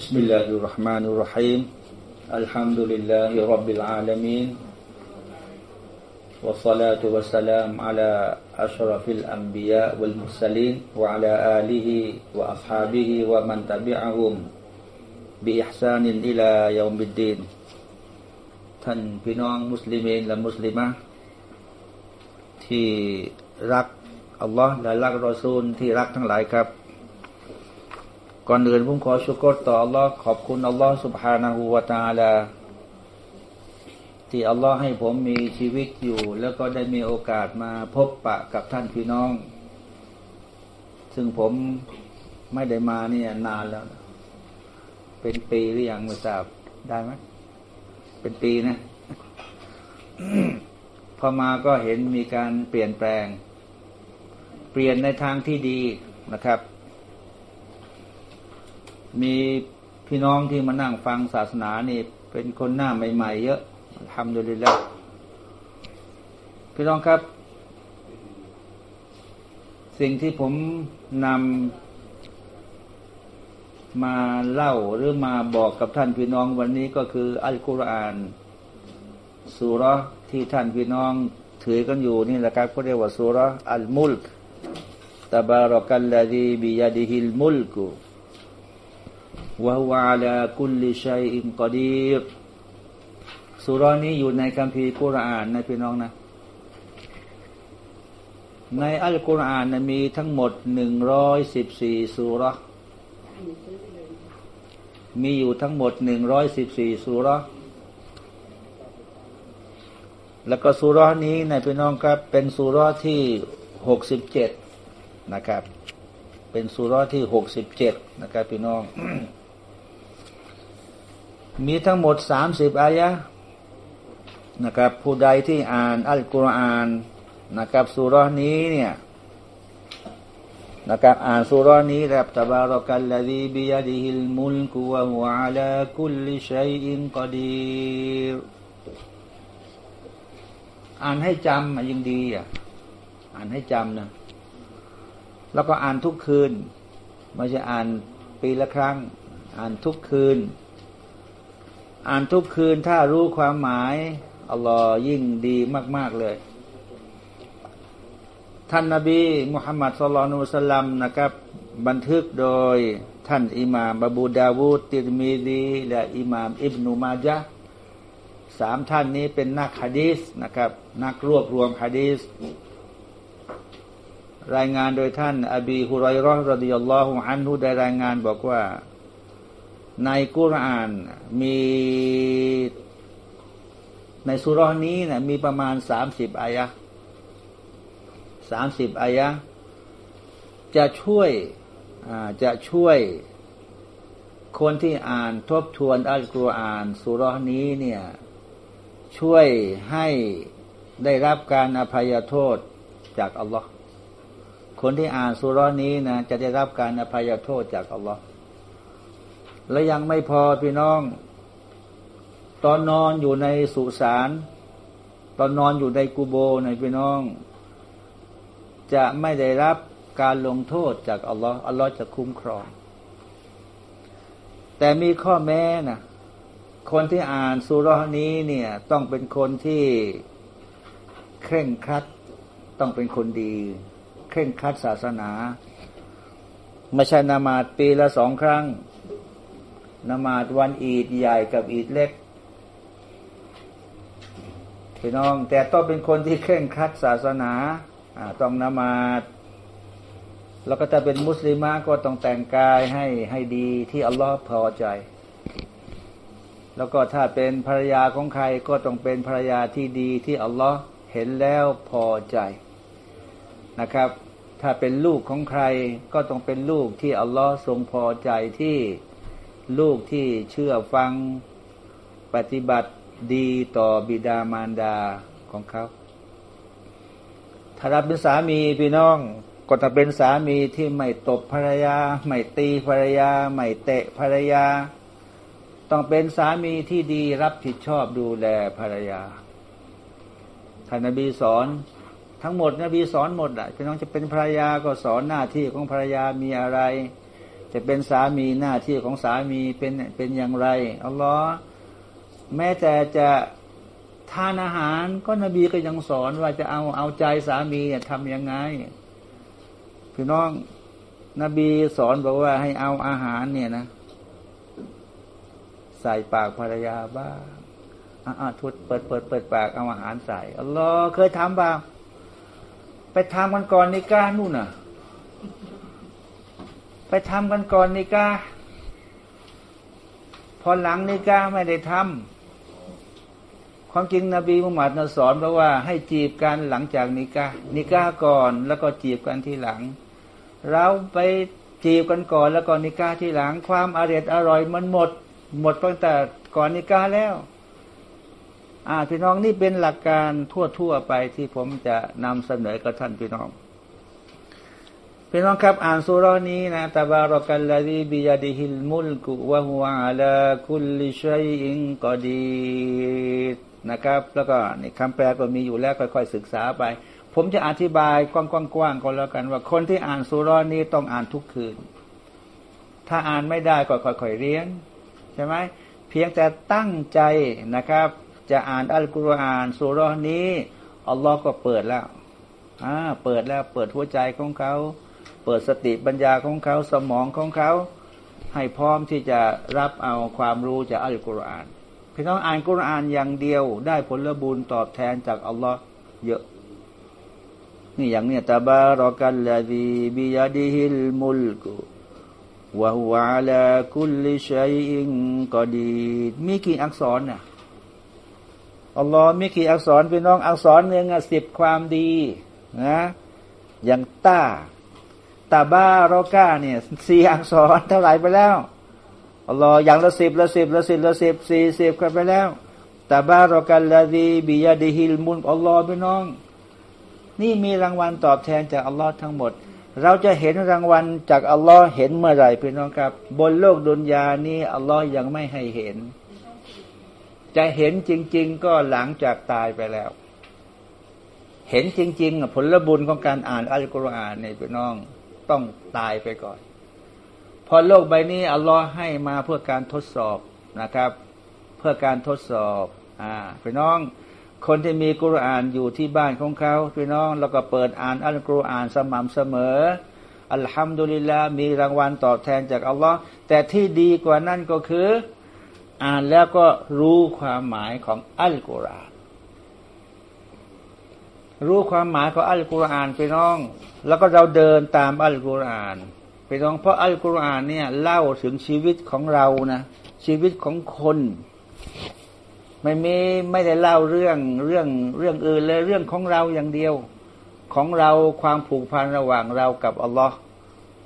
بسم الله الرحمن الرحيم الحمد لله رب العالمين والصلاة والسلام على أشرف الأنبياء والمرسلين وعلى آله وأصحابه ومن تبعهم بإحسان إلى يوم الدين ท่านพี่น้องมุสลิมและมุสลิมะที่รักอัลลอฮ์และรักรอซูลที่รักทั้งหลายครับ ก่อนอื่นผมขอชุกรต่ออัลลอฮ์ขอบคุณอัลลอฮ์สุบฮานาหูวาตาลา ที่อัลลอฮ์ให้ผมมีชีวิตอยู่ แล้วก็ได้มีโอกาสมาพบปะกับท่านพี่น้อง ซึ่งผมไม่ได้มาเนี่ยนานแล้ว เป็นปีหรือยังไม่ทราบได้ไหมเป็นปีนะพอมาก็เห็นมีการเปลี่ยนแปลง เปลี่ยนในทางที่ดีนะครับ มีพี่น้องที่มานั่งฟังศาสนานี่ เป็นคนหน้าใหม่ๆเยอะทำดูดีแล้วพี่น้องครับ สิ่งที่ผมนำมาเล่าหรือมาบอกกับท่านพี่น้องวันนี้ก็คืออัลกุรอานสุรที่ท่านพี่น้องถือกันอยู่นี่แหละครับเขาเรียกว่าสุรอัลมุลกตบารอกัลลดีบิยาดิฮิลมุลกุ วะวาลากุลลิชัยอินกอดีรสุรานี้อยู่ในคัมภีร์กุรอานนะพี่น้องนะ ในอัลกุรอานนะมีทั้งหมดหนึ่งร้อยสิบสี่สุรมีอยู่ทั้งหมดหนึ่งร้อยสิบสี่สุรแล้วก็สุรนี้ในพี่น้องครับ เป็นสุรที่หกสิบเจ็ดนะครับ เป็นสุรที่หกสิบเจ็ดนะครับพี่น้อง มีทั้งหมดสามสิบอายะนะครับผู้ใดที่อ่านอัลกุรอานนะครับสุรนี้เนี่ยนะครับอ่านสุรนี้แบบตบารกัลลดีบิยดิฮิลมุลกุวะฮุอาลาคุลลิชัยอินกอดีรอ่านให้จำมันยิ่งดีอะอ่านให้จำนะแล้วก็อ่านทุกคืนไม่ใช่อ่านปีละครั้ง อ่านทุกคืน อ่านทุกคืนถ้ารู้ความหมายอัลลอฮ์ยิ่งดีมาก ๆเลย ท่านนาบีมุฮัมมัดสุลลันุสลัมนะครับ บันทึกโดยท่านอิหม่ามบบูดาวูดติรมีดีและอิหม่ามอิบนุมาจาสามท่านนี้เป็นนักฮะดีสนะครับ นักรวบรวมฮะดีสรายงานโดยท่านอบีฮุไรรอรดิยัลลอฮุอันฮุได้รายงานบอกว่า ในกุรอานมีในสุรนี้นะมีประมาณสามสิบอายะสามสิบอายะจะช่วยจะช่วยคนที่อ่านทบทวนอัลกุรอานสุรนี้เนี่ยช่วยให้ได้รับการอภัยโทษจากอัลลอฮ์คนที่อ่านสุรนี้นะจะได้รับการอภัยโทษจากอัลลอฮ์ และยังไม่พอพี่น้อง ตอนนอนอยู่ในสุสานตอนนอนอยู่ในกูโบในพี่น้อง จะไม่ได้รับการลงโทษจากอัลลอฮ์อัลลอฮ์จะคุ้มครอง แต่มีข้อแม้นะคนที่อ่านสุรนี้เนี่ย ต้องเป็นคนที่เคร่งครัด ต้องเป็นคนดี เคร่งครัดศาสนา ไม่ใช่นามาดปีละสองครั้ง นมาดวันอีดใหญ่กับอีดเล็กพี่น้อง แต่ต้องเป็นคนที่เคร่งครัดศาสนาต้องนมาดแล้วก็ถ้าเป็นมุสลิมก็ต้องแต่งกายให้ให้ดีที่อัลลอฮ์พอใจ แล้วก็ถ้าเป็นภรรยาของใครก็ต้องเป็นภรรยาที่ดีที่อัลลอฮ์เห็นแล้วพอใจนะครับ ถ้าเป็นลูกของใครก็ต้องเป็นลูกที่อัลลอฮ์ทรงพอใจที่ ลูกที่เชื่อฟังปฏิบัติดีต่อบิดามารดาของเขาถ้าเราเป็นสามีพี่น้องก็จะเป็นสามีที่ไม่ตบภรรยา ไม่ตีภรรยา ไม่เตะภรรยา ต้องเป็นสามีที่ดีรับผิดชอบดูแลภรรยาท่านนบีสอนทั้งหมดนบีสอนหมดอะพี่น้องจะเป็นภรรยาก็สอนหน้าที่ของภรรยามีอะไร จะเป็นสามีหน้าที่ของสามีเป็นเป็นอย่างไรอัลลอฮ์แม้แต่จะทานอาหารก็นบีก็ยังสอนว่าจะเอาเอาใจสามีเนี่ยทำยังไงพี่น้องนบีสอนบอกว่าให้เอาอาหารเนี่ยนะ ใส่ปากภรรยาบ้างอ่าทุดเปิดเปิดเปิดปากเอาอาหารใส่อัลลอฮ์เคยทำบ้างไปทำกันก่อนในกานู่นน่ะ ไปทำกันก่อนในกาพอหลังในกาไม่ได้ทำความจริงนบีมุฮัมมัดสอนเพราะว่าให้จีบกันหลังจากนิกานิกาก่อนแล้วก็จีบกันทีหลัง เราไปจีบกันก่อนแล้วก็นิกาทีหลัง ความอร่อยอร่อยมันหมด หมดตั้งแต่ก่อนนิกาแล้วอ่าพี่น้องนี่เป็นหลักการทั่วๆไปที่ผมจะนำเสนอกับท่านพี่น้อง พี่น้องครับ อ่านสุรานี้นะตบารกัลลดีบิยาดิฮิลมุลกุวะฮุอาลาคุลลิชัยอิงกอดีนะครับ แล้วก็นี่คำแปลก็มีอยู่แล้วค่อยๆศึกษาไป ผมจะอธิบายกว้างๆก็แล้วกัน ว่าคนที่อ่านสุรานี้ต้องอ่านทุกคืน ถ้าอ่านไม่ได้ก็ค่อยๆเรียนใช่ไหมเพียงแต่ตั้งใจนะครับ จะอ่านอัลกุรอานสุรนี้อัลลอฮ์ก็เปิดแล้วอ่าเปิดแล้วเปิดหัวใจของเขา เปิดสติปัญญาของเขาสมองของเขา ให้พร้อมที่จะรับเอาความรู้จากอัลกุรอานพี่น้องอ่านกุรอานอย่างเดียวได้ผลบุญตอบแทนจากอัลลอฮ์เยอะ นี่อย่างเนี้ยตาบารอกัลลาดีบิยาดิฮิลมุลกุวะฮุอาลาคุลลิชัยอิงกอดีมีกี่อักษรน่ะอัลลอฮ์มีกี่อักษรพี่น้องอักษรหนึ่งสิบความดีนะอย่างต้า ตาบ้าโรก้าเนี่ยสี่อักษรเท่าไหร่ไปแล้วอัลลอฮ์อย่างละสิบละสิบละสิบละสิบสี่สิบกันไปแล้วตาบ้าโรกัลลาดีบิยาดิฮิลมุนอัลลอฮ์พี่น้อง นี่มีรางวัลตอบแทนจากอัลลอฮ์ทั้งหมด เราจะเห็นรางวัลจากอัลลอฮ์เห็นเมื่อไหร่พี่น้องครับ บนโลกดุนยานี้อัลลอฮ์ยังไม่ให้เห็น จะเห็นจริง ๆ ก็หลังจากตายไปแล้ว เห็นจริง ๆ ผลบุญของการอ่านอัลกุรอานเนี่ยพี่น้อง ต้องตายไปก่อน พอโลกใบนี้อัลลอฮ์ให้มาเพื่อการทดสอบนะครับ เพื่อการทดสอบอ่าพี่น้อง คนที่มีกุรอานอยู่ที่บ้านของเขาพี่น้องแล้วก็เปิดอ่านอัลกุรอานสม่ำเสมออัลฮัมดุลิลลาห์มีรางวัลตอบแทนจากอัลลอฮ์แต่ที่ดีกว่านั้นก็คือ อ่านแล้วก็รู้ความหมายของอัลกุรอาน รู้ความหมายของอัลกุรอานไปน้อง แล้วก็เราเดินตามอัลกุรอานไปน้องเพราะอัลกุรอานเนี่ยเล่าถึงชีวิตของเรานะชีวิตของคน ไม่มีไม่ได้เล่าเรื่องเรื่องเรื่องอื่นเลยเรื่องของเราอย่างเดียว ของเราความผูกพันระหว่างเรากับอัลลอฮ์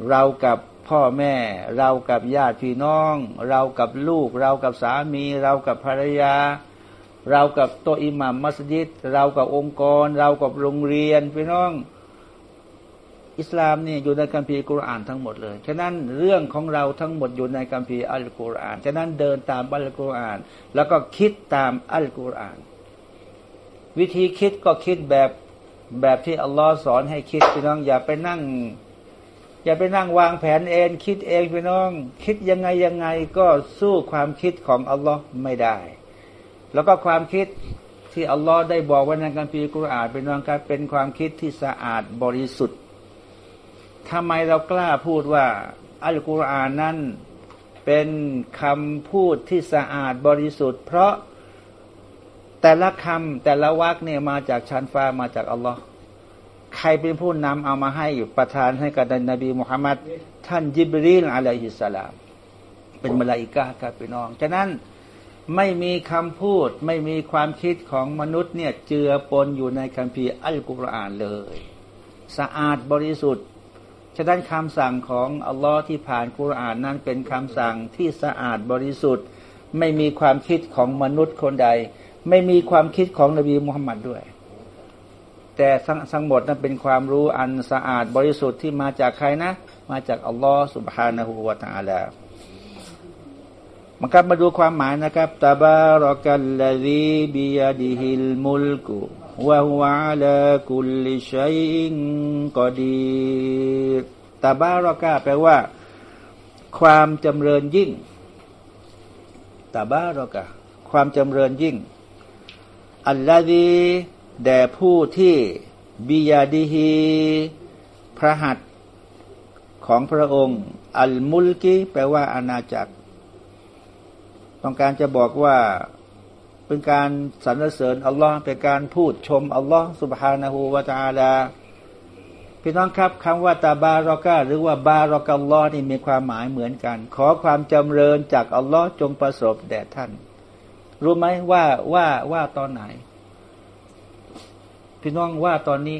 เรากับพ่อแม่ เรากับญาติพี่น้อง เรากับลูก เรากับสามี เรากับภรรยา เรากับโตอิหมัมมัสยิด เรากับองค์กร เรากับโรงเรียนพี่น้อง อิสลามนี่อยู่ในคัมภีร์กุรอานทั้งหมดเลยฉะนั้นเรื่องของเราทั้งหมดอยู่ในคัมภีร์อัลกุรอานฉะนั้นเดินตามอัลกุรอาน แล้วก็คิดตามอัลกุรอาน วิธีคิดก็คิดแบบแบบที่อัลลอฮ์สอนให้คิดพี่น้องอย่าไปนั่ง อย่าไปนั่งวางแผนเองคิดเองพี่น้อง คิดยังไงยังไงก็สู้ความคิดของอัลลอฮ์ไม่ได้ แล้วก็ความคิดที่อัลลอฮ์ได้บอกไว้ในการพิกุรอานเป็นน้องครับเป็นความคิดที่สะอาดบริสุทธิ์ทำไมเรากล้าพูดว่าอัลกุรอานนั้นเป็นคำพูดที่สะอาดบริสุทธิ์ เพราะแต่ละคำแต่ละวักเนี่ยมาจากชั้นฟ้ามาจากอัลลอฮ์ใครเป็นผู้นำเอามาให้ประทานให้กับนบีมุฮัมมัดท่านยิบรีลอะลัยฮิสสลาม เป็นมลาอิกาครับพี่น้อง ฉะนั้น ไม่มีคำพูด ไม่มีความคิดของมนุษย์เนี่ยเจือปนอยู่ในคัมภีร์อัลกุรอานเลย สะอาดบริสุทธิ์ฉะนั้นคำสั่งของอัลลอฮ์ที่ผ่านกุรอานนั้นเป็นคำสั่งที่สะอาดบริสุทธิ์ ไม่มีความคิดของมนุษย์คนใด ไม่มีความคิดของนบีมุฮัมมัดด้วย แต่ทั้งหมดนั้นเป็นความรู้อันสะอาดบริสุทธิ์ที่มาจากใครนะ มาจากอัลลอฮ์สุบฮานาหูวาตาล มาดูความหมายนะครับตาบารอกัลลดีบิยาดิฮิลมุลกุวะฮุอาลาคุลิชัยงกอดีตาบารอกาแปลว่า ความจำเริญยิ่งตาบารอกะความจำเริญยิ่ง อัลลอฮีแด่ผู้ที่บิยาดีฮีพระหัตของพระองค์ อัลมุลกีแปลว่าอาณาจักร ต้องการจะบอกว่าเป็นการสรรเสริญอัลลอฮ์เป็นการพูดชมอัลลอฮ์สุบฮานาหูวาตาลาพี่น้องครับคำว่าตาบารอกาหรือว่าบารอกัลลอฮ์นี่มีความหมายเหมือนกัน ขอความจำเริญจากอัลลอฮ์จงประสบแด่ท่าน รู้ไหมว่าว่าว่าตอนไหน พี่น้องว่าตอนนี้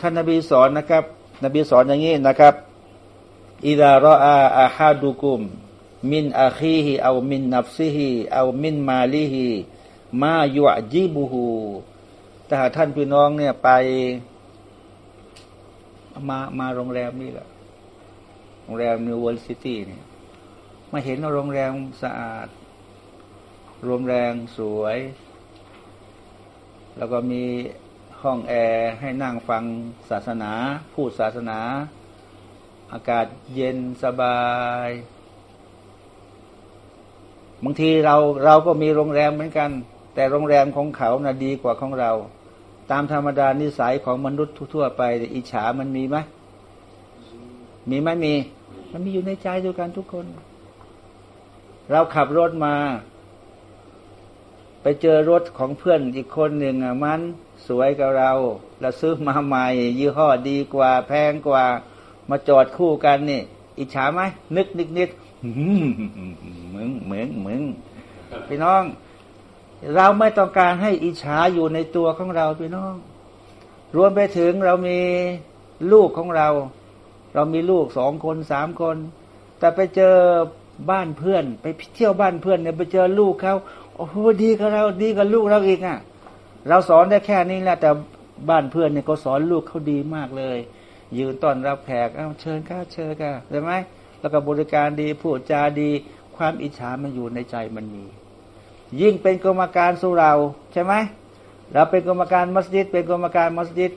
ท่านนบีสอนนะครับ นบีสอนอย่างนี้นะครับإذا رأى أحدكم من أخيه أو من نفسه أو من ماله ما يعجبه แต่หากท่านพี่น้องเนี่ยไป มามาโรงแรมนี่แหละโรงแรมนิวเวิลด์ซิตี้เนี่ยมาเห็นโรงแรมสะอาดโรงแรมสวย แล้วก็มีห้องแอร์ให้นั่งฟังศาสนา พูดศาสนา อากาศเย็นสบาย บางทีเราเราก็มีโรงแรมเหมือนกัน แต่โรงแรมของเขานะ่ะดีกว่าของเรา ตามธรรมดานิสัยของมนุษย์ทั่วไปอิจฉามันมีไหมมีไหมมี มันมีอยู่ในใจด้วยกันทุกคน เราขับรถมา ไปเจอรถของเพื่อนอีกคนหนึ่งอะมันสวยกับเราเราซื้อมาใหม่ ยี่ห้อดีกว่า แพงกว่า มาจอดคู่กันนี่ อิจฉาไหมนึกนิดนิด มึงเหมือนมึงพี่น้อง เราไม่ต้องการให้อิจฉาอยู่ในตัวของเราพี่น้อง รวมไปถึงเรามีลูกของเรา เรามีลูกสองคนสามคน แต่ไปเจอบ้านเพื่อน ไปเที่ยวบ้านเพื่อนเนี่ยไปเจอลูกเขาโอ้โหดีกับเราดีกับลูกเราอีกอะ เราสอนได้แค่นี้แหละแต่บ้านเพื่อนเนี่ยก็สอนลูกเขาดีมากเลย ยืนต้อนรับแขกเอ้าเชิญข้าเชิญค่ะใช่ไหม แล้วก็บริการดีพูดจาดี ความอิจฉามันอยู่ในใจมันมี ยิ่งเป็นกรรมการสุเราใช่ไหมเราเป็นกรรมการมัสยิด เป็นกรรมการมัสยิด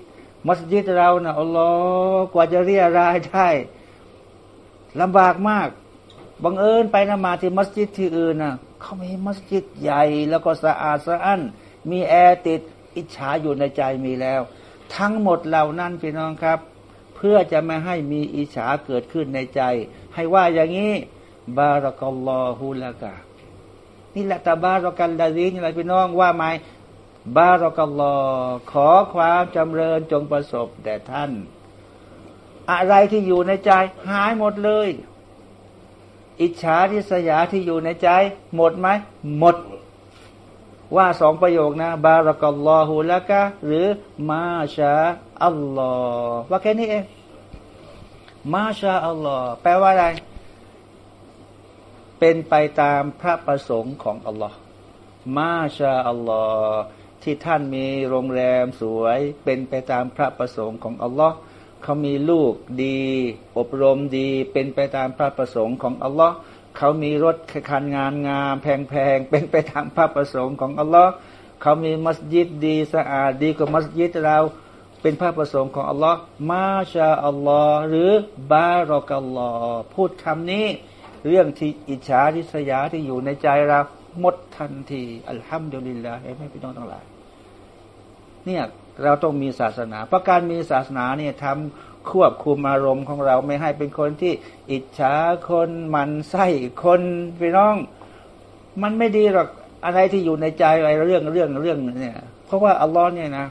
มัสยิดเรานะอัลลอฮ์กว่าจะเรียรายได้ลำบากมากบังเอิญไปนมาที่มัสยิดที่อื่นนะเขามีมัสยิดใหญ่แล้วก็สะอาดสะอ้านมีแอร์ติดอิจฉาอยู่ในใจมีแล้ว ทั้งหมดเหล่านั้นพี่น้องครับ เพื่อจะไม่ให้มีอิจฉาเกิดขึ้นในใจ ให้ว่าอย่างนี้บารักัลลอฮุละกะนี่แหละตาบารักัลลาซีนี่แหละพี่น้องว่าไหมบารักัลลอขอความจำเริญจงประสบแด่ท่าน อะไรที่อยู่ในใจ หายหมดเลย อิจฉาที่สยาที่อยู่ในใจ หมดไหมหมด ว่าสองประโยคนะ บารักัลลอฮุละกะหรือมาชาอัลลอฮ์ว่าแค่นี้เอง มาชาอัลลอฮ์แปลว่าอะไร เป็นไปตามพระประสงค์ของอัลลอฮ์มาชาอัลลอฮ์ที่ท่านมีโรงแรมสวย เป็นไปตามพระประสงค์ของอัลลอฮ์เขามีลูกดี อบรมดี เป็นไปตามพระประสงค์ของอัลลอฮ์เขามีรถคันงานงาม แพงๆเป็นไปตามพระประสงค์ของอัลลอฮ์เขามีมัสยิดดีสะอาดดีกว่ามัสยิดเรา เป็นพระประสงค์ของอัลลอฮ์มาชาอัลลอฮ์หรือบารอกัลลอฮ์พูดคำนี้ เรื่องที่อิจฉาทิษยาที่อยู่ในใจเราหมดทันที อัลฮัมดุลิลลาห์ให้พี่น้องทั้งหลาย เนี่ยเราต้องมีศาสนา เพราะการมีศาสนาเนี่ยทำควบคุมอารมณ์ของเราไม่ให้เป็นคนที่อิจฉาคนมันไส้คนพี่น้อง มันไม่ดีหรอกอะไรที่อยู่ในใจอะไรเรื่องเรื่องเรื่องเนี่ย เพราะว่าอัลลอฮ์เนี่ยนะ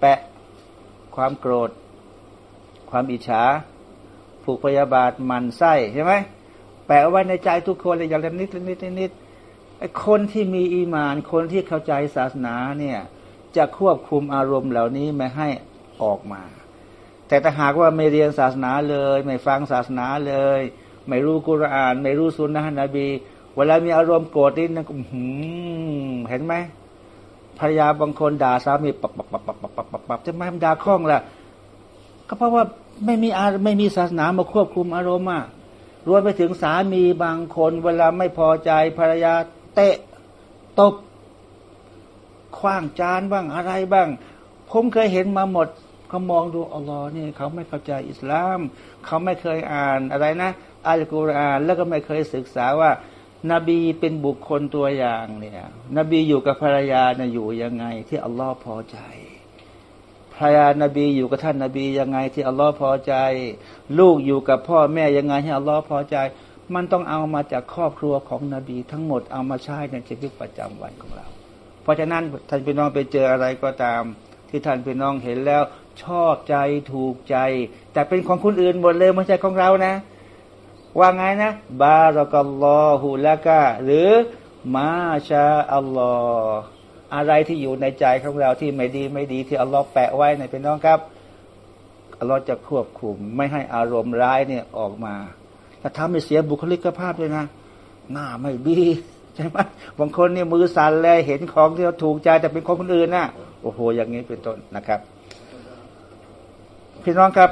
แปะ ความโกรธ ความอิจฉา ผูกพยาบาทมันไส้ใช่ไหมแปะไว้ในใจทุกคนเลยอย่างละนิดละนิดละนิดคนที่มีอีมาน คนที่เข้าใจศาสนาเนี่ยจะควบคุมอารมณ์เหล่านี้ไม่ให้ออกมา แต่ถ้าหากว่าไม่เรียนศาสนาเลย ไม่ฟังศาสนาเลย ไม่รู้กุรอาน ไม่รู้สุนนะนบี เวลามีอารมณ์โกรธนี่นะเห็นไหม ภรรยาบางคนด่าสามีปับปับปับปับปับปับปับปับจะไม่ด่าคล่องล่ะ ก็เพราะว่าไม่มีอาไม่มีศาสนามาควบคุมอารมณ์อะรวมไปถึงสามีบางคน เวลาไม่พอใจภรรยาเตะตบคว้างจานบ้างอะไรบ้าง ผมเคยเห็นมาหมดเขามองดูอัลลอฮ์นี่เขาไม่เข้าใจอิสลาม เขาไม่เคยอ่านอะไรนะอัลกุรอานแล้วก็ไม่เคยศึกษาว่า นบีเป็นบุคคลตัวอย่างเนี่ยนบีอยู่กับภรรยาเนี่ยอยู่ยังไง ที่อัลลอฮ์พอใจภรรยานบีอยู่กับท่านนบียังไงที่อัลลอฮ์พอใจ ลูกอยู่กับพ่อแม่ยังไงที่อัลลอฮ์พอใจ มันต้องเอามาจากครอบครัวของนบีทั้งหมดเอามาใช้ในชีวิตประจำวันของเรา เพราะฉะนั้นท่านพี่น้องไปเจออะไรก็ตาม ที่ท่านพี่น้องเห็นแล้วชอบใจถูกใจ แต่เป็นของคนอื่นหมดเลยไม่ใช่ของเรานะ ว่าไงนะ บารักัลลอฮุละกะหรือมาชาอัลลอฮ์อะไรที่อยู่ในใจของเราที่ไม่ดีไม่ดีที่อัลลอฮ์แปะไว้ในพี่น้องครับอัลลอฮ์จะควบคุม ไม่ให้อารมณ์ร้ายเนี่ยออกมาถ้าทำให้เสียบุคลิกภาพเลยนะ หน้าไม่ดีใช่ไหมบางคนเนี่ยมือสั่นเลยเห็นของที่เราถูกใจแต่เป็นของคนอื่นน่ะโอ้โห อย่างนี้เป็นต้นนะครับ พี่น้องครับ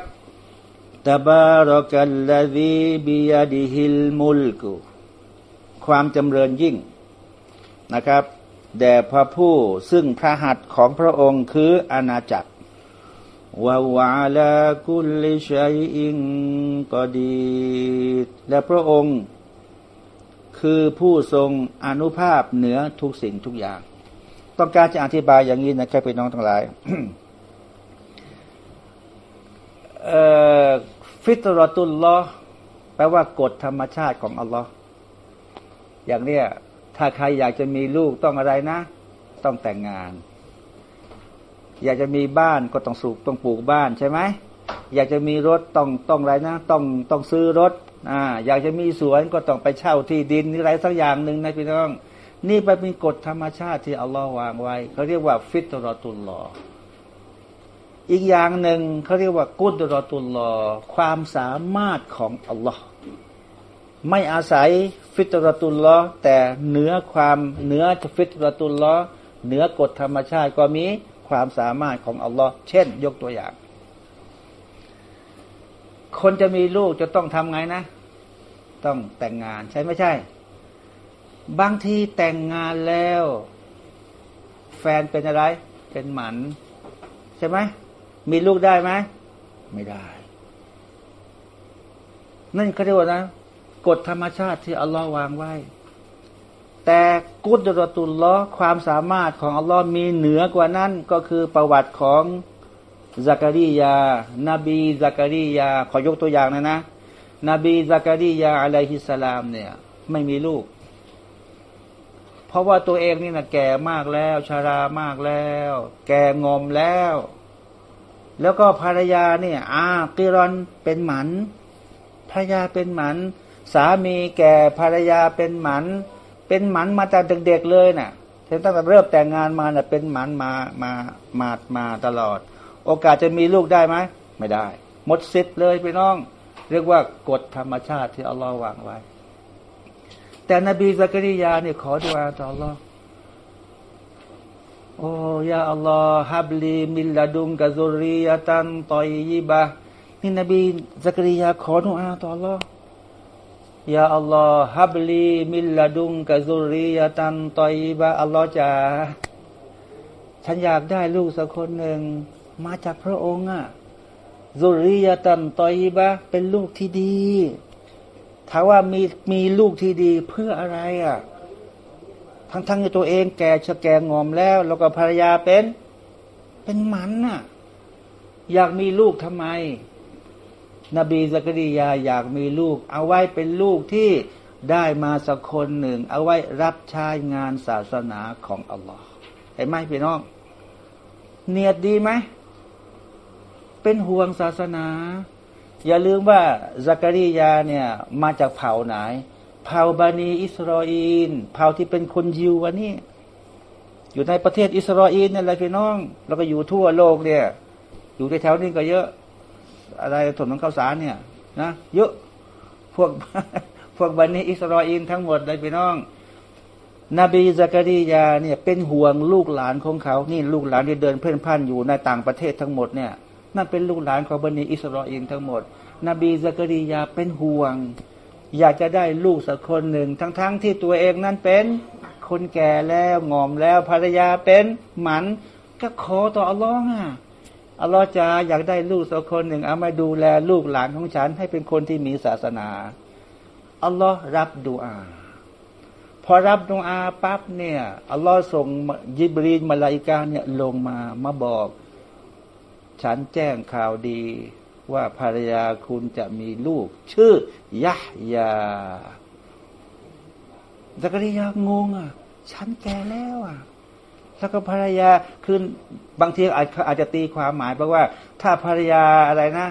ตบารกัลลดีบิยาดิฮิลมุลกุความจำเริญยิ่งนะครับแด่พระผู้ซึ่งพระหัตถ์ของพระองค์คืออาณาจักรวาวาลากุลิชัยอิงกอดีและพระองค์ คือผู้ทรงอนุภาพเหนือทุกสิ่งทุกอย่าง ต้องการจะอธิบายอย่างนี้นะครับพี่น้องทั้งหลาย ฟิตรตุลลอแปลว่ากฎธรรมชาติของอัลลอฮ์อย่างเนี้ยถ้าใครอยากจะมีลูกต้องอะไรนะ ต้องแต่งงาน อยากจะมีบ้านก็ต้องสูบต้องปลูกบ้านใช่ไหมอยากจะมีรถต้องต้องอะไรนะ ต้องต้องซื้อรถอ่าอยากจะมีสวนก็ต้องไปเช่าที่ดินอะไรสักอย่างหนึ่งนะพี่น้อง นี่ไปเป็นกฎธรรมชาติที่อัลลอฮ์วางไว้เขาเรียกว่าฟิตรตุลลอ อีกอย่างหนึ่งเขาเรียกว่ากุดรอตุลลอความสามารถของอัลลอฮ์ไม่อาศัยฟิตรตุลลอแต่เหนือความเหนือฟิตรตุลลอเหนือกฎธรรมชาติก็มีความสามารถของอัลลอฮ์เช่น ยกตัวอย่าง คนจะมีลูกจะต้องทำไงนะ ต้องแต่งงานใช่ไม่ใช่ บางทีแต่งงานแล้ว แฟนเป็นอะไร เป็นหมัน ใช่ไหม มีลูกได้ไหมไม่ได้ นั่นเขาเรียกว่านะกฎธรรมชาติที่อัลลอฮ์วางไว้ แต่กุดรตุลลอความสามารถของอัลลอฮ์มีเหนือกว่านั้นก็คือประวัติของซักรียา นบีซักรียา ขอยกตัวอย่างนะนะ นบีซักรียาอะลัยฮิสสลามเนี่ย ไม่มีลูก เพราะว่าตัวเองนี่นะแก่มากแล้ว ชารามากแล้ว แก่งอมแล้ว แล้วก็ภรรยาเนี่ยอากิรอนเป็นหมัน ภรรยาเป็นหมัน สามีแก่ภรรยาเป็นหมัน เป็นหมันมาแต่เด็กๆเลยนะ่ะตั้งแต่เริ่มแต่งงานมาเนะ่ะเป็นหมันมามามามาตลอด โอกาสจะมีลูกได้ไหมไม่ได้ หมดสิทธิ์เลยพี่น้อง เรียกว่ากฎธรรมชาติที่อัลลอฮ์วางไว้ แต่นบีซักริยาเนี่ยขอดุอาต่ออัลลอฮ์ โอ้يا الله هب لي من لدنك ذرية طيبة นี่นบีซักริยาขอดุอาต่ออัลลอฮ์يا الله هب لي من لدنك ذرية طيبة อัลลอฮ์จะฉันอยากได้ลูกสักคนหนึ่งมาจากพระองค์อะซุรียตันตอยบะเป็นลูกที่ดีถามว่ามีมีลูกที่ดีเพื่ออะไรอะ ทั้งทั้งตัวเองแก่ชะแก่งอมแล้ว แล้วก็ภรรยาเป็น เป็นหมันน่ะ อยากมีลูกทำไม นบีสักริยาอยากมีลูก เอาไว้เป็นลูกที่ได้มาสักคนหนึ่ง เอาไว้รับใช้งานศาสนาของอัลลอฮ์เห็นไหมพี่น้อง เนียดดีไหม เป็นห่วงศาสนา อย่าลืมว่าซักริยาเนี่ย มาจากเผ่าไหน เผ่าบานีอิสราเอลเผ่าที่เป็นคนยิววันนี้ อยู่ในประเทศอิสราเอลนี่แหละพี่น้อง แล้วก็อยู่ทั่วโลกเนี่ย อยู่ในแถวนี้ก็เยอะ อะไรถนนข้าวสารเนี่ยนะเยอะพวกพวกบันนี้อิสราเอลทั้งหมดเลยพี่น้อง นบีซักรียาเนี่ยเป็นห่วงลูกหลานของเขานี่ลูกหลานที่เดินเพ่นพ่านอยู่ในต่างประเทศทั้งหมดเนี่ยนั่นเป็นลูกหลานของบันนี้อิสราเอลทั้งหมด นบีซักรียาเป็นห่วง อยากจะได้ลูกสักคนหนึ่ง ทั้งๆทที่ตัวเองนั้นเป็นคนแก่แล้วงอมแล้วภรรยาเป็นหมันก็ขอต่ออัลลอฮ์อะอัลลอฮ์จะอยากได้ลูกสักคนหนึ่งเอามาดูแลลูกหลานของฉัน ให้เป็นคนที่มีศาสนาอัลลอฮ์รับดูอา พอรับดูอาปั๊บเนี่ยอัลลอฮ์ส่งยิบรีนมาลาอิกาเนี่ยลงมามาบอก ฉันแจ้งข่าวดี ว่าภรรยาคุณจะมีลูก ชื่อยะยาสักริยางงอะ ฉันแก่แล้วอะแล้วก็ภรรยาคือบางทีอาจอาจจะตีความหมายเพราะว่า ถ้าภรรยาอะไรนะ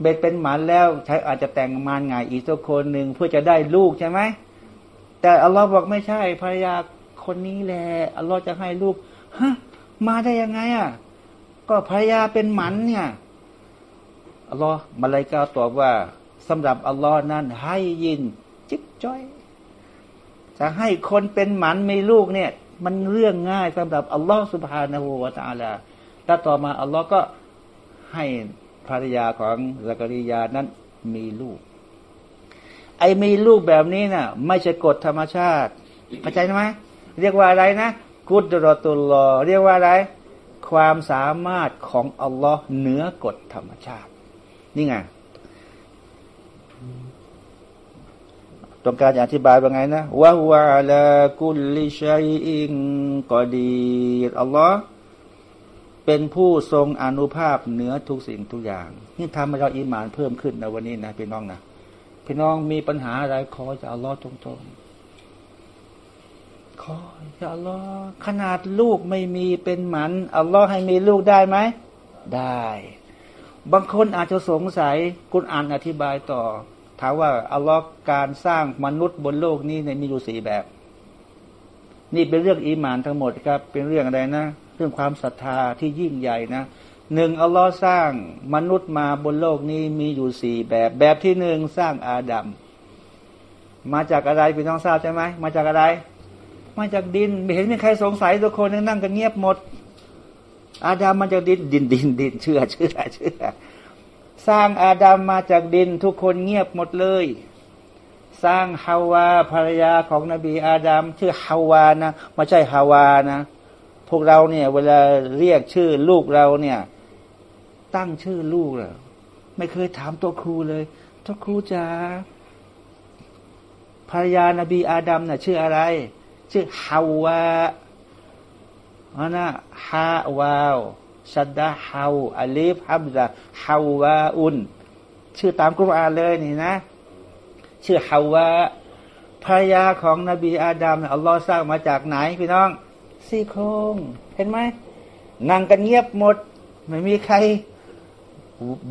เบ็ดเป็นหมันแล้วใช้อาจจะแต่งมารง่ายอีกสักคนหนึ่งเพื่อจะได้ลูกใช่ไหมแต่อัลลอฮ์บอกไม่ใช่ภรรยาคนนี้แหละอัลลอฮ์จะให้ลูกฮะมาได้ยังไงอะก็ภรรยาเป็นหมันเนี่ย อัลลอฮ์มาเลยกาตอบว่าสำหรับอัลลอฮ์นั้นให้ยินจิ๊บจ้อย จะให้คนเป็นหมันมีลูกเนี่ย มันเรื่องง่ายสำหรับอัลลอฮ์สุบฮานาหูวาตาลาแล้วต่อมาอัลลอฮ์ก็ให้ภรรยาของสักริยานั้นมีลูก ไอ้มีลูกแบบนี้นะ่ะ ไม่ใช่กฎธรรมชาติเข้าใจไหมเรียกว่าอะไรนะกุดรอตุลลอเรียกว่าอะไร ความสามารถของอัลลอฮ์เหนือกฎธรรมชาติ นี่ไงต้องการจะอธิบายว่าไงนะวะฮุอาลากุลิชัยอิงกอดีอัลลอฮ์เป็นผู้ทรงอนุภาพเหนือทุกสิ่งทุกอย่าง นี่ทำให้เราอิมานเพิ่มขึ้นในวันนี้นะพี่น้องนะพี่น้องมีปัญหาอะไรขอจะอัลลอฮ์ตรงๆขอจะอัลลอฮ์ขนาดลูกไม่มีเป็นหมันอัลลอฮ์ให้มีลูกได้ไหมได้ บางคนอาจจะสงสัยคุณอ่านอธิบายต่อ ถามว่าอัลลอฮ์การสร้างมนุษย์บนโลกนี้ในมีอยู่สี่แบบ นี่เป็นเรื่องอีมานทั้งหมดครับ เป็นเรื่องอะไรนะ เรื่องความศรัทธาที่ยิ่งใหญ่นะหนึ่งอัลลอฮ์สร้างมนุษย์มาบนโลกนี้มีอยู่สี่แบบ แบบที่หนึ่งสร้างอาดัมมาจากอะไรพี่น้องทราบใช่ไหมมาจากอะไร มาจากดินไม่เห็นมีใครสงสัยทุกคนนั่งกันเงียบหมด อาดัมมาจากดินดินดินดินเชื่อเชื่อเชื่อสร้างอาดัมมาจากดินทุกคนเงียบหมดเลย สร้างฮาวาภรรยาของนบีอาดัมชื่อฮาวานะไม่ใช่ฮาวานะ พวกเราเนี่ย เวลาเรียกชื่อลูกเราเนี่ย ตั้งชื่อลูกเหรอไม่เคยถามตัวครูเลยตัวครูจ๋าภรรยานบีอาดัมน่ะ ชื่ออะไร ชื่อฮาวา อันนะฮาวาวชัดดาฮาวอาลีฟฮัมซาฮาวาอุนชื่อตามกุรอานเลยนี่นะ ชื่อฮาวาภรรยาของนบีอาดัมอัลลอฮ์สร้างมาจากไหนพี่น้องซี่โครงเห็นไหมนั่งกันเงียบหมด ไม่มีใคร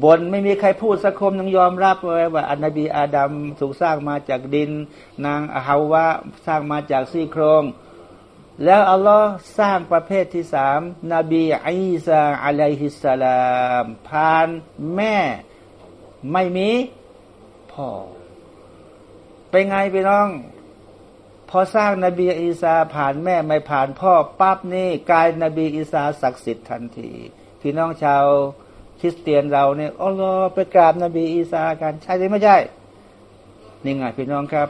บนไม่มีใครพูดสักคมยังยอมรับเลยว่าอนนบีอาดัมถูกสร้างมาจากดิน นางฮาวาสร้างมาจากซี่โครง แล้วอัลลอฮ์สร้างประเภทที่สามนบีอิสาอะลัยฮิสสลามผ่านแม่ไม่มีพ่อเป็นไงพี่น้อง พอสร้างนบีอีสาผ่านแม่ไม่ผ่านพ่อปั๊บนี่กลายนบีอีสาศักดิ์สิทธิ์ทันที พี่น้องชาวคริสเตียนเราเนี่ยอัลลอฮ์ไปกราบนบีอีสากันใช่หรือไม่ใช่นี่ไงพี่น้องครับ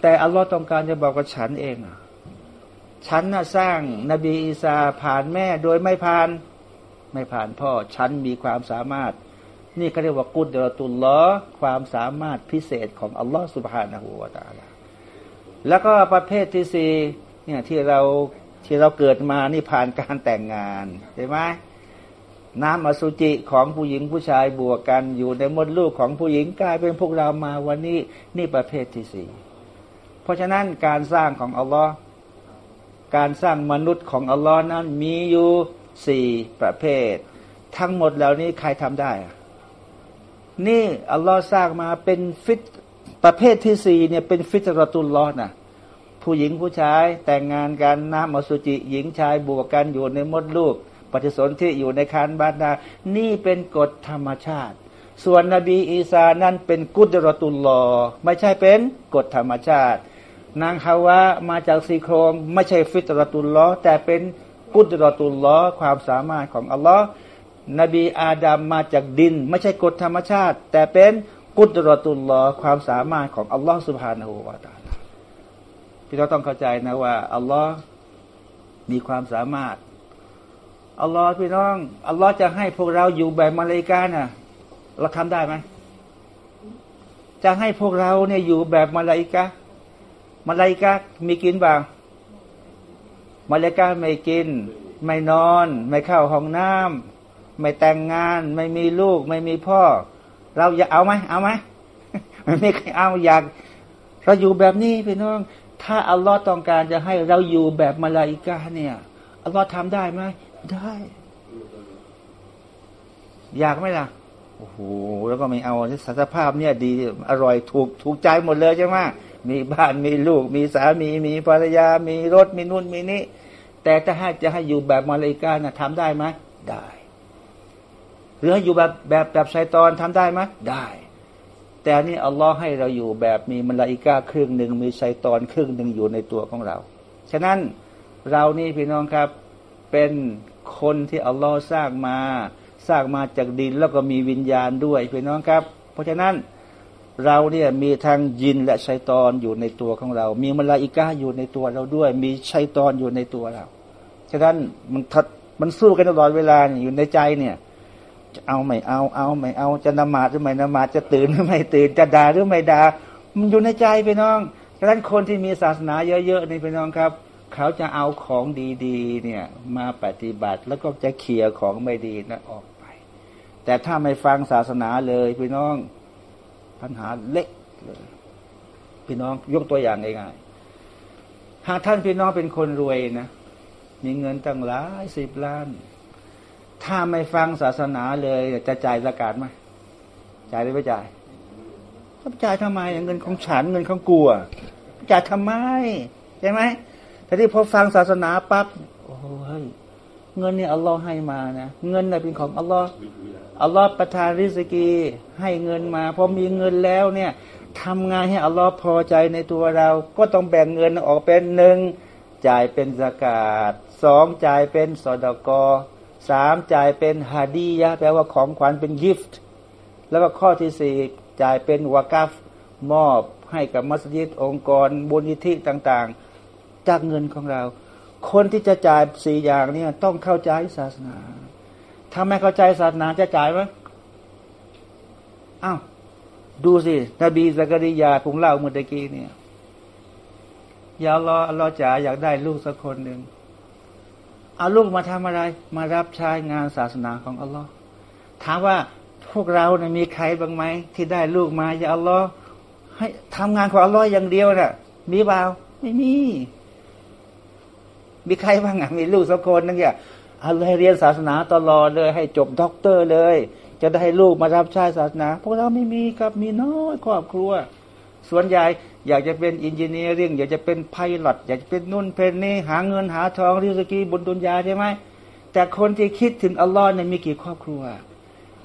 แต่อัลลอฮ์ต้องการจะบอกกับฉันเองอะ ฉันน่ะสร้างนบีอีสาผ่านแม่โดยไม่ผ่าน ไม่ผ่านพ่อ ฉันมีความสามารถ นี่เขาเรียกว่ากุดรตุลลอความสามารถพิเศษของอัลลอฮฺสุบฮานะฮูวาตาลาแล้วก็ประเภทที่สี่เนี่ยที่เราที่เราเกิดมานี่ผ่านการแต่งงานใช่ไหมน้ำอสุจิของผู้หญิงผู้ชายบวกกันอยู่ในมดลูกของผู้หญิงกลายเป็นพวกเรามาวันนี้นี่ประเภทที่สี่เพราะฉะนั้นการสร้างของอัลลอฮ์ การสร้างมนุษย์ของอัลลอฮ์นั้นมีอยู่สี่ประเภท ทั้งหมดเหล่านี้ใครทำได้ นี่อัลลอฮ์สร้างมาเป็นฟิตประเภทที่สี่เนี่ยเป็นฟิตรตุลลอฮ์นะผู้หญิงผู้ชายแต่งงานกันน้ำอสุจิ หญิงชายบวกกันอยู่ในมดลูก ปฏิสนธิอยู่ในคานบาดา นี่เป็นกฎธรรมชาติ ส่วนนบีอีสานั้นเป็นกุดรตุลลอไม่ใช่เป็นกฎธรรมชาติ นางฮาวะมาจากสีโครงไม่ใช่ฟิตรตุลลอแต่เป็นกุดรตุลลอความสามารถของอัลลอฮ์นบีอาดัมมาจากดิน ไม่ใช่กฎธรรมชาติ แต่เป็นกุดรตุลลอความสามารถของอัลลอฮ์สุบฮานาหูวาตาพี่เราต้องเข้าใจนะว่าอัลลอฮ์มีความสามารถอัลลอฮ์พี่น้องอัลลอฮ์จะให้พวกเราอยู่แบบมาเลกาน่ะ เราทำได้ไหมจะให้พวกเราเนี่ยอยู่แบบมาลายกา มาลายกามีกินบ้างมาลายกาไม่กิน ไม่นอน ไม่เข้าห้องน้ำไม่แต่งงาน ไม่มีลูก ไม่มีพ่อ เราอยากเอาไหมเอาไหมไม่ใครเอาอยาก เราอยู่แบบนี้พี่น้อง ถ้าอัลลอฮ์ต้องการจะให้เราอยู่แบบมาลายกาเนี่ยอัลลอฮ์ทำได้ไหมได้ อยากไหมล่ะโอ้โหแล้วก็ไม่เอาสภาพเนี่ยดีอร่อยถูกถูกใจหมดเลยใช่ไหม มีบ้านมีลูก มีสามี มีภรรยา มีรถมีนู่นมีนี่แต่ถ้าให้จะให้อยู่แบบมาเลกานะทำได้ไหมได้ หรือให้อยู่แบบแบบแบบไซตอนทำได้ไหมได้ แต่นี่อัลลอฮ์ให้เราอยู่แบบมีมาลาอิกาครึ่งหนึ่งมีไซตอนครึ่งหนึ่งอยู่ในตัวของเรา ฉะนั้นเรานี่พี่น้องครับเป็นคนที่อัลลอฮ์สร้างมา สร้างมาจากดินแล้วก็มีวิญญาณด้วยพี่น้องครับ เพราะฉะนั้น เราเนี่ยมีทั้งยินและชัยตอนอยู่ในตัวของเรา มีมลาอิกาอยู่ในตัวเราด้วย มีชัยตอนอยู่ในตัวเรา ฉะนั้นมันทัดมันสู้กันตลอดเวลาอยู่ในใจเนี่ยจะเอาไม่เอาเอาไม่เอาจะนมาดหรือไม่นมาดจะตื่นหรือไม่ตื่นจะด่าหรือไม่ด่ามันอยู่ในใจพี่น้องฉะนั้นคนที่มีศาสนาเยอะๆในพี่น้องครับ เขาจะเอาของดีๆเนี่ยมาปฏิบัติแล้วก็จะเขี่ยของไม่ดีนะออกไป แต่ถ้าไม่ฟังศาสนาเลยพี่น้อง ปัญหาเล็กเลยพี่น้องยกตัวอย่างง่ายๆหากท่านพี่น้องเป็นคนรวยนะมีเงินตั้งหลายสิบล้าน ถ้าไม่ฟังศาสนาเลย จะจ่ายสกาดไหมจ่ายหรือไม่จ่ายจ่ายทำไมเงินของฉันเงินของกูจ่ายทำไมใช่ไหมแต่ที่พอฟังศาสนาปั๊บโอ้ย เงินนี่อัลลอฮ์ให้มานะเงินน่ะเป็นของอัลลอฮ์อัลลอฮ์ประทานริสกีให้เงินมาพอมีเงินแล้วเนี่ยทำงานให้อัลลอฮ์พอใจในตัวเรา ก็ต้องแบ่งเงินออกเป็นหนึ่งจ่ายเป็นสกาดสองจ่ายเป็นสอดกอสามจ่ายเป็นฮาดียะแปลว่าของขวัญเป็นกิฟต์แล้วก็ข้อที่สี่จ่ายเป็นวากัฟมอบให้กับมัสยิดองค์กรบุญนิธิต่าง ๆ จากเงินของเรา คนที่จะจ่ายสี่อย่างนี้ต้องเข้าใจศาสนา ถ้าไม่เข้าใจศาสนาจะจ่ายไหมอ้าวดูสินบีซักริยาผมเล่าเมื่อกี้เนี่ยيا الله จ๋าอยากได้ลูกสักคนหนึ่งเอาลูกมาทำอะไร มารับใช้งานศาสนาของอัลลอฮ์ถามว่าพวกเราเนี่ยมีใครบ้างไหมที่ได้ลูกมาيا الله ให้ทำงานของอัลลอฮ์อย่างเดียวนะ่ะ มีเปล่าไม่มี มีใครบ้างอะมีลูกสักคนนึงเนี่ยเอาเลยเรียนศาสนาตลอดเลยให้จบด็อกเตอร์เลย จะได้ให้ลูกมารับใช้ศาสนา พวกเราไม่มีครับมีน้อยครอบครัว ส่วนใหญ่อยากจะเป็นอินเจเนียริ่งอยากจะเป็นไพลอตอยากจะเป็นนุ่นเป็นนี่หาเงินหาทองริสกีบนดุนยาใช่ไหมแต่คนที่คิดถึงอัลลอฮ์เนี่ยมีกี่ครอบครัว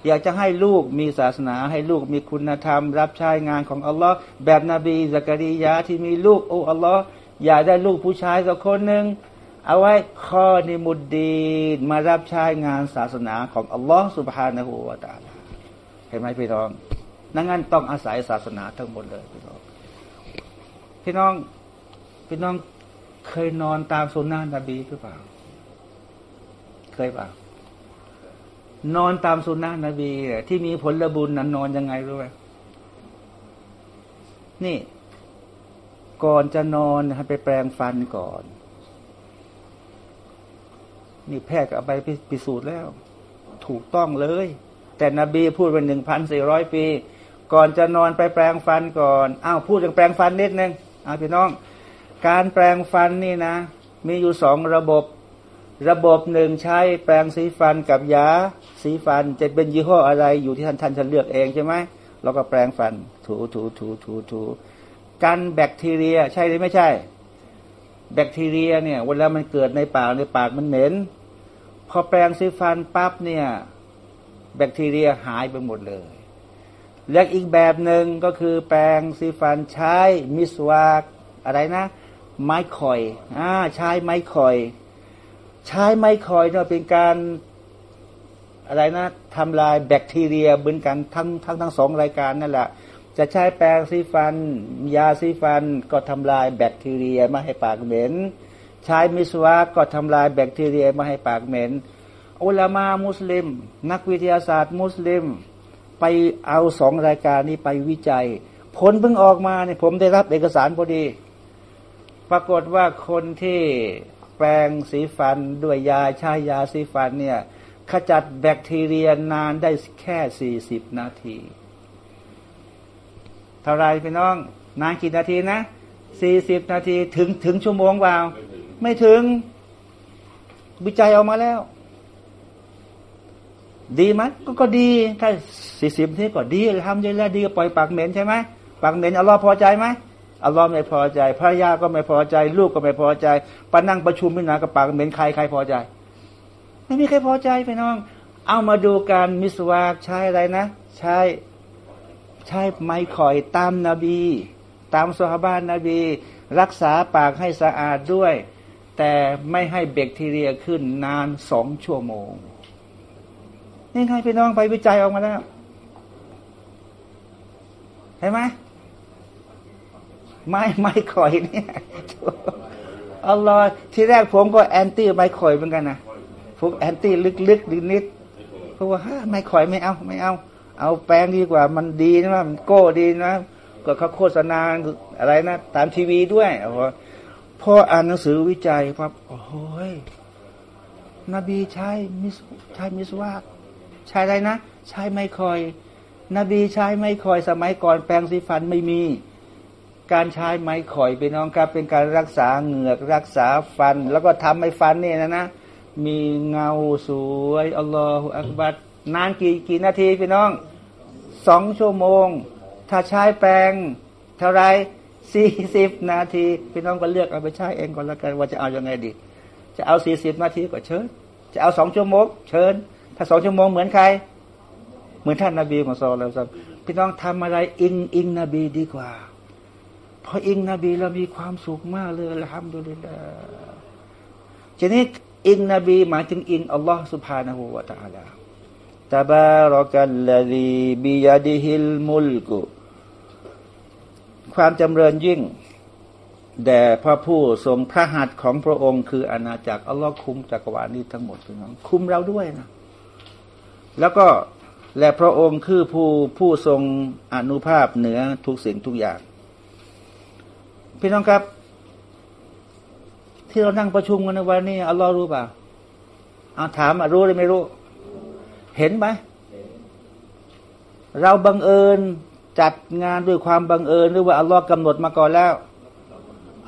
อยากจะให้ลูกมีศาสนา ให้ลูกมีคุณธรรม รับใช้งานของอัลลอฮ์แบบนบีสักริยาที่มีลูกโอ้อัลลอฮ์อยากได้ลูกผู้ชายสักคนหนึ่ง เอาไว้ข้อนิมุดดีนมารับใช้งานศาสนาของอัลลอฮ์สุบฮานะฮูวาตาลาเห็นไหมพี่น้องนั่งั้นต้องอาศัยศาสนาทั้งหมดเลยพี่น้อง พี่น้องพี่น้องเคยนอนตามสุนนะนบีหรือเปล่า เคยเปล่านอนตามสุนนะนบีที่มีผลบุญนั้นนอนยังไงรู้ไหมนี่ ก่อนจะนอนให้ไปแปลงฟันก่อน นี่แพทย์เอาไปพิสูจน์แล้ว ถูกต้องเลย แต่นบีพูดไปหนึ่งพันสี่ร้อยปี ก่อนจะนอนไปแปลงฟันก่อนอ้าวพูดถึงแปลงฟันนิดนึงอ้าวพี่น้อง การแปลงฟันนี่นะ มีอยู่สองระบบ ระบบหนึ่งใช้แปลงสีฟันกับยาสีฟันจะเป็นยี่ห้ออะไรอยู่ที่ท่านท่านจะเลือกเองใช่ไหมเราก็แปลงฟัน ถูถูถูถูถูกันแบคทีเรียใช่หรือไม่ใช่ แบคทีเรียเนี่ยเวลามันเกิดในปากในปากมันเหม็น พอแปรงสีฟันปั๊บเนี่ย แบคทีเรียหายไปหมดเลย และอีกแบบหนึ่งก็คือแปรงสีฟันใช้มิสวากอะไรนะ ไม้ข่อยอ่าใช้ไม้ข่อย ใช้ไม้ข่อยเนี่ยเป็นการอะไรนะทำลายแบคทีเรียบืนกันทั้งทั้งทั้งสองรายการนั่นแหละจะใช้แปรงสีฟัน ยาสีฟันก็ทำลายแบคทีเรียม่ให้ปากเหม็น ใช้มิสวาก็ทำลายแบคทีเรียมาให้ปากเหม็นอุลามามุสลิม นักวิทยาศาสตร์มุสลิม ไปเอาสองรายการนี้ไปวิจัย ผลเพิ่งออกมาเนี่ยผมได้รับเอกสารพอดี ปรากฏว่าคนที่แปรงสีฟันด้วยยาใช้ยาสีฟันเนี่ยขจัดแบคทีเรียนานได้แค่สี่สิบนาที เท่าไรพี่น้อง นานกี่นาทีนะสี่สิบนาทีถึงถึงชั่วโมงเปล่า ไม่ถึงวิจัยออกมาแล้ว ดีไหมก็ก็ดี ถ้าสี่สิบนาทีก็ดีทำเยอะแล้วดีก็ปล่อยปากเหม็นใช่ไหมปากเหม็นอัลลอฮ์พอใจไหมอัลลอฮ์ไม่พอใจภรรยาก็ไม่พอใจ ลูกก็ไม่พอใจปนั่งประชุมไม่นานกับปากเหม็นใครใครพอใจ ไม่มีใครพอใจพี่น้อง เอามาดูการมิสวาใช้อะไรนะ ใช้ใช้ไม้ข่อยตามนาบี ตามสหบ้านนาบี รักษาปากให้สะอาดด้วย แต่ไม่ให้แบคทีเรียขึ้นนานสองชั่วโมง นี่ไงพี่น้องไปวิจัยออกมาแล้วเห็นไหมไม้ไม้ข่อยเนี่ยอัลลอฮ์ที่แรกผมก็แอนตี้ไม้ข่อยเหมือนกันนะผมแอนตี้ลึกๆนิดๆเพราะว่าไม่ข่อยไม่เอาไม่เอา เอาแปลงดีกว่า มันดีนะมันโก้ดีนะก็เขาโฆษณาอะไรนะ ตามทีวีด้วย พออ่านหนังสือวิจัยครับโอ้ยนบีใช้มิสใช้มิสวาใช้อะไรนะ ใช้ไม่คอย นบีใช้ไม่คอยสมัยก่อนแปลงสีฟันไม่มี การใช้ไม้ข่อยไปน้องครับเป็นการรักษาเหงือกรักษาฟัน แล้วก็ทำให้ฟันเนี่ยนะนะมีเงาสวยอัลลอฮฺอักบัดนานกี่กี่นาทีพี่น้องสองชั่วโมง ถ้าใช้แปรงเท่าไร สี่สิบนาที พี่น้องก็เลือกเอาไปใช้เองก่อนละกันว่าจะเอาอยัางไงดี จะเอาสี่สิบนาทีก็เชิญ จะเอาสองชั่วโมงเชิญ ถ้าสองชั่วโมงเหมือนใคร เหมือนท่านนาบีของซอลแล้วสักพี่น้องทำอะไรอิงอิงนบีดีกว่าเพราะอิงนบีเรามีความสุขมากเลยละฮัมดุลิลลาทีนี้อิงนบีหมายถึงอิงอัลลอฮ์สุภาณหูวะตาลาตาบารักัลลดีบียาดิฮิลมุลกุ ความจำเริญยิ่ง แด่พระผู้ทรงพระหัตถ์ของพระองค์ คืออาณาจักรอัลลอฮ์คุมจักรวาลนี้ทั้งหมดพี่น้องคุมเราด้วยนะแล้วก็และพระองค์คือผู้ผู้ทรงอนุภาพเหนือทุกสิ่งทุกอย่าง พี่น้องครับ ที่เรานั่งประชุมกันในวันนี้อัลลอฮ์รู้เปล่าเอาถามรู้หรือไม่รู้ เห็นไหมเราบังเอิญ จัดงานด้วยความบังเอิญหรือว่าอัลลอฮ์กำหนดมาก่อนแล้ว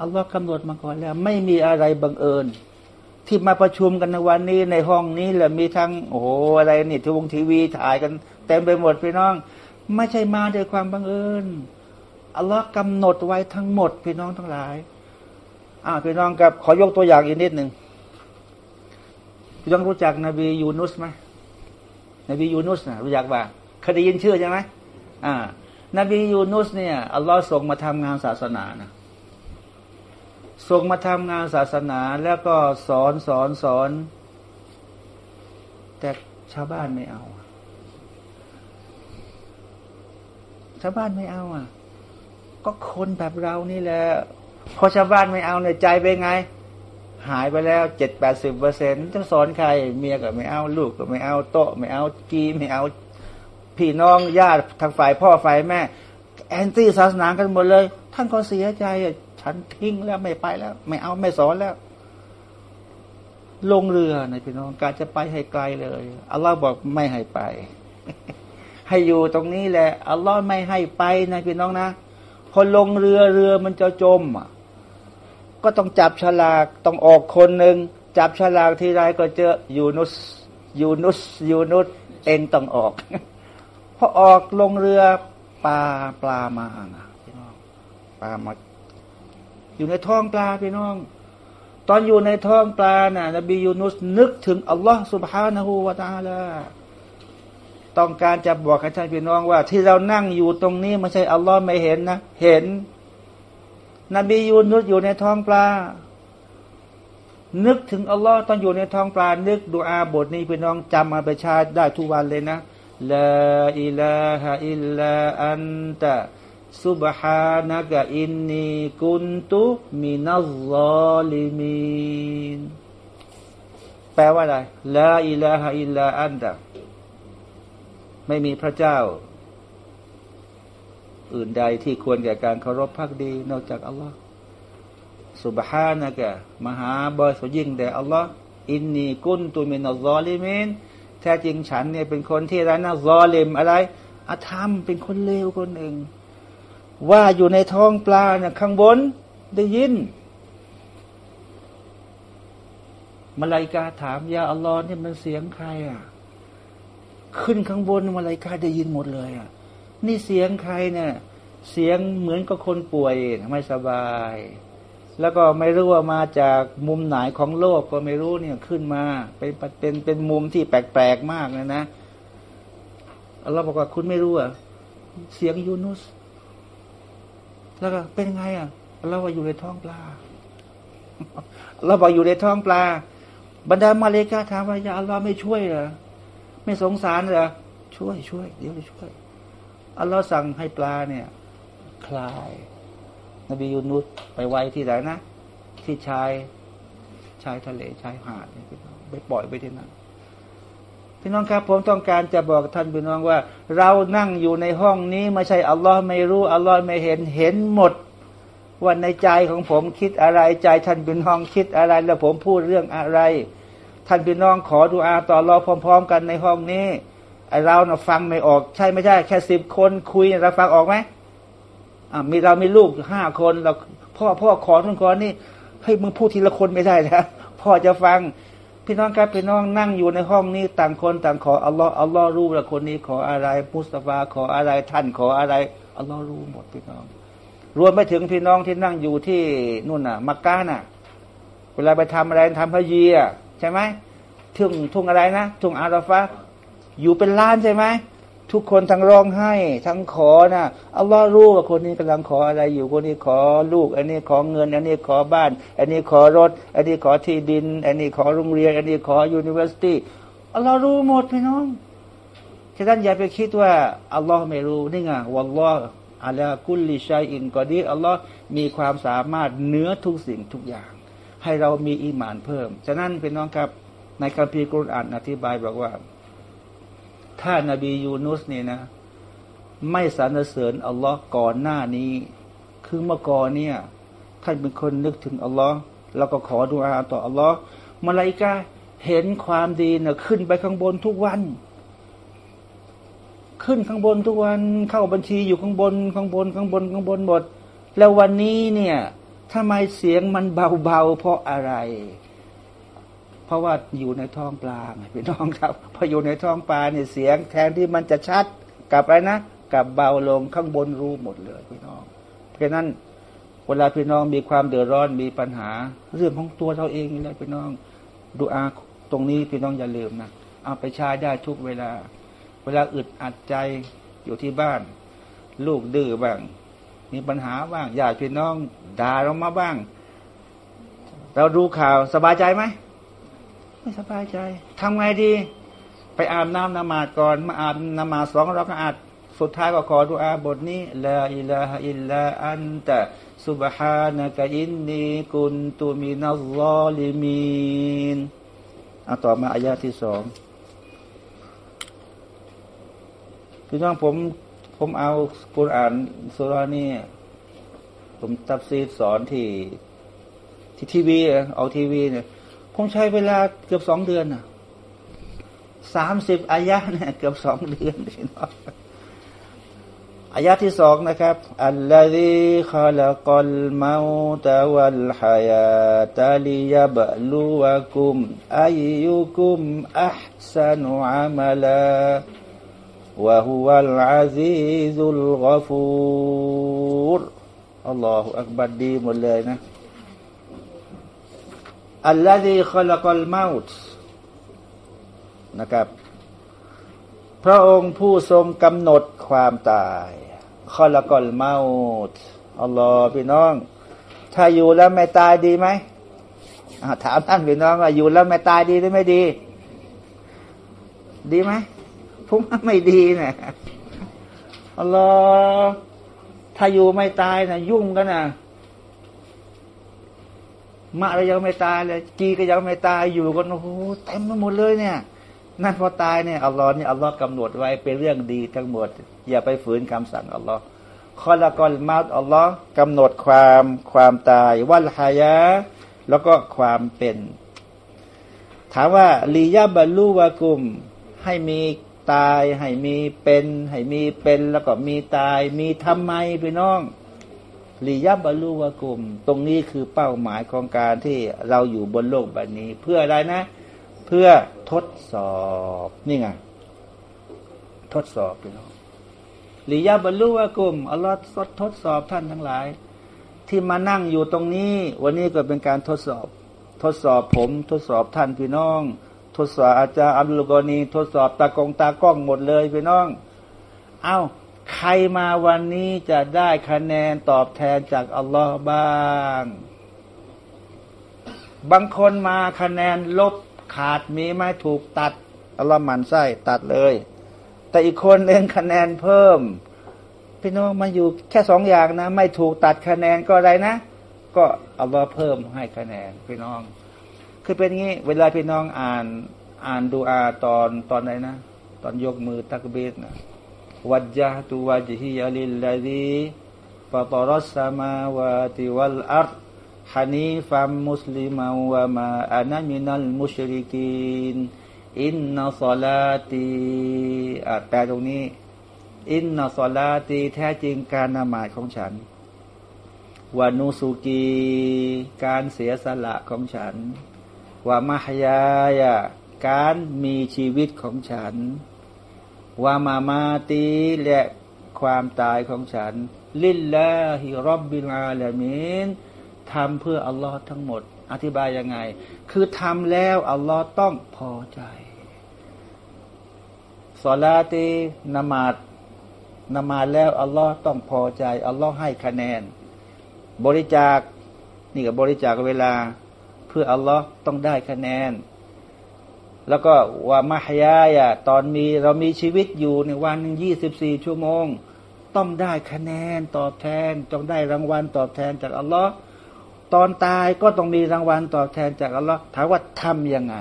อัลลอฮ์กำหนดมาก่อนแล้ว ไม่มีอะไรบังเอิญ ที่มาประชุมกันในวันนี้ในห้องนี้แหละมีทั้งโอ้โหอะไรนี่ทีวงทีวีถ่ายกันเต็มไปหมดพี่น้อง ไม่ใช่มาด้วยความบังเอิญอัลลอฮ์กำหนดไว้ทั้งหมดพี่น้องทั้งหลายอ่าพี่น้องครับขอยกตัวอย่างอีกนิดหนึ่งพี่น้องรู้จักนบียูนุสไหมนบียูนุสนะรู้จักป่ะเคยได้ยินชื่อใช่ไหมอ่า นบียูนุสเนี่ยอัลลอฮ์ส่งมาทำงานศาสนานะส่งมาทำงานศาสนาแล้วก็สอนสอนสอน แต่ชาวบ้านไม่เอา ชาวบ้านไม่เอาอะ ก็คนแบบเรานี่แหละพอชาวบ้านไม่เอาเนี่ยใจไปไง หายไปแล้วเจ็ดแปดสิบเปอร์เซ็นต์จะสอนใคร เมียก็ไม่เอา ลูกก็ไม่เอาโต๊ะไม่เอากีไม่เอา พี่น้องญาติทางฝ่ายพ่อฝ่ายแม่ แอนตี้ศาสนากันหมดเลย ท่านก็เสียใจฉันทิ้งแล้วไม่ไปแล้ว ไม่เอาไม่สอนแล้ว ลงเรือนะพี่น้องการจะไปให้ไกลเลยอัลลอฮ์บอกไม่ให้ไป ให้อยู่ตรงนี้แหละอัลลอฮ์ไม่ให้ไปนะพี่น้องนะพอลงเรือเรือมันจะจมอะก็ต้องจับฉลากต้องออกคนหนึ่งจับฉลากทีไรก็เจอยูนุสยูนุสยูนุสเองต้องออก พอออกลงเรือปลาปลามาอะพี่น้องปลามาอยู่ในท้องปลาพี่น้อง ตอนอยู่ในท้องปลาน่ะนบียูนุสนึกถึงอัลลอฮ์สุบฮานะฮูวาตาลาต้องการจะบอกให้ท่านพี่น้องว่า ที่เรานั่งอยู่ตรงนี้ไม่ใช่อัลลอฮ์ไม่เห็นนะ เห็น นบียูนุสอยู่ในท้องปลา นึกถึงอัลลอฮ์ตอนอยู่ในท้องปลา นึกดูอาบทนี้พี่น้องจำมาไปชาได้ทุกวันเลยนะ ลาอิลาฮะอิลลาอันตะซุบฮานะกะอินนีกุนตุมินัลลอลิมีนแปลว่าอะไรลาอิลาฮะอิลลาอันดะไม่มีพระเจ้า อื่นใดที่ควรแก่การเคารพภักดี นอกจากอัลลอฮ์سبحانك มหาบริสุทธิ์ยิ่งแด่อัลลอฮ์إني كنت من الظالمين แท้จริงฉันเนี่ยเป็นคนที่ไรนะ ظالم อะไรอาธรรมเป็นคนเลวคนหนึ่ง ว่าอยู่ในท้องปลาเนี่ยข้างบนได้ยินมาลายกาถามيا الله เนี่ยมันเสียงใครอะ ขึ้นข้างบนมาลายกาได้ยินหมดเลยอะ นี่เสียงใครเนี่ย เสียงเหมือนกับคนป่วยไม่สบาย แล้วก็ไม่รู้ว่ามาจากมุมไหนของโลกก็ไม่รู้เนี่ยขึ้นมา เป็นเป็นเป็นมุมที่แปลกๆมากเลยนะอัลลอฮ์บอกว่าคุณไม่รู้อะเสียงยูนุส แล้วก็เป็นไงอะเราว่าอยู่ในท้องปลาเราบอกอยู่ในท้องปลา บรรดามาเลกาถามว่าอย่าอัลลอฮ์ไม่ช่วยเหรอไม่สงสารเหรอช่วยช่วยเดี๋ยวไปช่วยอัลลอฮ์สั่งให้ปลาเนี่ย คลาย นบียูนุสไปไว้ที่ไหนนะ ที่ชายชายทะเลชายหาดไปปล่อยไปที่นั่นพี่น้องครับผมต้องการจะบอกท่านพี่น้องว่า เรานั่งอยู่ในห้องนี้ไม่ใช่อัลลอฮ์ไม่รู้อัลลอฮ์ไม่เห็นเห็นหมดว่าในใจของผมคิดอะไรใจท่านพี่น้องคิดอะไร แล้วผมพูดเรื่องอะไร ท่านพี่น้องขอดูอาต่อรอพร้อม ๆ กันในห้องนี้ไอเราเนาะฟังไม่ออก ใช่ไม่ใช่แค่สิบคนคุยเราฟังออกไหม มีเรามีลูกห้าคนเราพ่อพ่อขอทุกคนนี่ให้มึงพูดทีละคนไม่ได้นะพ่อจะฟัง พี่น้องครับพี่น้องนั่งอยู่ในห้องนี้ต่างคนต่างขออัลลอฮ์อัลลอฮ์รู้ว่าคนนี้ขออะไรมุสตาฟาขออะไรท่านขออะไรอัลลอฮ์รู้หมดพี่น้อง รวมไปถึงพี่น้องที่นั่งอยู่ที่นู่นน่ะ มักกะน่ะ เวลาไปทำอะไรทำฮัจญ์อะใช่ไหมทุ่งทุ่งอะไรนะทุ่งอาราฟะอยู่เป็นล้านใช่ไหม ทุกคนทั้งร้องไห้ ทั้งขอนะอัลลอฮ์รู้ว่าคนนี้กำลังขออะไรอยู่คนนี้ขอลูก อันนี้ขอเงิน อันนี้ขอบ้าน อันนี้ขอรถ อันนี้ขอที่ดิน อันนี้ขอโรงเรียน อันนี้ขอ university อัลลอฮ์รู้หมดพี่น้องฉะนั้นอย่าไปคิดว่าอัลลอฮ์ไม่รู้นี่ไงวัลลอฮ์อัลลอกุลลิชัยอินกอดีอัลลอฮ์มีความสามารถเหนือทุกสิ่งทุกอย่าง ให้เรามีอีหมานเพิ่ม ฉะนั้นเป็นน้องครับในคัมภีร์กุรอานอธิบายบอกว่า ถ้านาบียูนุสเนี่ยนะ ไม่สรรเสริญอัลลอฮ์ก่อนหน้านี้ คือเมื่อก่อนเนี่ย ท่านเป็นคนนึกถึงอัลลอฮ์แล้วก็ขอดุอาต่ออัลลอฮ์มาลายกาเห็นความดีเนี่ยขึ้นไปข้างบนทุกวัน ขึ้นข้างบนทุกวันเข้าบัญชีอยู่ข้างบนข้างบนข้างบนข้างบนหมด แล้ววันนี้เนี่ยทำไมเสียงมันเบาๆเพราะอะไร เพราะว่าอยู่ในท้องปลาไงพี่น้องครับ พออยู่ในท้องปลาเนี่ยเสียงแทนที่มันจะชัดกลับไปนะกลับเบาลงข้างบนรู้หมดเลยพี่น้อง เพราะนั้นเวลาพี่น้องมีความเดือดร้อนมีปัญหา เรื่องของตัวเราเองนี่แหละพี่น้องดูอาตรงนี้พี่น้องอย่าลืมนะเอาไปใช้ได้ทุกเวลา เวลาอึดอัดใจอยู่ที่บ้าน ลูกดื้อบ้าง มีปัญหาบ้างญาติพี่น้องด่าเรามาบ้าง เราดูข่าวสบายใจไหม ไม่สบายใจทำไงดี ไปอาบน้ำนมาดก่อน มาอาบนมาสองเราก็อาบสุดท้ายก็ขอดุอาบทนี้لا إله إلا أنت سبحانك إني كنت من الظالمين เอาต่อมาอายาที่สองพี่น้องผมผมเอากุรอ่านสุรานี่ ผมตัฟซีรสอนที่ที่ทีวี เอาทีวีเนี่ย คงใช้เวลาเกือบสองเดือนน่ะสามสิบอายะเนี่ยเกือบสองเดือนพี่น้องอายะที่สองนะครับอัลลอฮิขลักลมาตะวัลฮายาตาลิยาบลูวะกุมอายุกุมอัพสนุอามาลาวะฮุวัลอาซิซุลกฟูรอัลลอฮฺอักบัดดีหมดเลยนะ อัลลอฮีคอลกอลมาตนะครับ พระองค์ผู้ทรงกำหนดความตายคอลกอลมาตอัลลอฮฺพี่น้อง ถ้าอยู่แล้วไม่ตายดีไหมถามท่านพี่น้องว่าอยู่แล้วไม่ตายดีหรือไม่ดี ดีไหมผมว่าไม่ดีนะอัลลอฮฺถ้าอยู่ไม่ตายนะยุ่งกันนะ มะอะยังไม่ตายเลยกีก็ยังไม่ตายอยู่กันโอ้โหเต็มไปหมดเลยเนี่ย นั่นพอตายเนี่ยอัลลอฮ์เนี่ยอัลลอฮ์กำหนดไว้เป็นเรื่องดีทั้งหมด อย่าไปฝืนคำสั่งอัลลอฮ์คอละกอลมาตอัลลอฮ์กำหนดความความตายวัลฮายะแล้วก็ความเป็น ถามว่าลียาบรรลุวากุมให้มีตายให้มีเป็น ให้มีเป็นแล้วก็มีตาย มีทำไมพี่น้อง ลียาบรรลุวากุม ตรงนี้คือเป้าหมายของการที่เราอยู่บนโลกใบนี้ เพื่ออะไรนะ เพื่อทดสอบนี่ไงทดสอบพี่น้องลียาบรรลุวากุมอัลลอฮ์ทดสอบท่านทั้งหลาย ที่มานั่งอยู่ตรงนี้ วันนี้ก็เป็นการทดสอบ ทดสอบผมทดสอบท่านพี่น้อง ทดสอบอาจารย์อัลลกอนีทดสอบตากองตากล้องหมดเลยพี่น้อง เอา้า ใครมาวันนี้จะได้คะแนนตอบแทนจากอัลลอฮ์บ้าง บางคนมาคะแนนลบขาดมีไม่ถูกตัดอัลลอฮ์มันไส้ตัดเลย แต่อีกคนเองคะแนนเพิ่ม พี่น้องมาอยู่แค่สองอย่างนะ ไม่ถูกตัดคะแนนก็อะไรนะ ก็อัลลอฮ์เพิ่มให้คะแนนพี่น้อง คือเป็นงี้ เวลาพี่น้องอ่านอ่านดูอาตอนตอนไหนนะ ตอนยกมือตักบีดนะ วัจจาตุวจฮิยลิลลาดีฟาตรัสมาวาติวัลอัรฮานีฟัมมุสลิมาวะมาอานามินัลมุชริกินอินนัสลาตีอ่าแปลตรงนี้ อินนัสลาตีแท้จริงการนมาดของฉันวานุสุกีการเสียสละของฉันวามายายาการมีชีวิตของฉัน วามามาตีและความตายของฉัน ลิลลาฮิรับบิลอาลามินทำเพื่ออัลลอฮ์ทั้งหมด อธิบายยังไง คือทำแล้วอัลลอฮ์ต้องพอใจสลาตีนมาดนมาดแล้วอัลลอฮ์ต้องพอใจ อัลลอฮ์ให้คะแนน บริจาคนี่กับบริจาคเวลา เพื่ออัลลอฮ์ต้องได้คะแนน แล้วก็ว่ามหายายะตอนมีเรามีชีวิตอยู่ในวันหนึ่งยี่สิบสี่ชั่วโมง ต้องได้คะแนนตอบแทนต้องได้รางวัลตอบแทนจากอัลลอฮ์ตอนตายก็ต้องมีรางวัลตอบแทนจากอัลลอฮ์ถามว่าทํำยังไง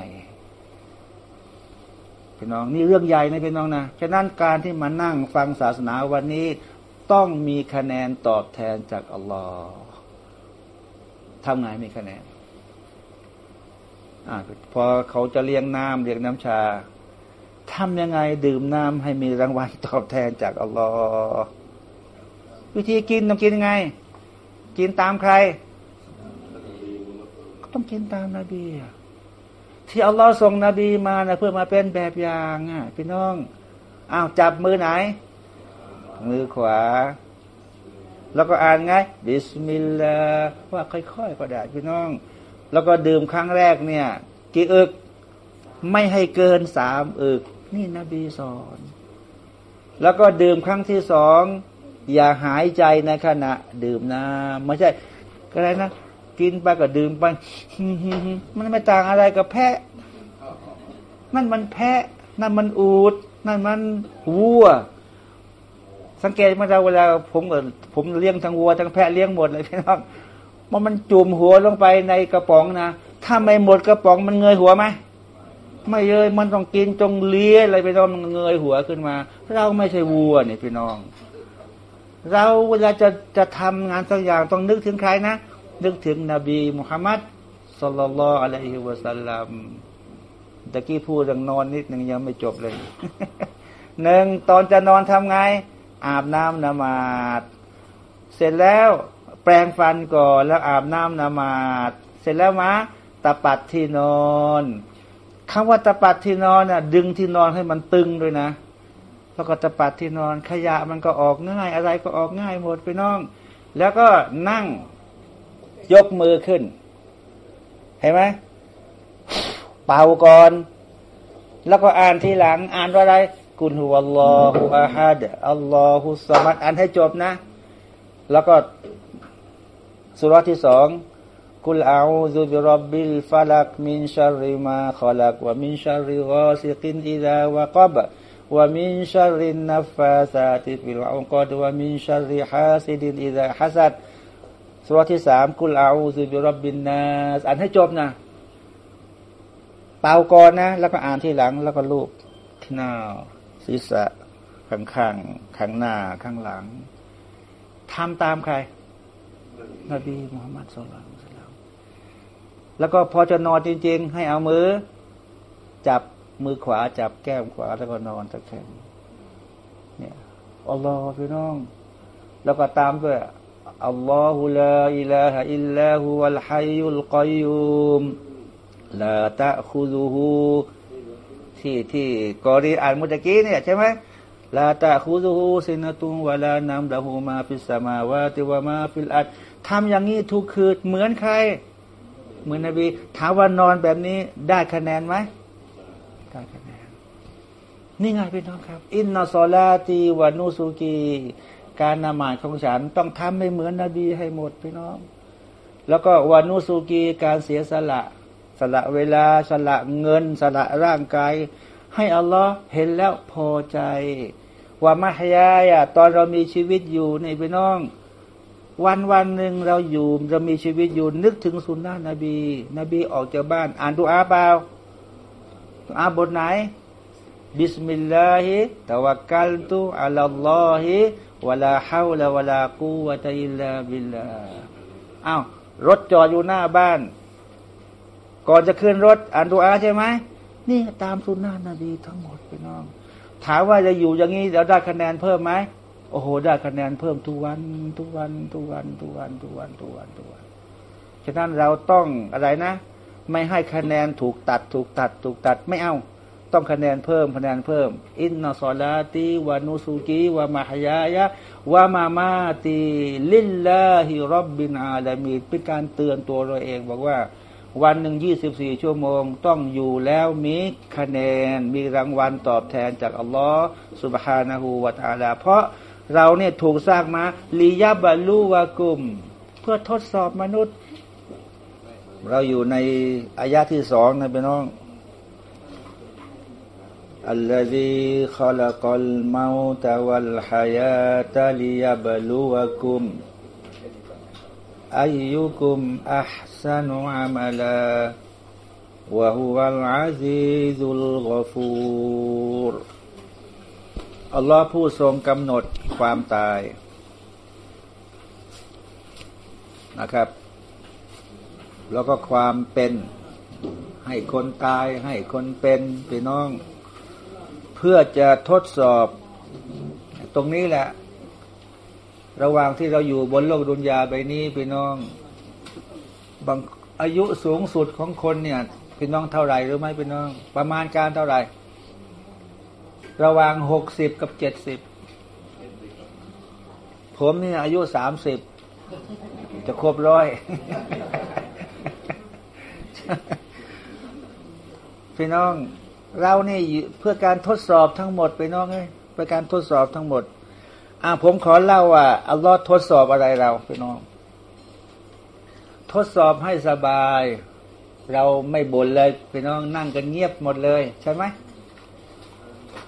พี่น้องนี่เรื่องใหญ่นะพี่น้องนะฉะนั้นการที่มานั่งฟังศาสนาวันนี้ต้องมีคะแนนตอบแทนจากอัลลอฮ์ทำไงมีคะแนน อพอเขาจะเลี้ยงน้ำเลี้ยงน้ำชาทำยังไงดื่มน้ำให้มีรางวัลตอบแทนจากอัลลอฮ์วิธีกินต้องกินยังไง กินตามใครต้องกินตามนาบีที่อัลลอฮ์ส่งนบีมานะเพื่อมาเป็นแบบอย่างอะพี่น้องอ้าวจับมือไหน มือขวา แล้วก็อ่านไง บิสมิลลาห์ว่าค่อยๆก็ได้พี่น้อง แล้วก็ดื่มครั้งแรกเนี่ย กี่อึก ไม่ให้เกินสามอึก นี่นบีสอน แล้วก็ดื่มครั้งที่สองอย่าหายใจในขณะ ดื่มนะไม่ใช่ก็ไรนะกินไปก็ดื่มไปมันไม่ต่างอะไรกับแพะ นั่นมันแพะ นั่นมันอูด นั่นมันวัว สังเกตมาเราเวลาผมผมเลี้ยงทั้งวัวทั้งแพะเลี้ยงหมดเลยพี่น้อง มันมันจุ่มหัวลงไปในกระป๋องนะถ้าไม่หมดกระป๋องมันเงยหัวไหมไม่เลยมันต้องกินจงเลี้ยอะไรไปต้องเงยหัวขึ้นมา เราไม่ใช่วัวนี่พี่น้อง เราเวลาจะจะทำงานสักอย่างต้องนึกถึงใครนะนึกถึงนบีมุฮัมมัดสุลลัลอะลัยฮิวะสัลลัมตะกี้พูดยังนอนนิดหนึ่งยังไม่จบเลยหนึ่งตอนจะนอนทำไง อาบน้ำนมาดเสร็จแล้ว ปรงฟันก่อนแล้วอาบน้ำนมาดเสร็จแล้วมาตะปัดที่นอนคำว่าตะปัดที่นอนน่ะดึงที่นอนให้มันตึงด้วยนะแล้วก็ตะปัดที่นอนขยะมันก็ออกง่าย อะไรก็ออกง่ายหมดไปน้อง แล้วก็นั่งยกมือขึ้น เห็นไหมเป่าก่อน แล้วก็อ่านทีหลัง อ่านว่าอะไร قل هو الله أحد الله الصمد อ่านให้จบนะ แล้วก็ สุรที่สองกุลอาอูซุบิรับบิลฟาลักมินชาริมาขลักวะมินชาริกอสิกินอิดาวะกับวะมินชารินนัฟฟาซาติฟิลอุกดวะมินชาริฮาซิดินอิดาฮัสัดสุรที่สามกุลอาอูซิบิรับบินนาอ่านให้จบนะเป่าก่อนนะ แล้วก็อ่านที่หลังแล้วก็ลูบที่หน้าศีรษะข้างข้างข้างหน้าข้างหลังทำตามใคร นบีมุฮัมมัดสุลลัลแล้วก็พอจะนอนจริง ๆ ให้เอามือ จับมือขวาจับแก้มขวาแล้วก็นอนตะแคงเนี่ยอัลลอฮฺพี่น้อง แล้วก็ตามด้วยอัลลอฮฺลาอิลาฮะอิลลาฮุวัลฮัยุลกัยุมลาตะคุซูฮูที่ที่กอรีอ่านมุตะกี้เนี่ยใช่ไหมลาตะคุซูฮูซินตุวะลานามดะฮูมาฟิสมาวาติวะมาฟิลอัด ทำอย่างนี้ทุกคืนเหมือนใคร เหมือนนบีถามว่านอนแบบนี้ได้คะแนนไหมได้คะแนนนี่ไงพี่น้องครับ อินนาซอลาตีวานูสุกีการนมาดของฉันต้องทำให้เหมือนนบีให้หมดพี่น้อง แล้วก็วานุสุกีการเสียสละ สละเวลาสละเงิน สละร่างกาย ให้อัลลอฮ์เห็นแล้วพอใจ ว่ามาฮยายะตอนเรามีชีวิตอยู่ในพี่น้อง วันวันหนึ่งเราอยู่เรามีชีวิตอยู่นึกถึงสุนนะนบี นบีออกจากบ้าน อ่านดุอาเปล่าอ่านบทไหน بسم الله توكلت على الله ولا حول ولا قوة إلا بالله อ้าวรถจอดอยู่หน้าบ้าน ก่อนจะขึ้นรถ อ่านดุอาใช่ไหมนี่ตามซุนนะห์นบีทั้งหมดพี่น้อง ถามว่าจะอยู่อย่างนี้เราได้คะแนนเพิ่มไหม โอ้โหได้คะแนนเพิ่มทุกวันทุกวันทุกวันทุกวันทุกวันทุกวันทุกวันฉะนั้นเราต้องอะไรนะ ไม่ให้คะแนนถูกตัด ถูกตัด ถูกตัดไม่เอา ต้องคะแนนเพิ่มคะแนนเพิ่ม อินนัสลาตีวานุสุกีวามาฮยายะวามามาตีลิลลาฮิรับบินอาลามีเป็นการเตือนตัวเราเองบอกว่าวันหนึ่งยี่สิบสี่ชั่วโมงต้องอยู่แล้วมีคะแนน มีรางวัลตอบแทนจากอัลลอฮ์สุบฮานาหูวาตาลา เพราะ เราเนี่ยถูกสร้างมาลียาบาลูวากุม เพื่อทดสอบมนุษย์ เราอยู่ในอายะที่สองนะพี่น้องอัลลอฮีขลักลมาตะวัลฮายาตะลียาบลูวะกุมอายุคุมอัพสนุอามัลาวะฮุวัลอาซิซุลกฟูร์ ฮ์ผู้ทรงกำหนดความตายนะครับ แล้วก็ความเป็น ให้คนตาย ให้คนเป็นพี่น้อง เพื่อจะทดสอบตรงนี้แหละ ระหว่างที่เราอยู่บนโลกดุนยาใบนี้พี่น้องบางอายุสูงสุดของคนเนี่ย พี่น้องเท่าไหร่หรือไม่พี่น้อง ประมาณการเท่าไหร่ ระหว่างหกสิบกับเจ็ดสิบผมนี่อายุสามสิบจะครบร้อยพี่น้อง เรานี่เพื่อการทดสอบทั้งหมดไปน้องเอ้ยเพื่อการทดสอบทั้งหมด อ่าผมขอเล่าว่าอัลลอฮ์ทดสอบอะไรเราไปน้อง ทดสอบให้สบาย เราไม่บ่นเลยไปน้องนั่งกันเงียบหมดเลย ใช่ไหม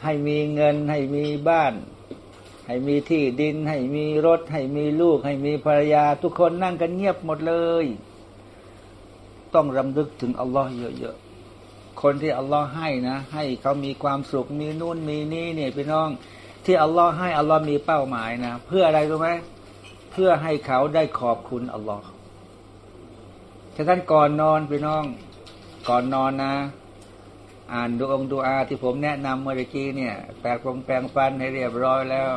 ให้มีเงินให้มีบ้าน ให้มีที่ดิน ให้มีรถ ให้มีลูก ให้มีภรรยา ทุกคนนั่งกันเงียบหมดเลย ต้องรำลึกถึงอัลลอฮ์เยอะๆ คนที่อัลลอฮ์ให้นะ ให้เขามีความสุขมีนู่นมีนี่เนี่ยพี่น้อง ที่อัลลอฮ์ให้อัลลอฮ์มีเป้าหมายนะ เพื่ออะไรรู้ไหมเพื่อให้เขาได้ขอบคุณอัลลอฮ์ฉะนั้นก่อนนอนพี่น้อง ก่อนนอนนะ อ่านดูองดูอาที่ผมแนะนำเมื่อกี้เนี่ยแปลงปรงแปลงฟันให้เรียบร้อยแล้ว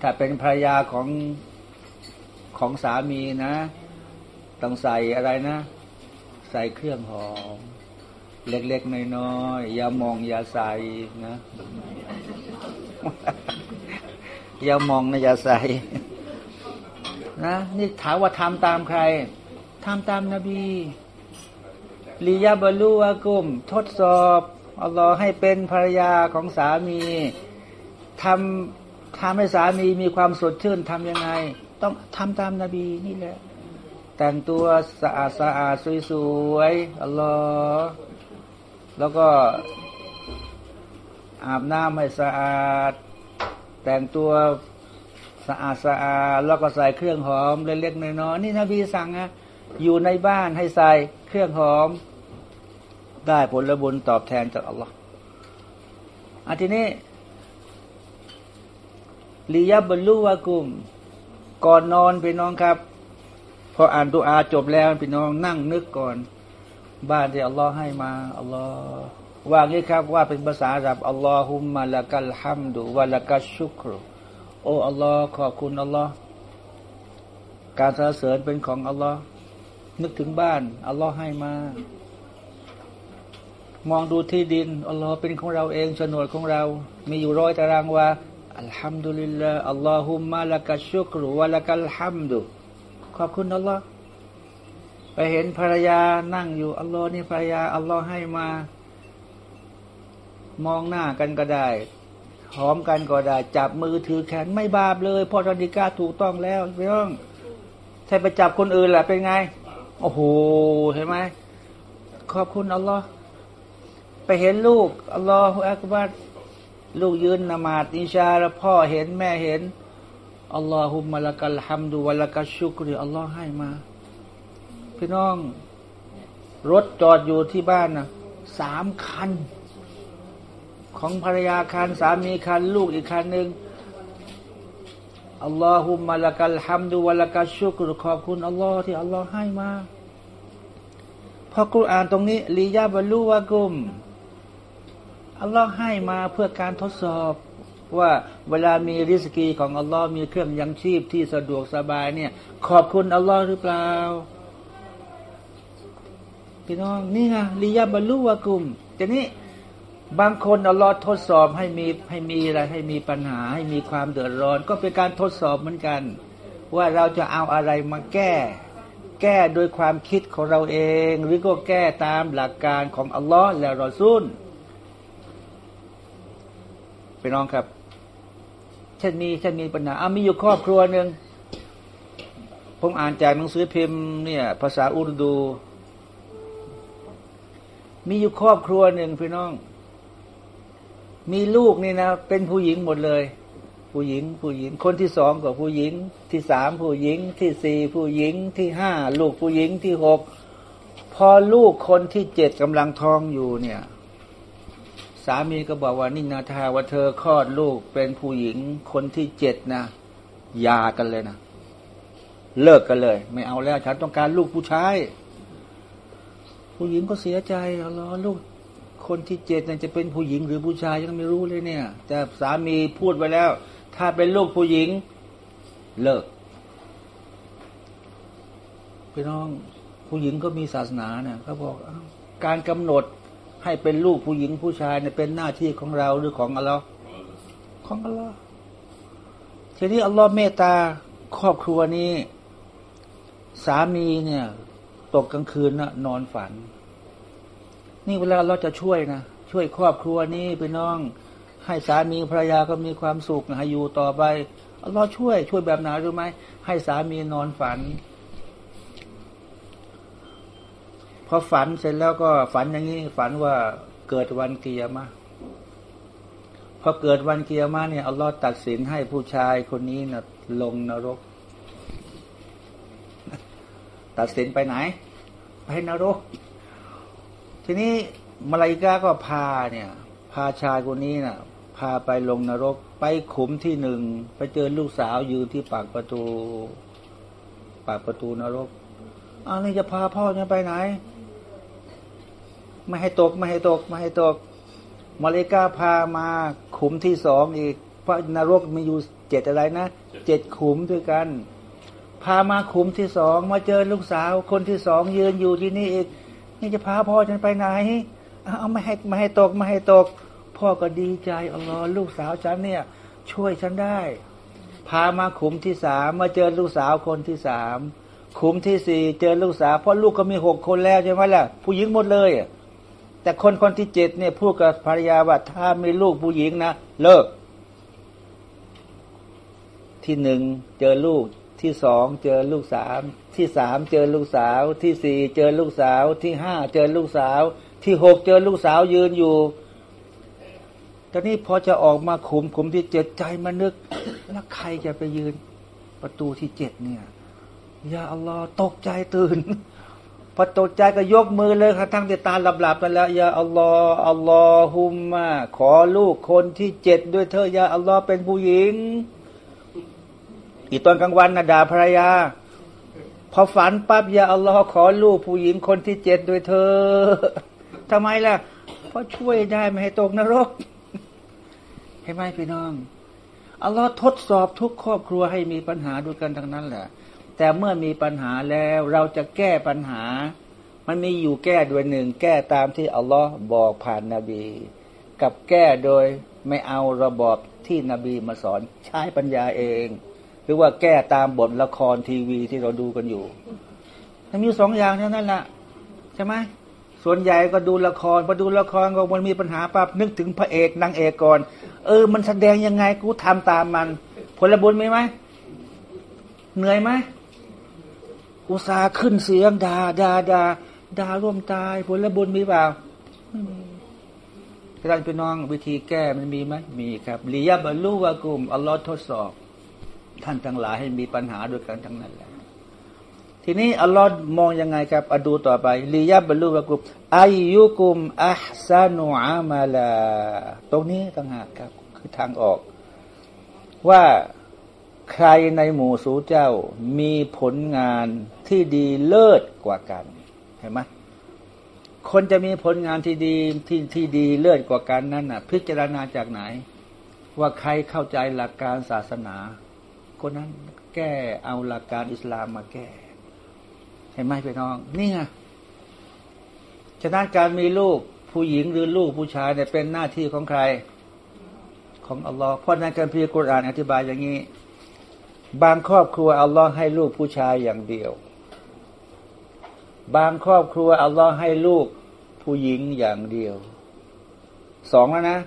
ถ้าเป็นภรรยาของของสามีนะ ต้องใส่อะไรนะ ใส่เครื่องหอม เล็กๆน้อยๆอย่ามองอย่าใส่นะอย่ามองนะอย่าใส่นะนี่ถามว่าทำตามใครทำตามนาบีลียาบลูอากุม ทดสอบ อัลลอฮ์ให้เป็นภรรยาของสามีทำทำให้สามีมีความสดชื่นทำยังไง ต้องทำตามนาบีนี่แหละ แต่งตัวสะอาดสะอาดสวยๆอัลลอฮ์แล้วก็อาบน้ำให้สะอาด แต่งตัวสะอาดสะอาดแล้วก็ใส่เครื่องหอมเล็กๆน้อยๆนี่นบีสั่งนะอยู่ในบ้านให้ใส่เครื่องหอม ได้ผลบุญตอบแทนจากอัลลอฮ์อันทีนี้ลียบบรรลุวากุม ก่อนนอนพี่น้องครับ พออ่านตัวอาจบแล้วพี่น้องนั่งนึกก่อน บ้านที่อัลลอฮ์ให้มาอัลลอฮ์ว่างี้ครับว่าเป็นภาษาอับอัลลอฮุมมาละกัลฮัมดุวะละกัชชุกรุโอ้อัลลอฮ์ขอบคุณอัลลอฮ์การสรรเสริญเป็นของอัลลอฮ์นึกถึงบ้านอัลลอฮ์ให้มา มองดูที่ดินอัลลอฮ์เป็นของเราเองโฉนดของเรา มีอยู่ร้อยตารางวาอัลฮัมดุลิลลาอัลลอฮุมมาละกัชุกรุวะละกัลฮัมดุขอบคุณอัลลอฮ์ไปเห็นภรรยานั่งอยู่อัลลอฮ์นี่ภรรยาอัลลอฮ์ให้มา มองหน้ากันก็ได้หอมกันก็ได้ จับมือถือแขนไม่บาปเลยพ่อรันิกาถูกต้องแล้วไม่ต้องถ้าไปจับคนอื่นแหละเป็นไง โอ้โหเห็นไหมขอบคุณอัลลอฮ์ ไปเห็นลูกอัลลอฮฺอักบัดลูกยืนนมาดอินชาล้วพ่อเห็นแม่เห็นอัลลอฮุมะละกัลฮัมดุวะละกัชชุกรีอัลลอฮ์ให้มา พี่น้อง รถจอดอยู่ที่บ้านนะสามคัน ของภรรยาคันสามีคัน ลูกอีกคันหนึ่งอัลลอฮุมะละกัลฮัมดุวะละกัชชุกรขอบคุณอัลลอฮ์ที่อัลลอฮ์ให้มาพอกุรอานตรงนี้ลียาบรรลุวะกุม อัลลอฮ์ให้มาเพื่อการทดสอบว่าเวลามีริสกีของอัลลอฮ์มีเครื่องยังชีพที่สะดวกสบายเนี่ย ขอบคุณอัลลอฮ์หรือเปล่าพี่น้องนี่ไงลียาบรรลุวะกุมแต่นี้บางคนอัลลอฮ์ทดสอบให้มีให้มีอะไรให้มีปัญหาให้มีความเดือดร้อน ก็เป็นการทดสอบเหมือนกัน ว่าเราจะเอาอะไรมาแก้ แก้โดยความคิดของเราเอง หรือก็แก้ตามหลักการของอัลลอฮ์และรอซูล พี่น้องครับเช่นมีเช่นมีปัญหาอามีอยู่ครอบครัวหนึ่งผมอ่านจากหนังสือพิมพ์เนี่ย ภาษาอุรดู มีอยู่ครอบครัวหนึ่งพี่น้อง มีลูกนี่นะเป็นผู้หญิงหมดเลย ผู้หญิง ผู้หญิง คนที่สองกับผู้หญิง ที่สามผู้หญิง ที่สี่ผู้หญิง ที่ห้าลูกผู้หญิงที่หกพอลูกคนที่เจ็ดกำลังท้องอยู่เนี่ย สามีก็บอกว่านี่นาทาว่าเธอคลอดลูกเป็นผู้หญิงคนที่เจ็ดนะยากันเลยนะเลิกกันเลย ไม่เอาแล้วฉันต้องการลูกผู้ชายผู้หญิงก็เสียใจรอลูกคนที่เจ็ดน่จะเป็นผู้หญิงหรือผู้ชายยังไม่รู้เลยเนี่ย แต่สามีพูดไปแล้ว ถ้าเป็นลูกผู้หญิง เลิกพี่น้องผู้หญิงก็มีศาสนาเนี่ยเขาบอกการกำหนด ให้เป็นลูกผู้หญิงผู้ชายเนี่ยเป็นหน้าที่ของเราหรือของอัลลอฮ์ของอัลลอฮ์ทีนี้อัลลอฮ์เมตตาครอบครัวนี้ สามีเนี่ย ตกกลางคืนนะนอนฝัน นี่เวลาเราจะช่วยนะช่วยครอบครัวนี้ไปน้อง ให้สามีภรรยาก็มีความสุขให้อยู่ต่อไปอัลลอฮ์ช่วย ช่วยแบบไหนรู้ไหมให้สามีนอนฝัน พอฝันเสร็จแล้วก็ฝันอย่างนี้ฝันว่าเกิดวันเกียร์มาพอเกิดวันเกียร์มาเนี่ยอัลลอฮ์ตัดสินให้ผู้ชายคนนี้นะลงนรก ตัดสินไปไหน ไปนรก ทีนี้มาลายกาก็พาเนี่ย พาชายคนนี้นะ่ะ พาไปลงนรก ไปขุมที่หนึ่งไปเจอลูกสาวยืนที่ปากประตู ปากประตูนรกอ้าวนี่จะพาพ่อจะไปไหน ไม่ให้ตก ไม่ให้ตก ไม่ให้ตกมาเลกาพามาขุมที่สองอีก เพราะนรกมีอยู่เจ็ดอะไรนะเจ็ดขุมด้วยกัน พามาขุมที่สองมาเจอลูกสาว คนที่สองยืนอยู่ที่นี่อีก นี่จะพาพ่อฉันไปไหนเอาไม่ให้ไม่ให้ตกไม่ให้ตก พ่อก็ดีใจอัลลอฮ์ลูกสาวฉันเนี่ย ช่วยฉันได้ พามาขุมที่สามมาเจอลูกสาวคนที่สามขุมที่สี่เจอลูกสาวเพราะลูกก็มีหกคนแล้วใช่ไหมล่ะ ผู้หญิงหมดเลยอะ แต่คนคนที่เจ็ดเนี่ยพูดกับภรรยาว่าถ้ามีลูกผู้หญิงนะเลิก ที่หนึ่งเจอลูกที่สองเจอลูกสามที่สามเจอลูกสาว ที่สี่เจอลูกสาว ที่ห้าเจอลูกสาว ที่หกเจอลูกสาวยืนอยู่ตอนนี้พอจะออกมาขุมขุมที่เจ็ดใจมานึก แล้วใครจะไปยืน ประตูที่เจ็ดเนี่ย ยาอัลลอฮ์ตกใจตื่น พอตกใจก็ยกมือเลยครับทั้งที่ตาหลับๆไปแล้วยาอัลลอฮ์อัลลอฮุมมาขอลูกคนที่เจ็ดด้วยเธอยาอัลลอฮ์เป็นผู้หญิง อีตอนกลางวันนะด่าภรรยา พอฝันปั๊บยาอัลลอฮ์ขอลูกผู้หญิงคนที่เจ็ดด้วยเธอทำไมล่ะ เพราะช่วยได้ไม่ให้ตกนรกเห็นไหมพี่น้องอัลลอฮ์ทดสอบทุกครอบครัวให้มีปัญหาด้วยกันทั้งนั้นแหละ แต่เมื่อมีปัญหาแล้วเราจะแก้ปัญหา มันมีอยู่แก้ด้วยหนึ่ง แก้ตามที่อัลลอฮ์บอกผ่านนาบี กับแก้โดยไม่เอาระบอบที่นบีมาสอนใช้ปัญญาเอง หรือว่าแก้ตามบทละครทีวีที่เราดูกันอยู่มันมีสองอย่างเท่านั้นแหละใช่ไหมส่วนใหญ่ก็ดูละครพอดูละครก็มันมีปัญหาปั๊บนึกถึงพระเอกนางเอกก่อน เออ มันแสดงยังไงกูทำตามมัน ผลบุญไหมไหมเหนื่อยไหม อุตสาห์ขึ้นเสียงด่าด่าด่าด่าร่วมตาย ผลบุญมีเปล่าไม่มีท่านพี่น้องวิธีแก้มันมีไหมมีครับลียาบรรลุวากุมอัลลอฮ์ทดสอบ ท่านทั้งหลายให้มีปัญหาด้วยกันทั้งนั้นแหละทีนี้อัลลอฮ์มองยังไงครับอดูต่อไปลียาบรรลุวากุมอายุกุมอัพซานุอามาลา ตรงนี้ต่างหากครับ คือทางออก ว่า ใครในหมู่สูเจ้ามีผลงานที่ดีเลิศกว่ากันเห็นไหมคนจะมีผลงานที่ดีที่ที่ดีเลิศกว่ากันนั้นน่ะ พิจารณาจากไหน ว่าใครเข้าใจหลักการศาสนาคนนั้นแก้เอาหลักการอิสลามมาแก้ เห็นไหมพี่น้อง นี่ไงฉะนั้นการมีลูกผู้หญิงหรือลูกผู้ชายเนี่ยเป็นหน้าที่ของใคร ของอัลลอฮ์เพราะในการพิจารณาอธิบายอย่างนี้ บางครอบครัวอัลลอฮ์ให้ลูกผู้ชายอย่างเดียว บางครอบครัวอัลลอฮ์ให้ลูกผู้หญิงอย่างเดียวสองแล้วนะ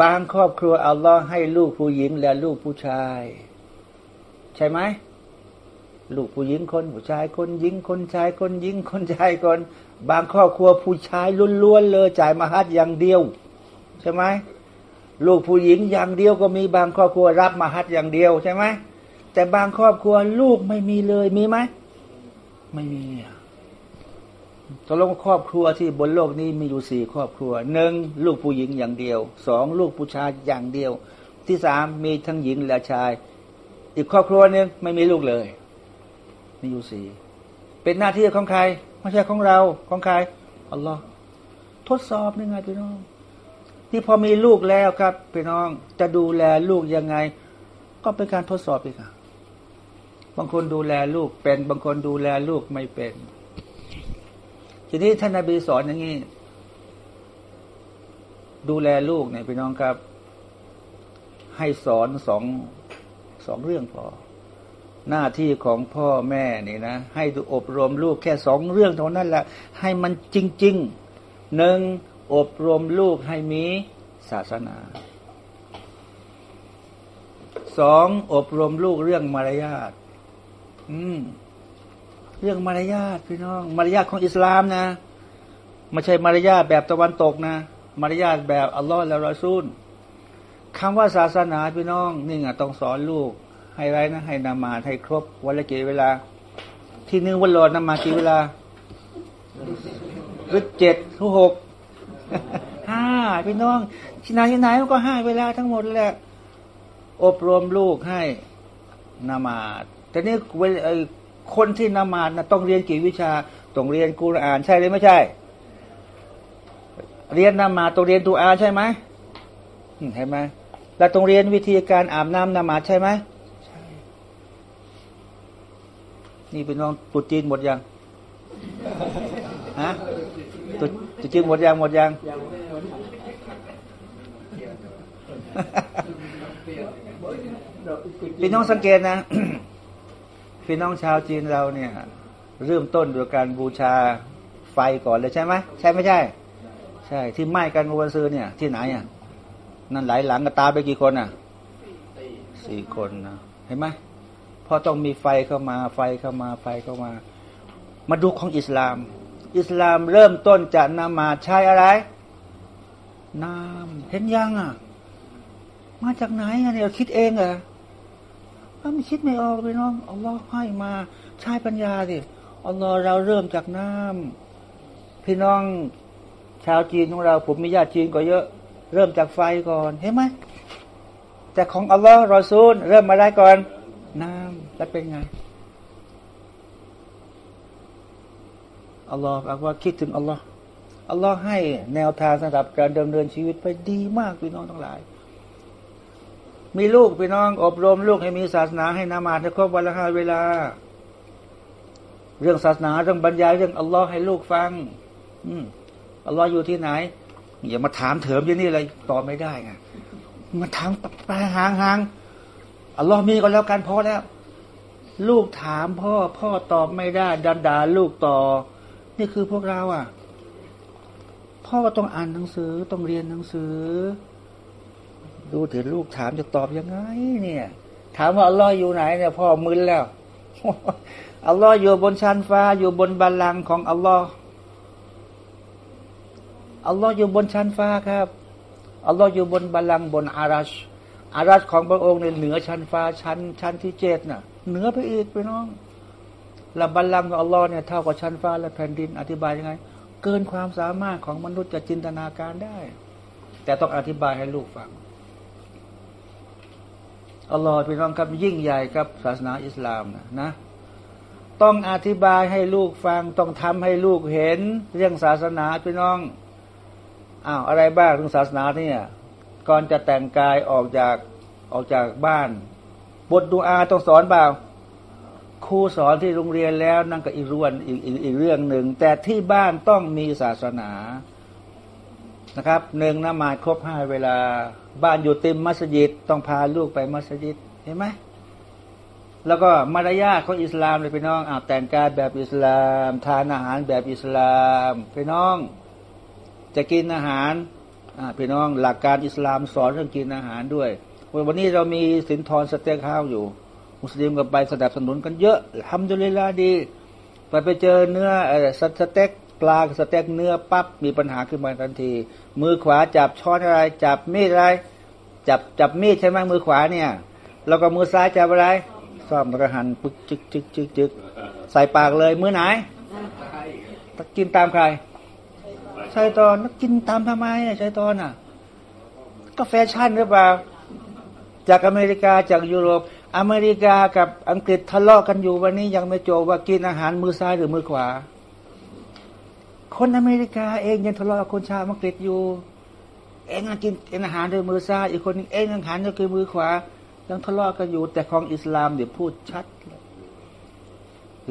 บางครอบครัวอัลลอฮ์ให้ลูกผู้หญิงและลูกผู้ชาย ใช่ไหมลูกผู้หญิงคนผู้ชายคนหญิงคนชายคนหญิงคนชายคน บางครอบครัวผู้ชายล้วนๆเลยจ่ายมาฮัดอย่างเดียว ใช่ไหมลูกผู้หญิงอย่างเดียวก็มีบางครอบครัวรับมาฮัดอย่างเดียวใช่ไหม แต่บางครอบครัวลูกไม่มีเลยมีไหมไม่มีตกลงครอบครัวที่บนโลกนี้มีอยู่สี่ครอบครัวหนึ่งลูกผู้หญิงอย่างเดียวสองลูกผู้ชายอย่างเดียว ที่สามมีทั้งหญิงและชาย อีกครอบครัวหนึ่งไม่มีลูกเลย มีอยู่สี่เป็นหน้าที่ของใครไม่ใช่ของเราของใครอัลลอฮ์ทดสอบยังไงพี่น้องที่พอมีลูกแล้วครับพี่น้องจะดูแลลูกยังไง ก็เป็นการทดสอบอีกอะ บางคนดูแลลูกเป็น บางคนดูแลลูกไม่เป็น ทีนี้ท่านนาบีสอนอย่างนี้ ดูแลลูกเนี่ยพี่น้องครับ ให้สอนสองสองเรื่องพอ หน้าที่ของพ่อแม่นี่นะ ให้ดูอบรมลูกแค่สองเรื่องเท่านั้นแหละ ให้มันจริงๆหนึ่งอบรมลูกให้มีศาสนาสองอบรมลูกเรื่องมารยาท อืม เรื่องมารยาทพี่น้อง มารยาทของอิสลามนะไม่ใช่มารยาทแบบตะวันตกนะ มารยาทแบบอัลลอฮ์และรอซูลคำว่าศาสนาพี่น้องนี่ไงต้องสอนลูก ให้ไรนะ ให้นามาให้ครบวันละกี่เวลา ที่หนึ่งวันหลอดนามากี่เวลาหรือเจ็ดทุกหกห้าพี่น้องที่ไหนที่ไหนก็ห้าเวลาทั้งหมดแหละอบรมลูกให้นามา แต่นี้คนที่นมาดนะต้องเรียนกี่วิชาต้องเรียนกุรอานใช่หรือไม่ใช่ เรียนนมาต้องเรียนตูอาใช่ไหมเห็นไหมแล้วต้องเรียนวิธีการอาบน้ำนมาดใช่ไหมใช่นี่เป็นน้องตุจีนหมดยังฮะตุตุจีนหมดยังหมดยังพี่น้องสังเกตนะ พี่น้องชาวจีนเราเนี่ย เริ่มต้นโดยการบูชาไฟก่อนเลยใช่ไหมใช่ไม่ใช่ ใช่ที่ไหม้กันวันซื้อเนี่ย ที่ไหนอะนั่นหลายหลังก็ตาไปกี่คนอะสี่คนนะเห็นไหมพอต้องมีไฟเข้ามาไฟเข้ามาไฟเข้ามา มาดูของอิสลาม อิสลามเริ่มต้นจากนามาใช้อะไร น้ำเห็นยังอะ มาจากไหนอะเนี่ยคิดเองเหรอ ถ้าไม่คิดไม่ออกเลยน้องอัลลอฮ์ให้มาใช้ปัญญาสิอัลลอฮ์เราเริ่มจากน้ำพี่น้องชาวจีนของเรา ผมมีญาติจีนก็เยอะ เริ่มจากไฟก่อนเห็นไหมแต่ของอัลลอฮ์รอซูล เริ่มมาได้ก่อน น้ำแล้วเป็นไงอัลลอฮ์บอกว่าคิดถึงอัลลอฮ์อัลลอฮ์ให้แนวทางสำหรับการดำเนินชีวิตไปดีมากพี่น้องทั้งหลาย มีลูกพี่น้องอบรมลูกให้มีศาสนาให้นามาให้ครบวันละห้าเวลา เรื่องศาสนาเรื่องบรรยายเรื่องอัลลอฮ์ให้ลูกฟัง อืมอัลลอฮ์อยู่ที่ไหนอย่ามาถามเถิมที่นี่เลยตอบไม่ได้ไงมาถามไปห่างหางอัลลอฮ์มีก็แล้วกันพอแล้ว ลูกถามพ่อพ่อตอบไม่ได้ดันดาลูกต่อ นี่คือพวกเราอะ พ่อต้องอ่านหนังสือต้องเรียนหนังสือ ดูถึงลูกถามจะตอบยังไง เนี่ย ถามว่าอัลลอฮ์อยู่ไหนเนี่ยพ่อมึนแล้วอัลลอฮ์อยู่บนชั้นฟ้า อยู่บนบัลลังก์ของอัลลอฮ์อัลลอฮ์อยู่บนชั้นฟ้าครับอัลลอฮ์อยู่บนบัลลังก์บนอารัชอารัชของพระองค์เนี่ยเหนือชั้นฟ้าชั้น ชั้นที่เจ็ดน่ะ เหนือไปอีกไปน้องและบัลลังก์ของอัลลอฮ์เนี่ยเท่ากับชั้นฟ้าและแผ่นดินอธิบายยังไง เกินความสามารถของมนุษย์จะจินตนาการได้ แต่ต้องอธิบายให้ลูกฟัง อัลลอฮ์พี่น้องครับยิ่งใหญ่ครับศาสนาอิสลามนะนะ ต้องอธิบายให้ลูกฟังต้องทำให้ลูกเห็นเรื่องศาสนาพี่น้องอ้าวอะไรบ้างเรื่องศาสนาเนี่ยก่อนจะแต่งกายออกจากออกจากบ้าน บทดูอาต้องสอนเปล่าครูสอนที่โรงเรียนแล้วนั่นก็อีกรวนอีกอีกอีกเรื่องหนึ่ง แต่ที่บ้านต้องมีศาสนานะครับหนึ่งนมาครบห้าเวลา บ้านอยู่ต็มมัสยิดต้องพาลูกไปมัสยิดเห็นไหมแล้วก็มารยาทของอิสลามเลยพี่น้องอาบแต่งกายแบบอิสลาม ทานอาหารแบบอิสลามพี่น้อง จะกินอาหารพี่น้องหลักการอิสลามสอนเรื่องกินอาหารด้วย วันนี้เรามีสินทรสเต็กข้าวอยู่ มุสลิมก็ไปสนับสนุนกันเยอะทำดุลิลาดี ไปไปเจอเนื้อสเต็ก ปลาสเต็กเนื้อปั๊บมีปัญหาขึ้นมาทันที มือขวาจับช้อนอะไร จับมีดอะไร จับจับมีดใช่ไหมมือขวาเนี่ย แล้วก็มือซ้ายจับอะไรซ่อมแล้วก็หันปึ๊กจึกจึกจึกจึกใส่ปากเลยมือไหนกินตามใครชัยตอนกินตามทำไมชัยตอนอะ ก็แฟชั่นหรือเปล่าจากอเมริกาจากยุโรป อเมริกากับอังกฤษทะเลาะกันอยู่วันนี้ยังไม่จบว่ากินอาหารมือซ้ายหรือมือขวา คนอเมริกาเองยังทะเลาะกับคนชาวอังกฤษอยู่ เองกินอาหารด้วยมือซ้ายอีกคนนึงเองอาหารก็คือมือขวา ยังทะเลาะกันอยู่ แต่ของอิสลามเดี๋ยวพูดชัด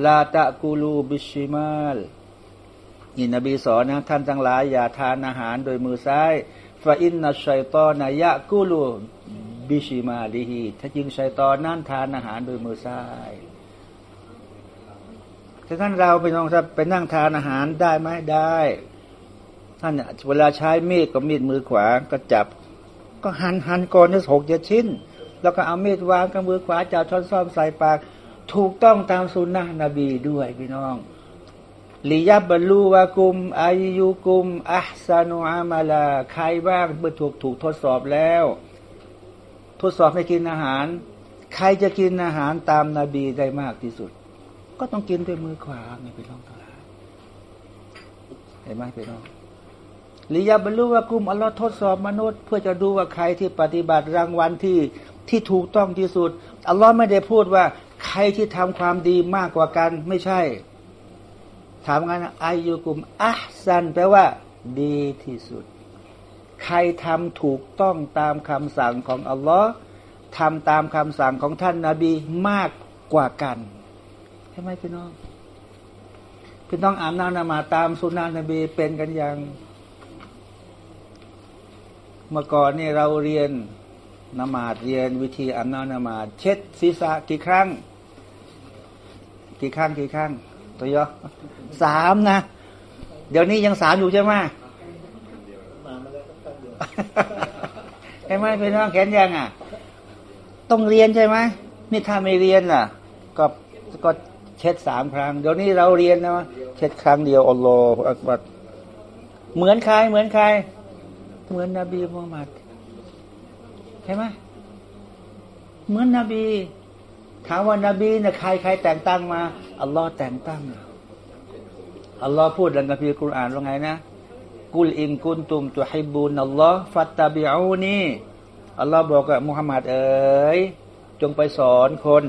ลาตะกูลูบิชิมาลนี่นบีสอนนะท่านทั้งหลาย อย่าทานอาหารโดยมือซ้ายฟาอินนัชัยตอนายะกุลูบิชิมาลิฮีถ้าจริงชัยตอนนั่นทานอาหารโดยมือซ้าย ถ้าท่านเราไปลองไปนั่งทานอาหารได้ไหมได้ท่านเวลาใช้มีดกับมีดมือขวาก็จับ ก็หันหันก่อนจะหกจะชิ้น แล้วก็เอามีดวางกับมือขวาจับช้อนซ่อมใส่ปาก ถูกต้องตามสุนนะนบีด้วยพี่น้องลิยับบลูวากุมอายุกุมอัพซานุอามาลาใครบ้างเมื่อถูกถูกทดสอบแล้ว ทดสอบให้กินอาหาร ใครจะกินอาหารตามนาบีได้มากที่สุด ก็ต้องกินด้วยมือขวาไม่เป็นร่องทั้งหลายเห็นไหมเป็นร่องลิยับบลูว่ากุมอัลลอฮ์ทดสอบมนุษย์ เพื่อจะดูว่าใครที่ปฏิบัติรางวัลที่ที่ถูกต้องที่สุด อัลลอฮ์ไม่ได้พูดว่า ใครที่ทำความดีมากกว่ากันไม่ใช่ ถามงั้นอายุกุมอัพซันแปลว่า ดีที่สุด ใครทำถูกต้องตามคำสั่งของอัลลอฮ์ทำตามคำสั่งของท่านนาบีมากกว่ากัน ช่ไหมพี่น้องพี่น้องอ่านนานามาตามสุนานะนบีเป็นกันอย่างเมื่อก่อนนี่เราเรียนนมาดเรียนวิธีอ่านนานามาเช็ดศีรษะกี่ครั้ง กี่ครั้งกี่ครั้งตัวยอสามนะ เดี๋ยวนี้ยังสามอยู่ใช่ไหมใช่ไหมพี่น้องแขนยังอะ ต้องเรียนใช่ไหมนี่ถ้าไม่เรียนล่ะ ก็ก็เช็ดสามครั้ง เดี๋ยวนี้เราเรียนนะเช็ดครั้งเดียวอัลลอฮฺอักบัดเหมือนใครเหมือนใคร เหมือนนบีมุฮัมมัดใช่ไหมเหมือนนบี ถามว่านบีเนี่ยใครใครแต่งตั้งมาอัลลอฮ์แต่งตั้งอัลลอฮ์พูดในกัมภีร์กุรอานว่าไงนะ กุลอินกุนตุมตุฮิบูนอัลลอฮ์ฟัตตาบิอูนีอัลลอฮ์บอกกับมุฮัมมัดเอ๋ยจงไปสอนคน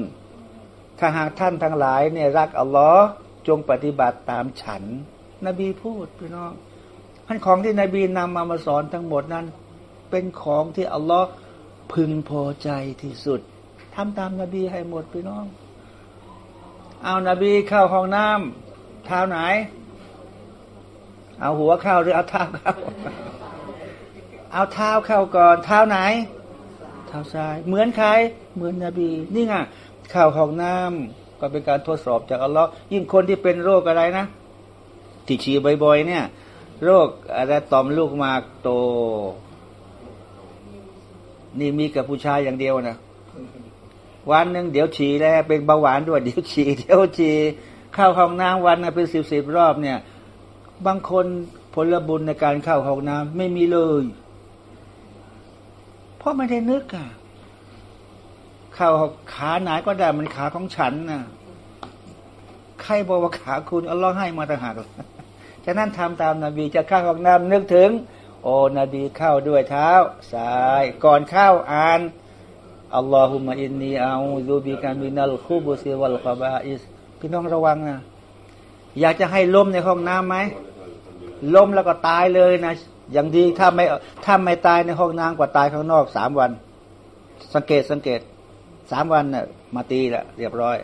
ถ้าหากท่านทั้งหลายเนี่ยรักอัลลอฮ์จงปฏิบัติตามฉัน นบีพูดพี่น้องพันของที่นบีนำมามาสอนทั้งหมดนั้น เป็นของที่อัลลอฮ์พึงพอใจที่สุดทำตามนาบีให้หมดพี่น้อง เอานาบีเข้าห้องน้ำเท้าไหน เอาหัวเข้าหรือเอาเท้าเข้า เอาเท้าเข้าก่อน เท้าไหน เท้าซ้าย เหมือนใคร เหมือนนบี นี่ไง ข้าห้องน้ำก็เป็นการทดสอบจากอัลลอฮ์ยิ่งคนที่เป็นโรคอะไรนะที่ฉี่บ่อยๆเนี่ย โรคอะไรต่อมลูกหมากโต นี่มีกับผู้ชายอย่างเดียวนะวันหนึ่งเดี๋ยวฉี่แล้ว เป็นเบาหวานด้วย เดี๋ยวฉี่เดี๋ยวฉี่เข้าห้องน้ำวันนึงเป็นสิบสิบรอบเนี่ย บางคนผลบุญในการเข้าห้องน้ำไม่มีเลย เพราะไม่ได้นึกอะ เข้าขาไหนก็ได้มันขาของฉันนะใครบอกว่าขาคุณอัลลอฮ์ให้มาต่างหากฉะนั้นทำตามนาบีจะเข้าห้องน้ำนึกถึง โอ้นบีเข้าด้วยเท้าซ้ายก่อนเข้าอ่านอัลลอฮุมะอินนีอาอูซูบิกามินัลคูบุซิวัลกบาอิสพี่น้องระวังนะอยากจะให้ล้มในห้องน้ำไหมล้มแล้วก็ตายเลยนะ อย่างดีถ้าไม่ถ้าไม่ตายในห้องน้ำกว่าตายข้างนอกสามวัน สังเกตสังเกต สามวันน่ะมาตีละเรียบร้อย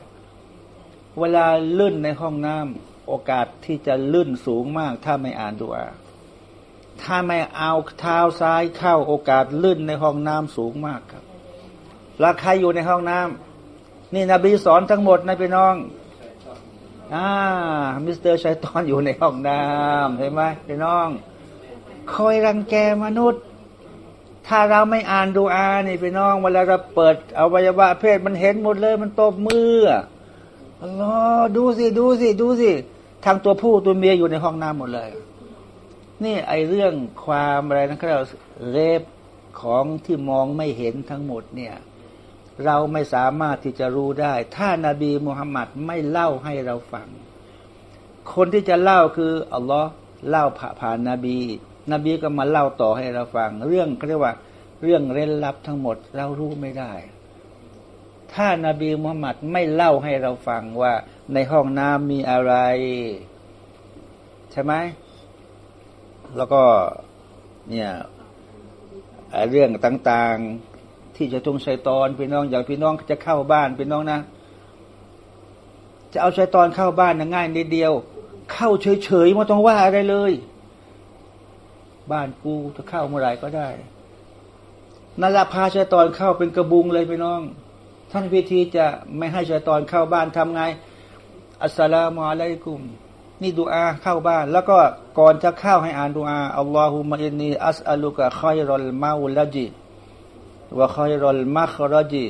เวลาลื่นในห้องน้ำโอกาสที่จะลื่นสูงมาก ถ้าไม่อ่านดูอาถ้าไม่เอาเท้าซ้ายเข้าโอกาสลื่นในห้องน้ำสูงมากครับแล้วใครอยู่ในห้องน้ำนี่นบีสอนทั้งหมดนะพี่น้องอ่ามิสเตอร์ชัยตอนอยู่ในห้องน้ำเห็นไหมพี่น้อง คอยรังแกมนุษย์ ถ้าเราไม่อ่านดูอานี่พี่น้องเวลาเราเปิดอวัยวะเพศมันเห็นหมดเลย มันตบมืออัลลอฮ์ดูสิดูสิดูสิทางตัวผู้ตัวเมียอยู่ในห้องน้ำหมดเลย นี่ไอเรื่องความอะไรนะครับเรฟของที่มองไม่เห็นทั้งหมดเนี่ย เราไม่สามารถที่จะรู้ได้ ถ้านาบีมุฮัมมัดไม่เล่าให้เราฟัง คนที่จะเล่าคืออัลลอฮ์เล่าผ่านนาบี นบีก็มาเล่าต่อให้เราฟัง เรื่องเขาเรียกว่า เรื่องเร้นลับทั้งหมดเรารู้ไม่ได้ ถ้านาบีมุฮัมมัดไม่เล่าให้เราฟังว่าในห้องน้ำมีอะไร ใช่ไหมแล้วก็เนี่ยเรื่องต่างๆที่จะตรงชัยตอนพี่น้องอย่างพี่น้องจะเข้าบ้านพี่น้องนะ จะเอาชัยตอนเข้าบ้านง่ายนิดเดียว เข้าเฉยๆไม่ต้องว่าอะไรเลย บ้านกูจะเข้าเมื่อไหร่ก็ได้นาลาพาชัยตอนเข้าเป็นกระบุงเลยพี่น้อง ท่านพิธีจะไม่ให้ชัยตอนเข้าบ้านทำไง อัสสลามุอะลัยกุม นี่ดูอาเข้าบ้าน แล้วก็ก่อนจะเข้าให้อ่านดูอาอัลลอฮุมะอินนีอัสอัลุกะคอยรอลมาอุลจิวะคอยรอลมัครจี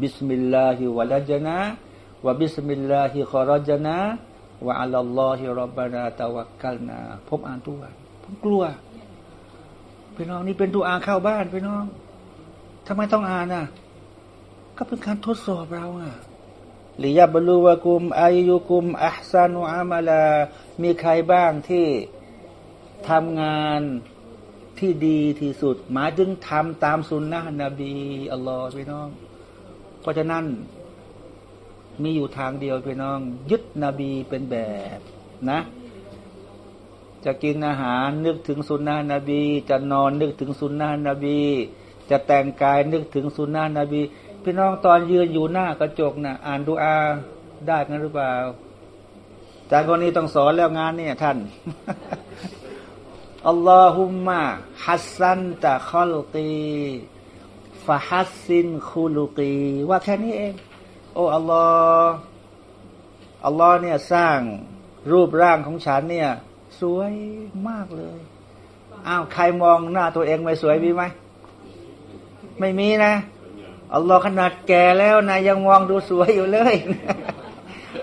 بسم الله ولجنا وبسم الله خرجنا وعلى الله ربنا توكلنا ผมอ่านทุกวัน กลัวพี่น้องนี่เป็นตัวอ่านเข้าบ้านพี่น้องทำไมต้องอ่านอะ ก็เป็นการทดสอบเราอะ ليبلوكم أيكم أحسن عملا มีใครบ้างที่ทำงานที่ดีที่สุด หมายถึงทำตามซุนนะห์นบีอัลลอฮ์พี่น้อง เพราะฉะนั้น มีอยู่ทางเดียวพี่น้อง ยึดนบีเป็นแบบนะ จะกินอาหารนึกถึงสุนนะนบี จะนอนนึกถึงสุนนะนบี จะแต่งกายนึกถึงสุนนะนบี พี่น้องตอนยืนอยู่หน้ากระจกนะ่ะ อ่านดูอาได้กันหรือเปล่าจารย์คนนี้ต้องสอนแล้วงานเนี่ยท่านاللهم حسنت خلقي فحسن خلقي ว่าแค่นี้เอง โอ้อัลลอฮ์อัลลอฮ์เนี่ยสร้างรูปร่างของฉันเนี่ย สวยมากเลยอ้าวใครมองหน้าตัวเองไม่สวยมีไหมไม่มีนะอัลลอฮ์ขนาดแก่แล้วนะยังมองดูสวยอยู่เลย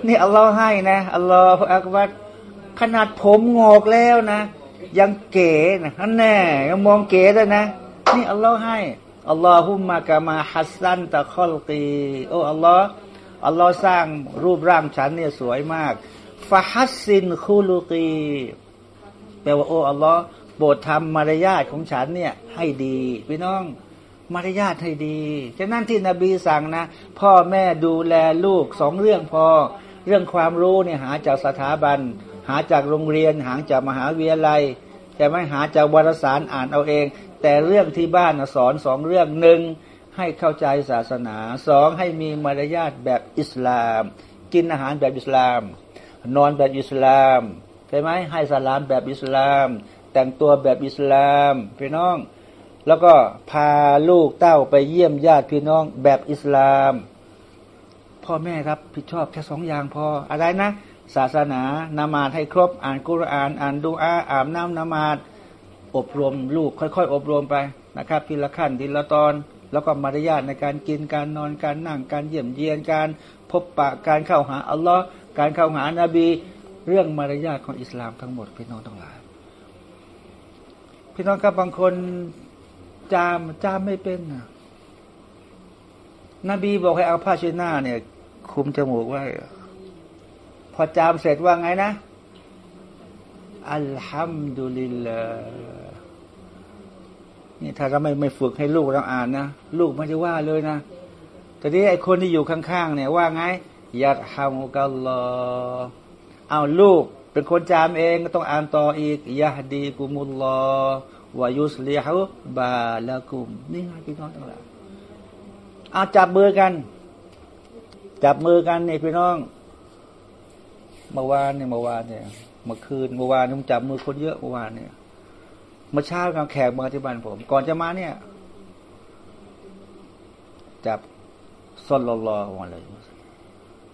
นี่อัลลอฮ์ให้นะالله أكبرขนาดผมหงอกแล้วนะ ยังเก๋นะนั่นแน่ยังมองเก๋ด้วยนะนี่อัลลอฮ์ให้اللهم كما حسنت خلقي โอ้อัลลอฮ์อัลลอฮ์สร้างรูปร่างฉันเนี่ยสวยมากفحسن خلقي แปลว่าโอ้อัลลอฮ์โปรดทำมารยาทของฉันเนี่ยให้ดีพี่น้องมารยาทให้ดีฉะนั้นที่นบีสั่งนะ พ่อแม่ดูแลลูกสองเรื่องพอ เรื่องความรู้เนี่ยหาจากสถาบัน หาจากโรงเรียน หาจากมหาวิทยาลัย แต่ไม่หาจากวารสารอ่านเอาเอง แต่เรื่องที่บ้านสอนสองเรื่องหนึ่งให้เข้าใจศาสนาสองให้มีมารยาทแบบอิสลาม กินอาหารแบบอิสลาม นอนแบบอิสลาม ใช่ไหมให้สลามแบบอิสลาม แต่งตัวแบบอิสลามพี่น้อง แล้วก็พาลูกเต้าไปเยี่ยมญาติพี่น้องแบบอิสลาม พ่อแม่ครับผิดชอบแค่สองอย่างพออะไรนะศาสนานามาดให้ครบ อ่านกุรอาน อ่านดูอาอาบน้ำนามาดอบรมลูกค่อยๆ อบรมไปนะครับทีละขั้นทีละตอน แล้วก็มารยาทในการกินการนอนการนั่งการเยี่ยมเยียนการพบปะการเข้าหาอัลลอฮ์การเข้าหานาบี เรื่องมารยาทของอิสลามทั้งหมดพี่น้องทั้งหลาย พี่น้องครับบางคนจามจามไม่เป็นนะนบีบอกให้เอาผ้าเช็ดหน้าเนี่ย คุมจมูกไว้ พอจามเสร็จว่าไงนะ อัลฮัมดุลิลลาห์นี่ถ้าเราไม่ไม่ฝึกให้ลูกเราอ่านนะ ลูกไม่ได้ว่าเลยนะแต่นี้ไอคนที่อยู่ข้างๆเนี่ยว่าไงยัดฮามุกัลลอ เอาลูกเป็นคนจามเองก็ต้องอ่านต่ออีกยะฮดีกุมุลลอวายุสลิฮุบาละกุม นี่ไงพี่น้องทั้งหลายเอาจับมือกัน จับมือกันนี่พี่น้องเมื่อวานเนี่ยเมื่อวานเนี่ยเมื่อคืนเมื่อวานผมจับมือคนเยอะเมื่อวานเนี่ยเมื่อเช้ากับแขกมาที่บ้านผม ก่อนจะมาเนี่ย จับซอนลอลอมาเลย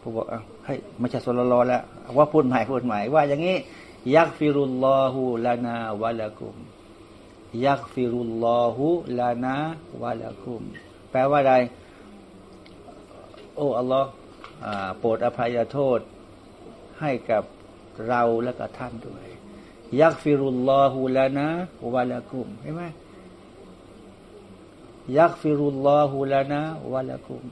ผมบอกอะให้ไม่ใช่ซอนลอลอแล้วว่าพูดใหม่พูดใหม่ว่าอย่างนี้ยักฟิรุลลอฮูลานาวะละกุมยักฟิรุลลอฮูลานาวะละกุม แปลว่าอะไร โอ้อัลลอฮ์โปรดอภัยโทษให้กับเราและกับท่านด้วย ยักฟิรุลลอฮูลานาวะละกุมเห็นไหมيغفر الله لنا ولكم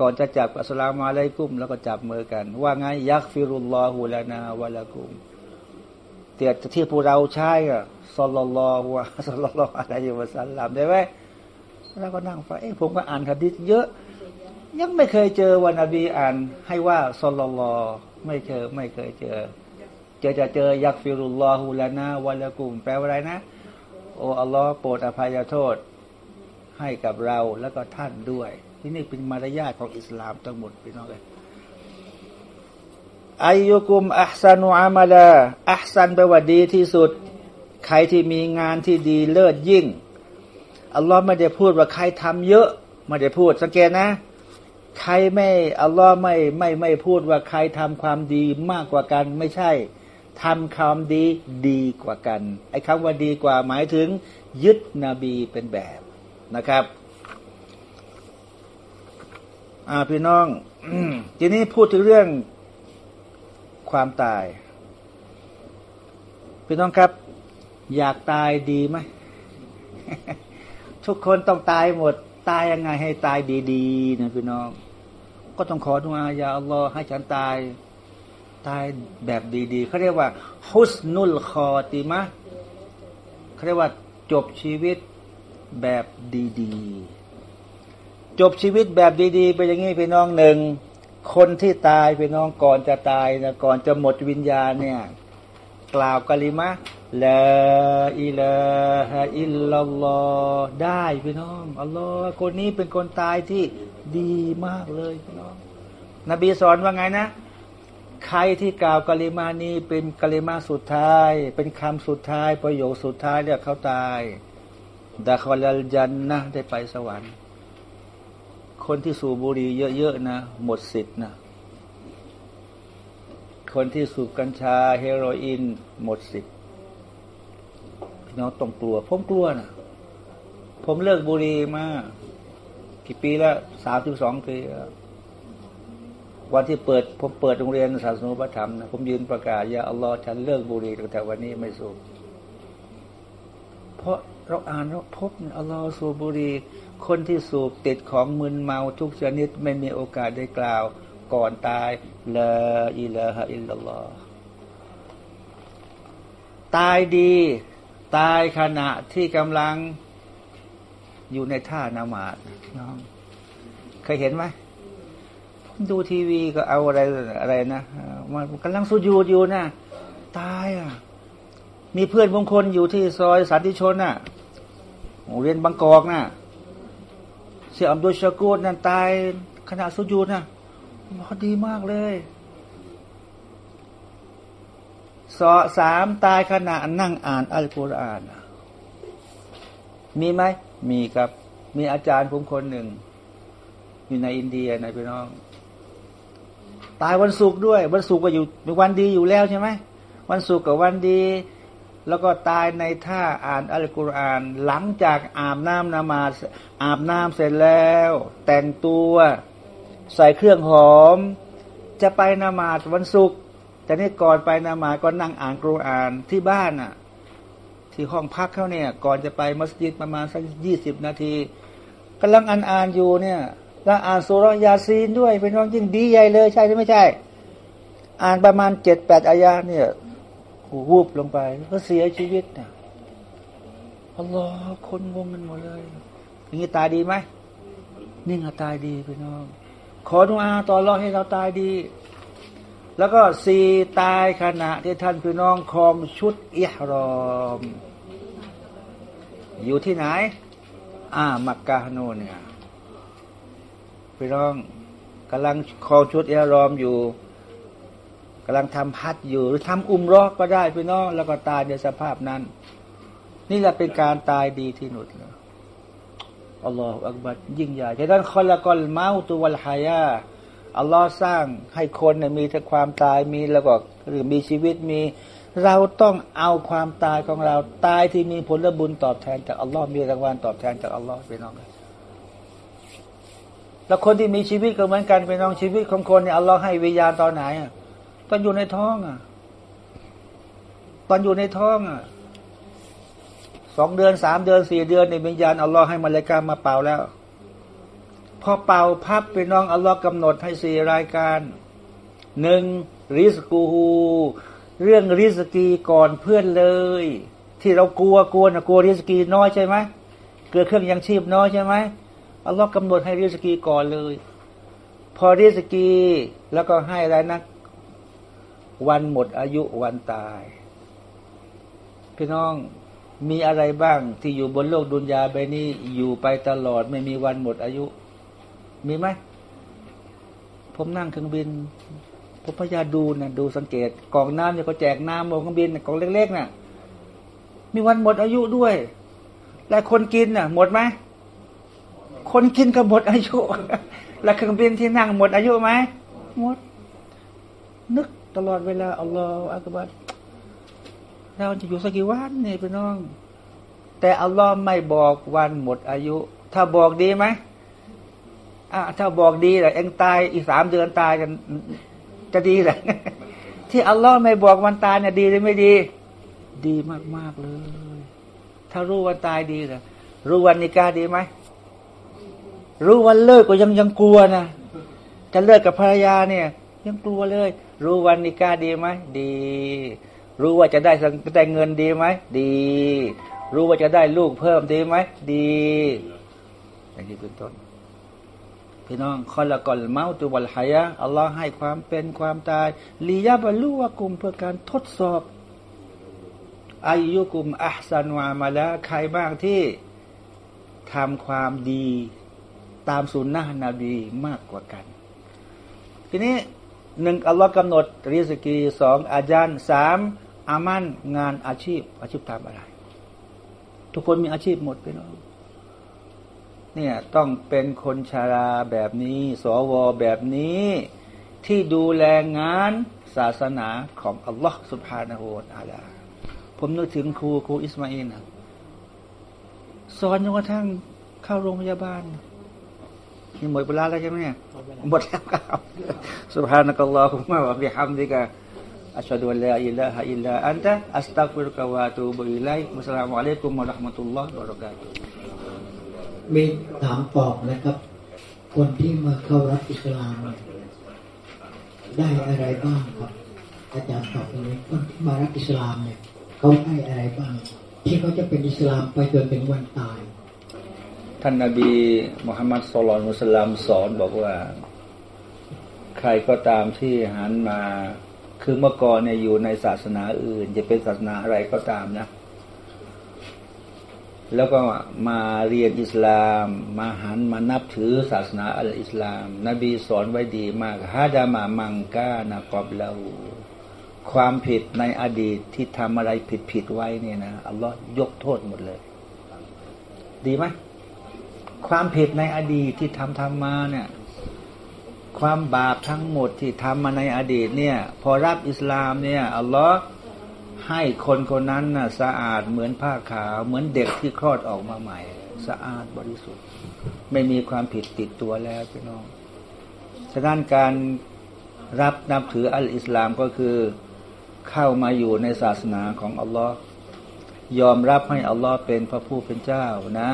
ก่อนจะจับ السلام عليكم แล้วก็จับมือกัน ว่าไงيغفر الله لنا ولكم เตียที่พวกเราใช้อะ صلى الله อะ صلى الله عليه وسلم ได้ไหมแล้วก็นั่งฟังเอ้ผมก็อ่านหะดีษเยอะ ยังไม่เคยเจอวันนบีอ่าน ให้ว่า صلى الله ไม่เคยไม่เคยเจอ เจอจะเจอيغفر الله لنا ولكم แปลว่าอะไรนะโอ้อัลลอฮ์โปรดอภัยโทษให้กับเราแล้วก็ท่านด้วย ที่นี่เป็นมารยาทของอิสลามทั้งหมดพี่น้องเลยأيكم أحسن عملا أحسن แปลว่าดีที่สุด ใครที่มีงานที่ดีเลิศยิ่ง อัลลอฮ์ไม่ได้พูดว่าใครทำเยอะไม่ได้พูดสังเกตนะ ใครไม่อัลลอฮ์ไม่ไม่ไม่พูดว่าใครทำความดีมากกว่ากันไม่ใช่ทำความดีดีกว่ากัน ไอ้คำว่าดีกว่าหมายถึง ยึดนบีเป็นแบบนะครับ อ่าพี่น้องทีนี้พูดถึงเรื่องความตาย พี่น้องครับ อยากตายดีไหม ทุกคนต้องตายหมด ตายยังไงให้ตายดีๆนะพี่น้อง ก็ต้องขอดุอาอยาอัลลอฮ์ให้ฉันตาย ตายแบบดีๆเขาเรียกว่า ฮุสนุลคอติมะเขาเรียกว่าจบชีวิตแบบดี ๆ จบชีวิตแบบดีๆเป็นอย่างนี้พี่น้องหนึ่งคนที่ตายพี่น้องก่อนจะตายนะก่อนจะหมดวิญญาณเนี่ยกล่าวกะลิมะละอิลาฮะอิลลัลลอฮได้พี่น้องอัลลอฮ์คนนี้เป็นคนตายที่ดีมากเลยพี่น้อง นบีสอนว่าไงนะ ใครที่กล่าวกะลิมานี้เป็นกะลิมาสุดท้าย เป็นคำสุดท้ายประโยคสุดท้ายเนี่ยเขาตายดาคอลัลจันนะได้ไปสวรรค์ คนที่สูบบุหรี่เยอะๆนะ หมดสิทธิ์นะ คนที่สูบกัญชาเฮโรอีนหมดสิทธิ์น้องต้องกลัว ผมกลัวนะผมเลิกบุหรี่มากี่ปีแล้วสามสิบสองปีวันที่เปิด ผมเปิดโรงเรียนศาสนาธรรมนะผมยืนประกาศยาอัลลอฮ์ฉันเลิกบุหรี่ตั้งแต่วันนี้ไม่สูบเพราะเราอ่านเราพบอัลลอฮฺสูบบุหรี่ คนที่สูบติดของมึนเมาทุกชนิดไม่มีโอกาสได้กล่าว ก่อนตายละอิละฮะอิลลัลลอฮตายดี ตายขณะที่กำลังอยู่ในท่านามาดน้องเคยเห็นไหมผมดูทีวีก็เอาอะไรอะไรนะมันกำลังสุญูดอยู่นะตายอะ มีเพื่อนบางคนอยู่ที่ซอยสันติชนน่ะโรงเรียนบางกอกน่ะ เสียอัมดุชกูดนั่นตายขณะสุญูดน่ะพอดีมากเลยสอสามตายขณะนั่งอ่านอัลกุรอานมีไหมมีครับ มีอาจารย์ผมคนหนึ่ง อยู่ในอินเดียนะพี่น้อง ตายวันศุกร์ด้วย วันศุกร์ก็อยู่วันดีอยู่แล้วใช่ไหมวันศุกร์กับวันดี แล้วก็ตายในท่าอ่านอัลกุรอาน หลังจากอาบน้ำนามาอาบน้ำเสร็จแล้ว แต่งตัวใส่เครื่องหอม จะไปนามาวันศุกร์แต่นี่ก่อนไปนามาก็นั่งอ่านกุรอานที่บ้านอะ ที่ห้องพักเขาเนี่ย ก่อนจะไปมัสยิดประมาณสักยี่สิบนาทีกำลังอ่านอ่านอยู่เนี่ยแล้วอ่านสุรยาซีนด้วยเป็นน้องยิ่งดีใหญ่เลยใช่หรือไม่ใช่ อ่านประมาณเจ็ดแปดอายาเนี่ย วูบลงไป ก็เสียชีวิตนะอัลลอฮ์คนงงกันหมดเลยอย่างนี้ตายดีไหมนี่ไงตายดีพี่น้อง ขอดุอาต่อรอให้เราตายดี แล้วก็สี่ตายขณะที่ท่านพี่น้องคลองชุดอิหรอม อยู่ที่ไหน อ่า มักกะโนเนี่ยพี่น้องกำลังคลองชุดอิหรอมอยู่ กำลังทำพัดอยู่ หรือทำอุมรอกก็ได้พี่น้องแล้วก็ตายในสภาพนั้น นี่แหละเป็นการตายดีที่หนุดอัลลอฮฺอักบัดยิ่งใหญ่ฉะนั้นคอละกอลเมาตุวัลฮายาอัลลอฮ์สร้างให้คนเนี่ยมีแต่ความตายมีแล้วก็หรือมีชีวิตมี เราต้องเอาความตายของเราตายที่มีผลบุญตอบแทนจากอัลลอฮ์มีรางวัลตอบแทนจากอัลลอฮ์ไปน้องแล้วคนที่มีชีวิตก็เหมือนกันไปน้องชีวิตของคนเนี่ยอัลลอฮ์ให้วิญญาณตอนไหนอะ ตอนอยู่ในท้องอะ ตอนอยู่ในท้องอะสองเดือนสามเดือนสี่เดือนในวิญญาณอัลลอฮ์ให้มาเลกามาเป่าแล้ว พอเป่าพับไปน้องอัลลอฮ์กำหนดให้สี่รายการหนึ่งริสกูฮูเรื่องริสกีก่อนเพื่อนเลย ที่เรากลัวกลัวนะกลัวริสกีน้อยใช่ไหมเกิดเครื่องยังชีพน้อยใช่ไหมอัลลอฮ์กำหนดให้ริสกีก่อนเลย พอริสกีแล้วก็ให้อะไรนะ วันหมดอายุวันตาย พี่น้องมีอะไรบ้างที่อยู่บนโลกดุนยาใบนี้อยู่ไปตลอดไม่มีวันหมดอายุ มีไหมผมนั่งเครื่องบิน ผมพยายามดูนะดูสังเกตกล่องน้ำเนี่ยเขาแจกน้ำบนเครื่องบินกล่องเล็กๆนะ่ะ มีวันหมดอายุด้วยและคนกินน่ะ หมดไหมคนกินก็หมดอายุ และเครื่องบินที่นั่งหมดอายุไหมหมด นึก ตลอดเวลาอัลลอฮฺอักบัรเราจะอยู่สักกี่วันเนี่พี่น้อง แต่อัลลอฮ์ไม่บอกวันหมดอายุ ถ้าบอกดีไหมอะถ้าบอกดีแหละเองตายอีกสามเดือนตายกันจะดีแหละที่อัลลอฮ์ไม่บอกวันตายเนี่ยดีหรือไม่ดี ดีมากมากเลย ถ้ารู้วันตายดีเหรอรู้วันนิกาดีไหมรู้วันเลิกก็ยังยังกลัวนะจะเลิกกับภรรยาเนี่ย ยังกลัวเลย รู้วันนิกาดีไหมดี รู้ว่าจะได้ได้เงินดีไหมดี รู้ว่าจะได้ลูกเพิ่มดีไหมดีอย่างนี้เป็นต้นพี่น้องคอละกอลเมาตุวัลหายะอัลลอฮ์ให้ความเป็นความตายลียาบลูวกุมเพื่อการทดสอบอายุกุมอัสันวามาแล้วใครบ้างที่ทำความดี ตามสุนนะนบีมากกว่ากัน ทีนี้ หนึ่งอัลลอฮ์กำหนดริสกีสองอาจารย์สามอามันงานอาชีพ อาชีพทำอะไร ทุกคนมีอาชีพหมดไปเนาะเนี่ยต้องเป็นคนชาราแบบนี้ สวแบบนี้ ที่ดูแลงานศาสนาของอัลลอฮ์سبحانه وتعالى ผมนึกถึงครูครูอิสมาอินสอนจนกระทั่งเข้าโรงพยาบาล นี่หมดเวลาแล้วใช่ไหมเนี่ยหมดแล้วครับسبحانك اللهم وبحمدك أشهد أن لا إله إلا أنت أستغفرك وأتوب إليك والسلام عليكم ورحمة الله وب ركاتهมีถามตอบนะครับ คนที่มาเข้ารับอิสลามเนี่ยได้อะไรบ้างครับ อาจารย์ตอบตรงนี้คนที่มารับอิสลามเนี่ย เขาได้อะไรบ้าง ที่เขาจะเป็นอิสลามไปจนถึงวันตาย ท่านนบีมุฮัมมัดสุลลัลมุสลามสอนบอกว่า ใครก็ตามที่หันมา คือเมื่อก่อนเนี่ยอยู่ในศาสนาอื่น จะเป็นศาสนาอะไรก็ตามนะ แล้วก็มาเรียนอิสลาม มาหันมานับถือศาสนาอัลอิสลาม นบีสอนไว้ดีมากฮาดามามังกานะกอบเราความผิดในอดีตที่ทำอะไรผิดผิดไว้เนี่ยนะอัลลอฮ์ยกโทษหมดเลย ดีไหม ความผิดในอดีตที่ทำทำมาเนี่ยความบาปทั้งหมดที่ทำมาในอดีตเนี่ย พอรับอิสลามเนี่ยอัลลอฮ์ให้คนคนนั้นน่ะสะอาดเหมือนผ้าขาว เหมือนเด็กที่คลอดออกมาใหม่ สะอาดบริสุทธิ์ ไม่มีความผิดติดตัวแล้วพี่น้องฉะนั้นการรับนับถืออัลอิสลามก็คือเข้ามาอยู่ในศาสนาของอัลลอฮ์ยอมรับให้อัลลอฮ์เป็นพระผู้เป็นเจ้านะ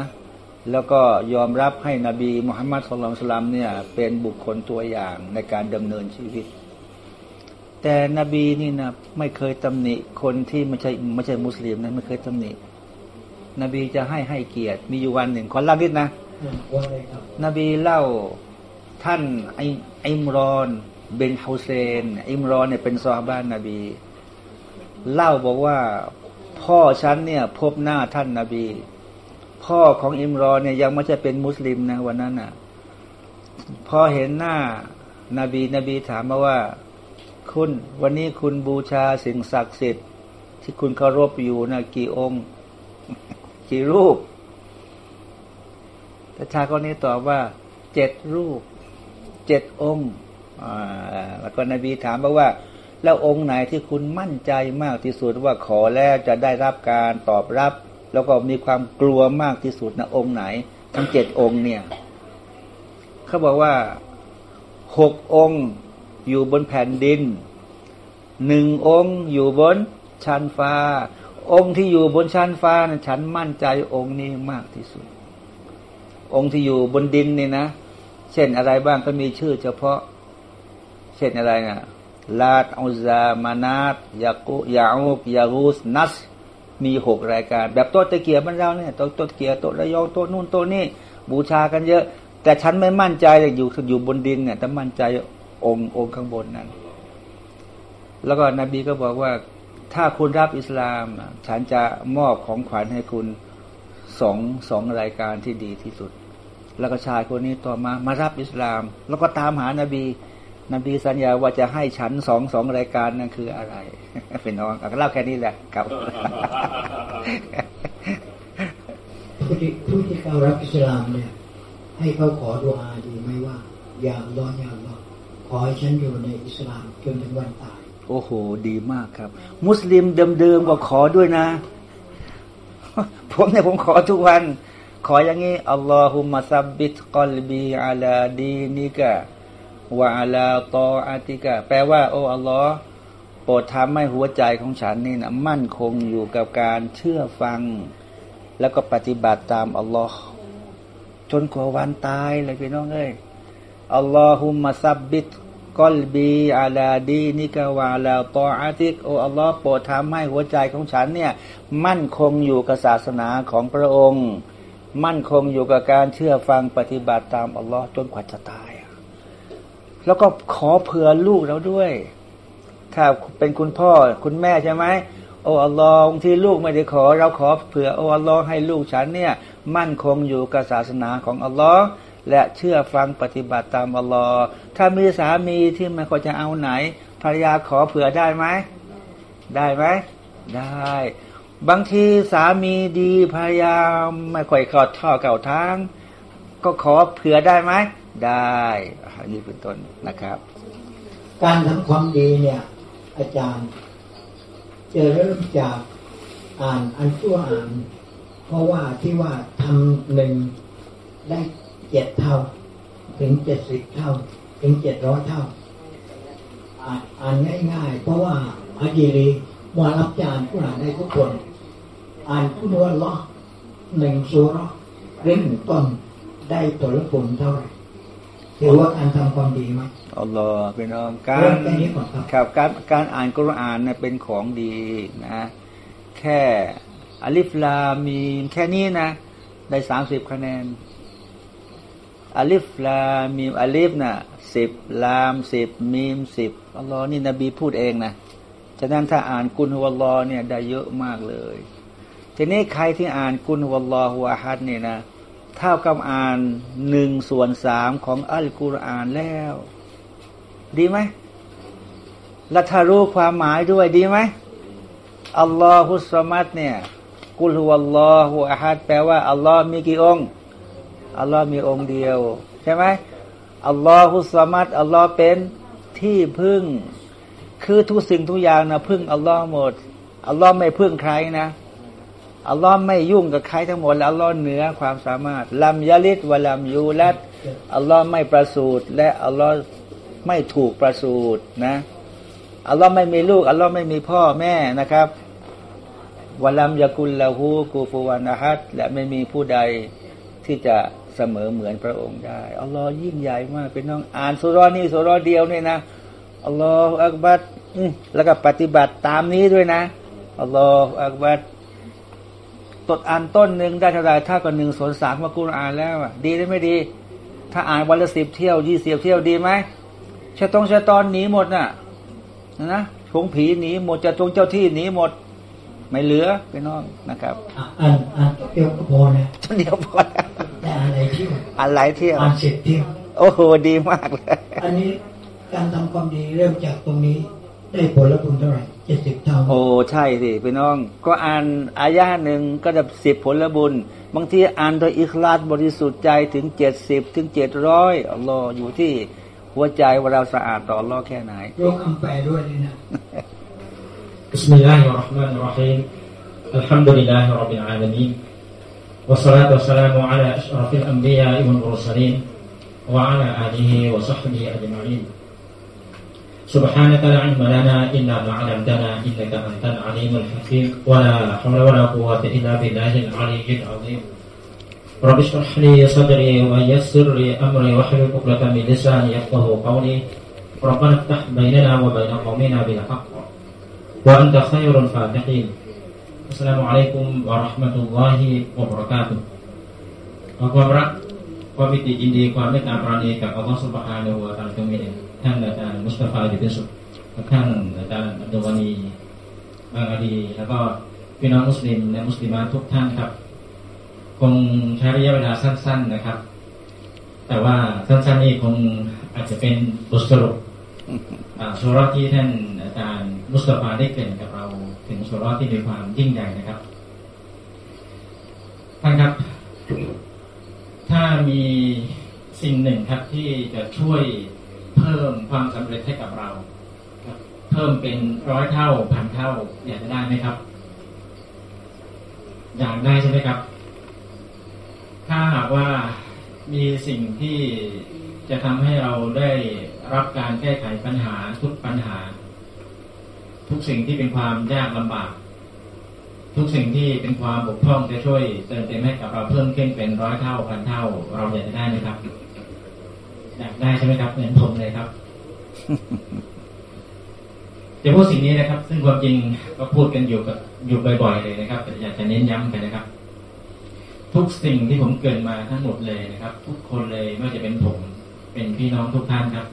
แล้วก็ยอมรับให้นบีมุฮัมมัดสุลลัลสลามเนี่ยเป็นบุคคลตัวอย่างในการดำเนินชีวิต แต่นบีนี่นะไม่เคยตำหนิคนที่ไม่ใช่ไม่ใช่มุสลิมนะไม่เคยตำหนิ นบีจะให้ให้เกียรติ มีอยู่วันหนึ่งขอเล่านิดนะ นบีเล่าท่านไออิมรอนเบนฮุเซน อิมรอนเนี่ยเป็นซอฮาบ้านนบี เล่าบอกว่าพ่อฉันเนี่ยพบหน้าท่านนาบี พ่อของอิมรอเนี่ยยังไม่ใช่เป็นมุสลิมนะวันนั้นน่ะ พอเห็นหน้านาบีนบีถามมาว่า คุณวันนี้คุณบูชาสิ่งศักดิ์สิทธิ์ ที่คุณเคารพอยู่นะกี่องค์ กี่รูปแต่ชายคนนี้ตอบว่าเจ็ดรูปเจ็ดองค์อ่าแล้วก็นบีถามบอกว่า แล้วองค์ไหนที่คุณมั่นใจมากที่สุดว่าขอแล้วจะได้รับการตอบรับ แล้วก็มีความกลัวมากที่สุดนะองค์ไหน ทั้งเจ็ดองค์เนี่ยเขาบอกว่าหกองค์อยู่บนแผ่นดินหนึ่งองค์อยู่บนชั้นฟ้า องค์ที่อยู่บนชั้นฟ้านะฉันมั่นใจองค์นี้มากที่สุด องค์ที่อยู่บนดินนี่นะเช่นอะไรบ้างก็มีชื่อเฉพาะ เช่นอะไรนะลาดอุซามานาตยากุยาอุกยารูสนัส มีหกรายการ แบบโต๊ะตะเกียบบ้านเราเนี่ยโต๊ะโต๊ะเกียบโต๊ะระยองโต๊ะนู่นโต๊ะนี่บูชากันเยอะ แต่ฉันไม่มั่นใจเลยอยู่อยู่บนดินเนี่ยแต่มั่นใจองค์องค์ข้างบนนั้น แล้วก็นบีก็บอกว่า ถ้าคุณรับอิสลาม ฉันจะมอบของขวัญให้คุณสองสองรายการที่ดีที่สุด แล้วก็ชายคนนี้ต่อมามารับอิสลาม แล้วก็ตามหานาบี นบีสัญญาว่าจะให้ฉันสองสองรายการนั่นคืออะไรเป็นน้องอะก็เล่าแค่นี้แหละครับผู้ที่ผู้ที่เข้ารับอิสลามเนี่ย ให้เขาขอดุอาดีไหมว่า อย่าอัลลอฮ์อย่าอัลลอฮ์ขอให้ฉันอยู่ในอิสลามจนถึงวันตาย โอ้โห ดีมากครับ มุสลิมเดิมๆก็ขอด้วยนะ ผมเนี่ยผมขอทุกวัน ขออย่างนี้อัลลอฮุมะซับบิตกอลบีอาลาดีนิกะ وعلى طاعتك แปลว่า โอ้อัลลอฮ์โปรดทำให้หัวใจของฉันนี่นะมั่นคงอยู่กับการเชื่อฟัง แล้วก็ปฏิบัติตามอัลลอฮ์จนกว่าวันตายเลยพี่น้องเอ้ยอัลลอฮุมะซับบิตกอลบีอาลาดีนิกาวาลาตออาติกโออัลลอฮ์โปรดทำให้หัวใจของฉันเนี่ยมั่นคงอยู่กับศาสนาของพระองค์ มั่นคงอยู่กับการเชื่อฟังปฏิบัติตามอัลลอฮ์จนกว่าจะตาย แล้วก็ขอเผื่อลูกเราด้วยถ้าเป็นคุณพ่อคุณแม่ใช่ไหมโอ้อัลลอฮ์บางทีลูกไม่ได้ขอ เราขอเผื่อโอ้อัลลอฮ์ให้ลูกฉันเนี่ย มั่นคงอยู่กับศาสนาของอัลลอฮ์และเชื่อฟังปฏิบัติตามอัลลอฮ์ถ้ามีสามีที่ไม่ค่อยจะเอาไหนภรรยาขอเผื่อได้ไหมได้ไหมได้ บางทีสามีดีภรรยาไม่ค่อยเข้าท่อเก่าทาง ก็ขอเผื่อได้ไหม ได้อันนี้เป็นต้นนะครับ การทำความดีเนี่ย อาจารย์จะเริ่มจากอ่านอันชั่วอ่าน เพราะว่าที่ว่าทำหนึ่งได้เจ็ดเท่า ถึงเจ็ดสิบเท่า ถึงเจ็ดร้อยเท่า อ่านอ่านง่าย ๆ เพราะว่าอาเยรีมารับจานกุรอานได้ทุกคน อ่านคุณวันละหนึ่งสุราเร่งต้นได้ผลผลเท่าไหร่ ถือว่าการทำความดีไหมอัลลอฮ์พี่น้องการเริ่มแค่นี้ก่อนครับครับการการอ่านกุรอานเนี่ยเป็นของดีนะแค่อัลิฟลามีมแค่นี้นะ ได้สามสิบคะแนนอัลิฟลามีมอัลิฟน่ะสิบลามสิบมีมสิบอัลลอฮ์นี่นบีพูดเองนะฉะนั้นถ้าอ่านกุลฮุวัลลอฮ์เนี่ยได้เยอะมากเลย ทีนี้ใครที่อ่านกุลฮุวัลลอฮุอะฮัดเนี่ยนะ เท่ากับอ่านหนึ่งส่วนสามของอัลกุรอานแล้ว ดีไหมและถ้ารู้ความหมายด้วยดีไหมอัลลอฮุสซามัดเนี่ยกุลฮุวัลลอฮุอะฮัดแปลว่าอัลลอฮ์มีกี่องค์อัลลอฮ์มีองค์เดียว ใช่ไหมอัลลอฮุสซามัดอัลลอฮ์เป็นที่พึ่ง คือทุกสิ่งทุกอย่างนะพึ่งอัลลอฮ์หมดอัลลอฮ์ไม่พึ่งใครนะ อัลลอฮ์ไม่ยุ่งกับใครทั้งหมดแล้วอัลลอฮ์เหนือความสามารถลัมยาลิดวะลัมยูลัดอัลลอฮ์ไม่ประสูติและอัลลอฮ์ไม่ถูกประสูตินะอัลลอฮ์ไม่มีลูกอัลลอฮ์ไม่มีพ่อแม่นะครับวะลัมยากุลละหูกูฟูวานะฮัดและไม่มีผู้ใดที่จะเสมอเหมือนพระองค์ได้อัลลอฮ์ยิ่งใหญ่มากเป็นน้องอ่านสุรานี่สุราเดียวเนี่ยนะอัลลอฮฺอักบัดแล้วก็ปฏิบัติตามนี้ด้วยนะอัลลอฮฺอักบัดต ดอ่านต้นหนึ่งได้เท่าไหรถ้ากับหนึ่งส่วนสามมากุรอานแล้วอะดีหรือไม่ดี ถ้าอ่านวันละสิบเที่ยวยี่สิบเที่ยวดีไหมชะตงชะตอนหนีหมดน่ะนะชงผีหนีหมดจะจงเจ้าที่หนีหมด ไม่เหลือไปน้องนะครับอะอ่านอ่านเดียวก็พอนะเดียวพอแล้วแต่อ่านอะไรเที่ยวอ่านหลายเที่ยวอ่านเสร็จเที่ยวโอ้โหดีมากเลย อันนี้การทำความดีเริ่มจากตรงนี้ได้ผลและบุญเท่าไหร่ เจ็ดสิบเท่า โอ้ใช่สิพี่น้อง ก็อ่านอายะหนึ่งก็จะสิบผลบุญ บางทีอ่านโดยอิคลาสบริสุทธิ์ใจถึงเจ็ดสิบถึงเจ็ดร้อยอัลลอฮ์อยู่ที่หัวใจว่าเราสะอาดต่ออัลลอฮ์แค่ไหน ยกคำแปลด้วยนี่นะ بسم الله الرحمن الرحيم الحمد لله رب العالمين والصلاة والسلام على أشرف الأنبياء والمرسلين وعلى آله وصحبه أجمعين سبحانك لا علم لنا إلا ما علمتنا إنك أنت العليم الحكيم ولا حول ولا قوة إلا بالله العلي العظيم رب اشرح لي صدري ويسر لي أمري واحلل عقدة من لساني يفقه قولي ربنا افتح بيننا وبين قومنا بالحق وأنت خير الفاتحين السلام عليكم ورحمة الله وبركاته ขอความรักความมิติยินดีความเมตตาปราณีกับอัลลอฮฺสุบฮานะฮูวะตะอาลาจงมีแด่ ท่านอาจารย์มุสตาฟาดิบสุขท่านอาจารย์อับดุลวานีบางอดี แล้วก็พี่น้องมุสลิมและมุสลิมาทุกท่านครับ คงใช้ระยะเวลาสั้น ๆนะครับ แต่ว่าสั้นๆนี่คงอาจจะเป็นบทสรุปอ่าสุราะห์ที่ท่านอาจารย์มุสตาฟาได้เกริ่นกับเราถึงสุราะห์ที่มีความยิ่งใหญ่นะครับท่านครับ ถ้ามีสิ่งหนึ่งครับที่จะช่วย เพิ่มความสำเร็จให้กับเราครับ เพิ่มเป็นร้อยเท่าพันเท่าอยากจะได้ไหมครับ อยากได้ใช่ไหมครับ ถ้าหากว่ามีสิ่งที่จะทำให้เราได้รับการแก้ไขปัญหาทุกปัญหา ทุกสิ่งที่เป็นความยากลำบาก ทุกสิ่งที่เป็นความบกพร่องจะช่วยเติมเต็มให้กับเราเพิ่มขึ้นเป็นร้อยเท่าพันเท่า เราอยากจะได้ไหมครับ อยากได้ใช่ไหมครับเหมือนผมเลยครับจะพูดสิ่งนี้นะครับ ซึ่งความจริงก็พูดกันอยู่กับอยู่บ่อยๆเลยนะครับ แต่อยากจะเน้นย้ำกันนะครับ ทุกสิ่งที่ผมเกรินมาทั้งหมดเลยนะครับ ทุกคนเลยไม่ว่าจะเป็นผม เป็นพี่น้องทุกท่านครับ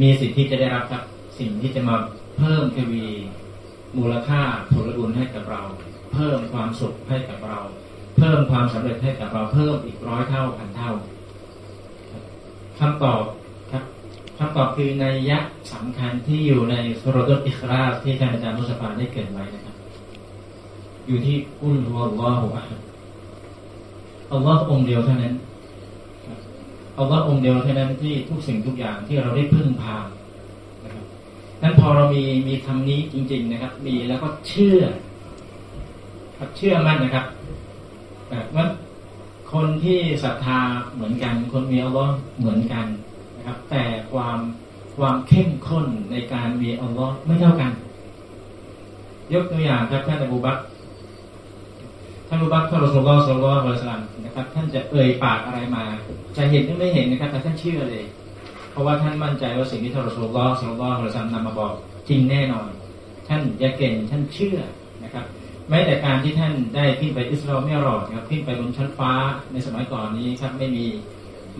มีสิทธิ์ที่จะได้รับครับ สิ่งที่จะมาเพิ่มทวีมูลค่าผลบุญให้กับเรา เพิ่มความสุขให้กับเรา เพิ่มความสำเร็จให้กับเราเพิ่มอีกร้อยเท่าพันเท่า คำตอบครับคำตอบคือในยะสำคัญที่อยู่ในสุรตุอิคราสที่ท่านอาจารย์มุสฟาได้เกิดไว้นะครับ อยู่ที่กุลฮัวอัลลอฮฺอัลลอฮ์องเดียวเท่านั้นเอาว่าองเดียวเท่านั้นที่ทุกสิ่งทุกอย่างที่เราได้พึ่งพานะครับนั้นพอเรามีมีคำนี้จริง ๆนะครับ มีแล้วก็เชื่อ ครับเชื่อมั่นนะครับแบบว่า คนที่ศรัทธาเหมือนกัน คนมีอัลลอฮ์เหมือนกันนะครับ แต่ความความเข้มข้นในการมีอัลลอฮ์ไม่เท่ากัน ยกตัวอย่างครับท่านอบูบักท่านอบูบักท่านรอสูลลอฮ์ صلى الله عليه وسلم นะครับ ท่านจะเอ่ยปากอะไรมา จะเห็นหรือไม่เห็นนะครับแต่ท่านเชื่อเลย เพราะว่าท่านมั่นใจว่าสิ่งที่ท่านรอสูลลอฮ์ صلى الله عليه وسلم นำมาบอกจริงแน่นอน ท่านยาเก่งท่านเชื่อ แม้แต่การที่ท่านได้ขึ้นไปอิสราเอลไม่รอดครับขึ้นไปบนชั้นฟ้าในสมัยก่อนนี้ครับไม่มี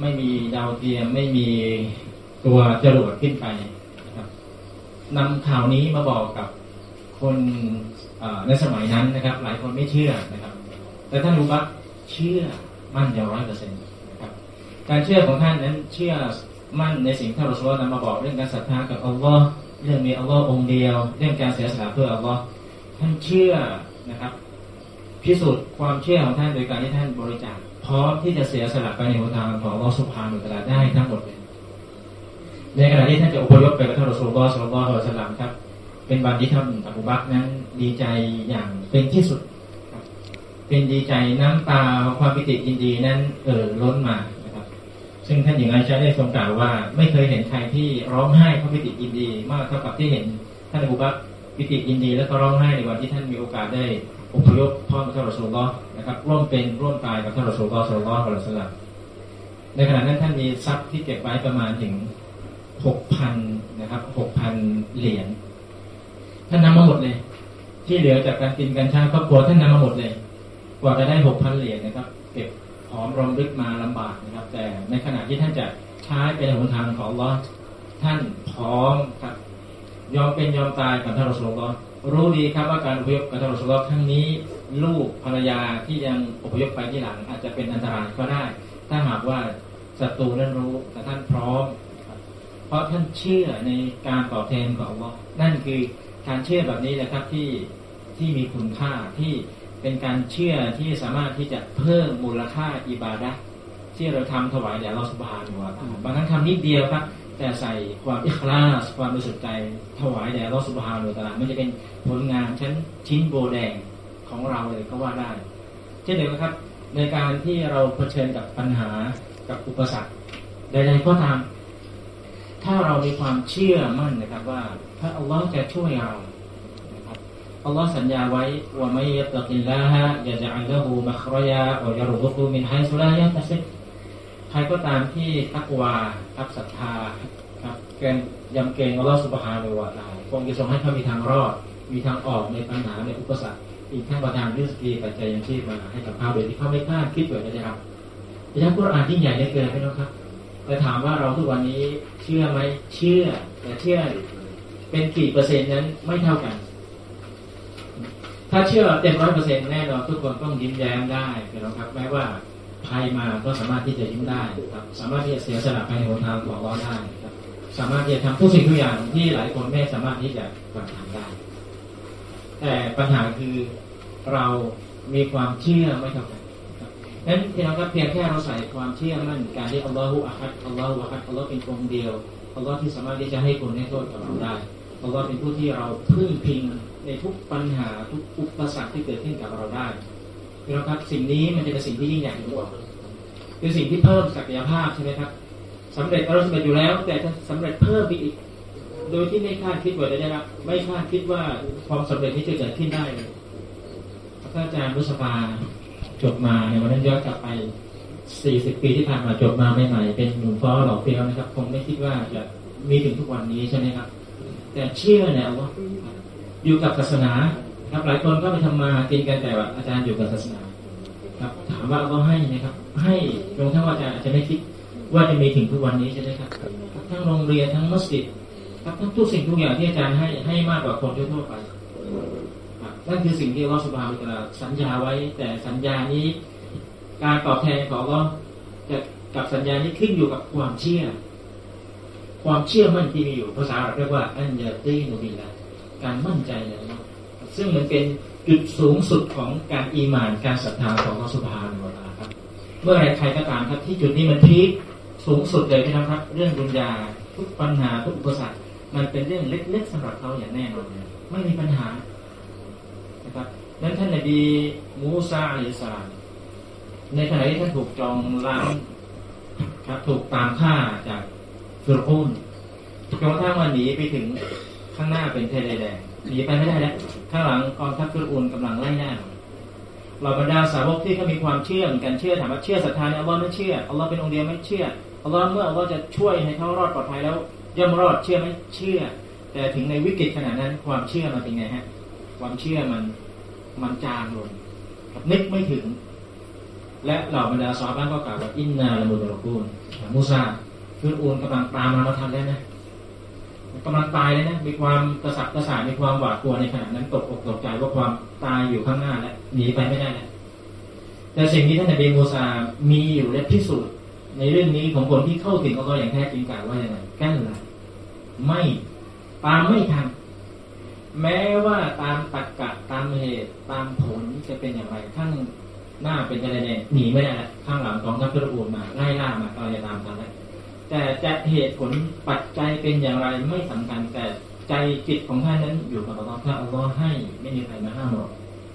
ไม่มีดาวเทียมไม่มีตัวจรวดขึ้นไปนะครับนำข่าวนี้มาบอกกับคนในสมัยนั้นนะครับ หลายคนไม่เชื่อนะครับ แต่ท่านรู้ว่าเชื่อมั่นอย่างร้อยเปอร์เซ็นต์นะครับการเชื่อของท่านนั้นเชื่อมั่นในสิ่งที่เราสวดนำมาบอกเรื่องการศรัทธากับอัลลอฮ์เรื่องมีอัลลอฮ์องเดียว เรื่องการเสียสละเพื่ออัลลอฮ์ท่านเชื่อ นะครับ พิสูจน์ความเชื่อของท่านโดยการที่ท่านบริจาคพร้อมที่จะเสียสละไปในหนทางของลอสุภานุตลาได้ทั้งหมดเลยในขณะที่ท่านจะอพยพไปกับท่านรอสูลลอสุลลัลลอฮุอะลัยฮิวะสัลลัมครับ เป็นวันที่ท่านอบูบักนั้นดีใจอย่างเป็นที่สุด เป็นดีใจน้ำตาความปิติยินดีนั้นเอ่อล้นมานะครับ ซึ่งท่านหญิงไอชาได้ทรงกล่าวว่า ไม่เคยเห็นใครที่ร้องไห้เพราะปิติยินดี มากเท่ากับที่เห็นท่านอบูบัก ปิติยินดีแล้วก็ร้องไห้ในวันที่ท่านมีโอกาสได้อพยพพ่อมาท่านรอสูลลอนะครับ ร่วมเป็นร่วมตายกับท่านรอสูลลอสุลลัลลอฮุอะลัยฮิวะสัลลัมในขณะนั้นท่านมีทรัพย์ที่เก็บไว้ประมาณถึงหกพันนะครับหกพันเหรียญท่านนำมาหมดเลย ที่เหลือจากการกินการใช้ครอบครัวท่านนำมาหมดเลย กว่าจะได้หกพันเหรียญนะครับ เก็บหอมรอมริบมาลำบากนะครับ แต่ในขณะที่ท่านจะใช้เป็นหนทางของลอท่านพร้อมครับ ยอมเป็นยอมตายกับท่านรอสูลลอฮ์รู้ดีครับว่าการอพยพกับท่านรอสูลลอฮ์ครั้งนี้ ลูกภรรยาที่ยังอพยพไปที่หลัง อาจจะเป็นอันตรายก็ได้ ถ้าหากว่าศัตรูนั้นรู้แต่ท่านพร้อม เพราะท่านเชื่อในการตอบแทนของอัลลอฮ์นั่นคือการเชื่อแบบนี้แหละครับที่ที่มีคุณค่าที่เป็นการเชื่อที่สามารถที่จะเพิ่มมูลค่าอิบาดะที่เราทำถวายแด่อัลอสุบานุวะตะอาลาบางครั้งทำนิดเดียวครับ แต่ใส่ความอิคลาสความบริสุทธิ์ใจถวายแด่ลอสุบฮานุวะตะอาลมันจะเป็นผลงานชั้นชิ้นโบแดงของเราเลยก็ว่าได้ เช่นเดียวกันครับ ในการที่เราเผชิญกับปัญหากับอุปสรรคใดๆก็ตาม ถ้าเรามีความเชื่อมั่นนะครับว่าพระอัลลอฮ์จะช่วยเราอัลลอฮ์สัญญาไว้ว่าไม่ยัตกิลลาฮะยะจะอัลละหูมัครยาอัลยารุกุมินไฮสุลายะตัสิใครก็ตามที่ตักวาทับศรัทธาครับเกณฑ์ยำเกรงอัลลอฮ์สุบฮานุวะตะอาคงจะทรงให้เขามีทางรอด มีทางออกในปัญหาในอุปสรรคอีกทั้งประทานริสกีปัจจัยยังชีพมาให้กับเขาโดยที่เขาไม่คาดคิดเลยนะครับอาจารย์กุรอานยิ่ใหญ่เหลือเกินพี่น้องครับแต่ถามว่าเราทุกวันนี้เชื่อไหมเชื่อแต่เชื่อเป็นกี่เปอร์เซ็นต์นั้นไม่เท่ากัน ถ้าเชื่อเต็มร้อยเปอร์เซ็นต์แน่นอนทุกคนต้องยิ้มแย้มได้นะครับแม้ว่า ภัยมาก็สามารถที่จะยิ้มได้ครับสามารถที่จะเสียสละไปในหนทางของเราได้ครับ สามารถที่จะทำทุกสิ่งทุกอย่างที่หลายคนไม่สามารถที่จะกระทำได้ แต่ปัญหาคือเรามีความเชื่อไม่เท่ากันนั้นพี่น้องครับเพียงแค่เราใส่ความเชื่อมั่นการที่อัลลอฮฺอัคัดอัลลอฮฺอัคัดอัลลอฮฺเป็นองค์เดียวอัลลอฮฺที่สามารถที่จะให้คุณให้โทษกับเราได้อัลลอฮฺเป็นผู้ที่เราพึ่งพิงในทุกปัญหาทุกอุปสรรคที่เกิดขึ้นกับเราได้ น้องครับ สิ่งนี้มันจะเป็นสิ่งที่ยิ่งใหญ่ที่สุดคือสิ่งที่เพิ่มศักยภาพใช่ไหมครับสำเร็จเราสำเร็จอยู่แล้ว แต่จะสำเร็จเพิ่มไปอีก โดยที่ไม่คาดคิดว่าจะได้รับไม่คาดคิดว่าความสำเร็จนี้จะเกิดขึ้นได้เลยพระอาจารย์รุษภาจบมาในวันนั้นย้อนกลับไป 40 ปีที่ผ่านมาจบมาใหม่ๆเป็นหนุ่มฟ้อหล่อเฟี้ยวนะครับคงไม่คิดว่าจะมีถึงทุกวันนี้ใช่ไหมครับ แต่เชื่อเนี่ว่าอยู่กับศาสนา ครับหลายคนก็ไปทำมากินกันแต่ว่าอาจารย์อยู่กับศาสนาครับ ถามว่าก็ให้นะครับ ให้จนทั้งว่าอาจารย์อาจจะไม่คิดว่าจะมีถึงทุกวันนี้ใช่ไหมครับทั้งโรงเรียนทั้งมัสยิดครับทั้งทุกสิ่งทุกอย่างที่อาจารย์ให้ให้มากกว่าคนทั่วไปนั่นคือสิ่งที่ลอสุบานุตะอาลาสัญญาไว้ แต่สัญญานี้ การตอบแทนของอัลลอฮฺจะกับสัญญานี้ขึ้นอยู่กับความเชื่อ ความเชื่อมั่นที่มีอยู่ภาษาอาหรับเรียกว่าอันยาตีโนบิลละการมั่นใจใน ซึ่งมันเป็นจุดสูงสุดของการอีหมานการศรัทธาของอัลสุบฮานุตะอลาครับ เมื่อไรใครก็ตามครับที่จุดนี้มันพีคสูงสุดเลยนะครับ เรื่องดุนยาทุกปัญหาทุกอุปสรรคมันเป็นเรื่องเล็กๆสำหรับเขาอย่างแน่นอนไม่มีปัญหานะครับนั้นท่านนบีมูซาอิสลามในขณะที่ท่านถูกจองล้างครับถูกตามฆ่าจากฟิรอูนจนกระทั่งวันหนีไปถึงข้างหน้าเป็นทะเลแดงหนีไปไม่ได้แล้ว ข้างหลังกองทัพฟิรอูนกำลังไล่ล่าเราบรรดาสาวกที่เขามีความเชื่อมกันเชื่อถามว่าเชื่อศรัทธาในอัลลอฮ์ไม่เชื่ออัลลอฮ์เป็นองค์เดียวไม่เชื่ออัลลอฮ์เมื่ออัลลอฮ์จะช่วยให้เขารอดปลอดภัยแล้วย่อมรอดเชื่อไหมเชื่อ แต่ถึงในวิกฤตขนาดนั้นความเชื่อมันเป็นไงฮะ ความเชื่อมันมันจางลงนึกไม่ถึง และเหล่าบรรดาซอบ้านก็กล่าวว่าอินนาละมุดรกูลมูซาฟิรอูนกำลังตามมามาทำได้ไหม กำลังตายเลยนะมีความกระสับกระส่ายมีความหวาดกลัวในขณะนั้นตกอกตกใจว่าความตายอยู่ข้างหน้าแล้วหนีไปไม่ได้แล้วแต่สิ่งที่ท่านนบีมูซามีอยู่และพิสูจน์ในเรื่องนี้ของคนที่เข้าถึงอัลลอฮ์อย่างแท้จริงกล่าวว่าอย่างไรกั้นละไม่ตามไม่ทันแม้ว่าตามตักกะตามเหตุตามผลจะเป็นอย่างไรทั้งหน้าเป็นอะไรเนี่ยหนีไม่ได้แล้วข้างหลังกองทัพฟิรอูนมาไล่ล่ามาก็จะตามทันแล้ว แต่จะเหตุผลปัจจัยเป็นอย่างไรไม่สำคัญแต่ใจจิตของท่านนั้นอยู่กับอัลลอฮ์ถ้าอัลลอฮ์ให้ไม่มีใครมาห้ามหรอก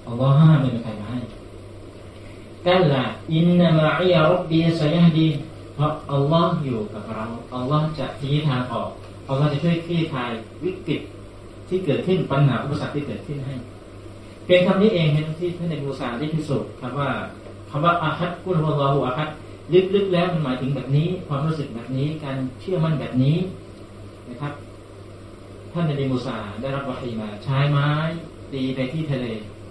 อัลลอฮ์ห้ามไม่มีใครมาให้กันละอินนามาอิยารับบีสยาดีเพราะอัลลอฮ์อยู่กับเราอัลลอฮ์จะชี้ทางออกอัลลอฮ์จะช่วยคลี่คลายวิกฤตที่เกิดขึ้นปัญหาอุปสรรคที่เกิดขึ้นให้เป็นคำนี้เองที่ท่านในมูซาได้พิสูจน์คำว่าคำว่าอาคัดกุลฮุลลอฮุอาคัด ลึกๆแล้วมันหมายถึงแบบนี้ ความรู้สึกแบบนี้ การเชื่อมั่นแบบนี้นะครับ ท่านนบีมูซาได้รับวะฮีมาใช้ไม้ตีไปที่ทะเล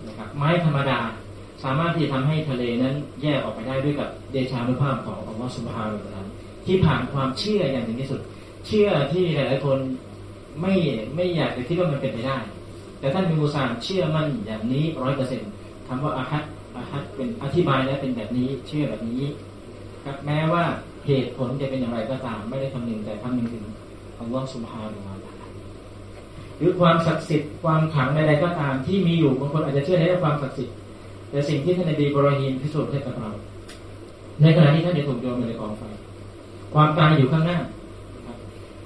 นะครับ ไม้ธรรมดาสามารถที่ทำให้ทะเลนั้นแยกออกไปได้ด้วยกับเดชานุภาพของอัลลอฮฺสุบฮานาอัลลอฮที่ผ่านความเชื่ออย่างถึงที่สุด เชื่อที่หลายๆคนไม่ไม่อยากจะคิดว่ามันเป็นไปได้ แต่ท่านมีมูซาเชื่อมั่นอย่างนี้ร้อยเปอร์เซ็นต์คำว่าอาฮัดอาฮัดเป็นอธิบายแล้วเป็นแบบนี้เชื่อแบบนี้ ครับแม้ว่าเหตุผลจะเป็นอย่างไรก็ตาม ไม่ได้คำนึงแต่คำนึงถึงอัลลอฮฺสุบฮานาอัลลอฮหรือความศักดิ์สิทธิ์ความขังใดๆก็ตามที่มีอยู่บางคนอาจจะเชื่อในเรื่องความศักดิ์สิทธิ์แต่สิ่งที่ท่านนบีบรอฮีมพิสูจน์ให้กับเราในขณะที่ท่านจะถูกโยนไปในกองไฟความตายอยู่ข้างหน้า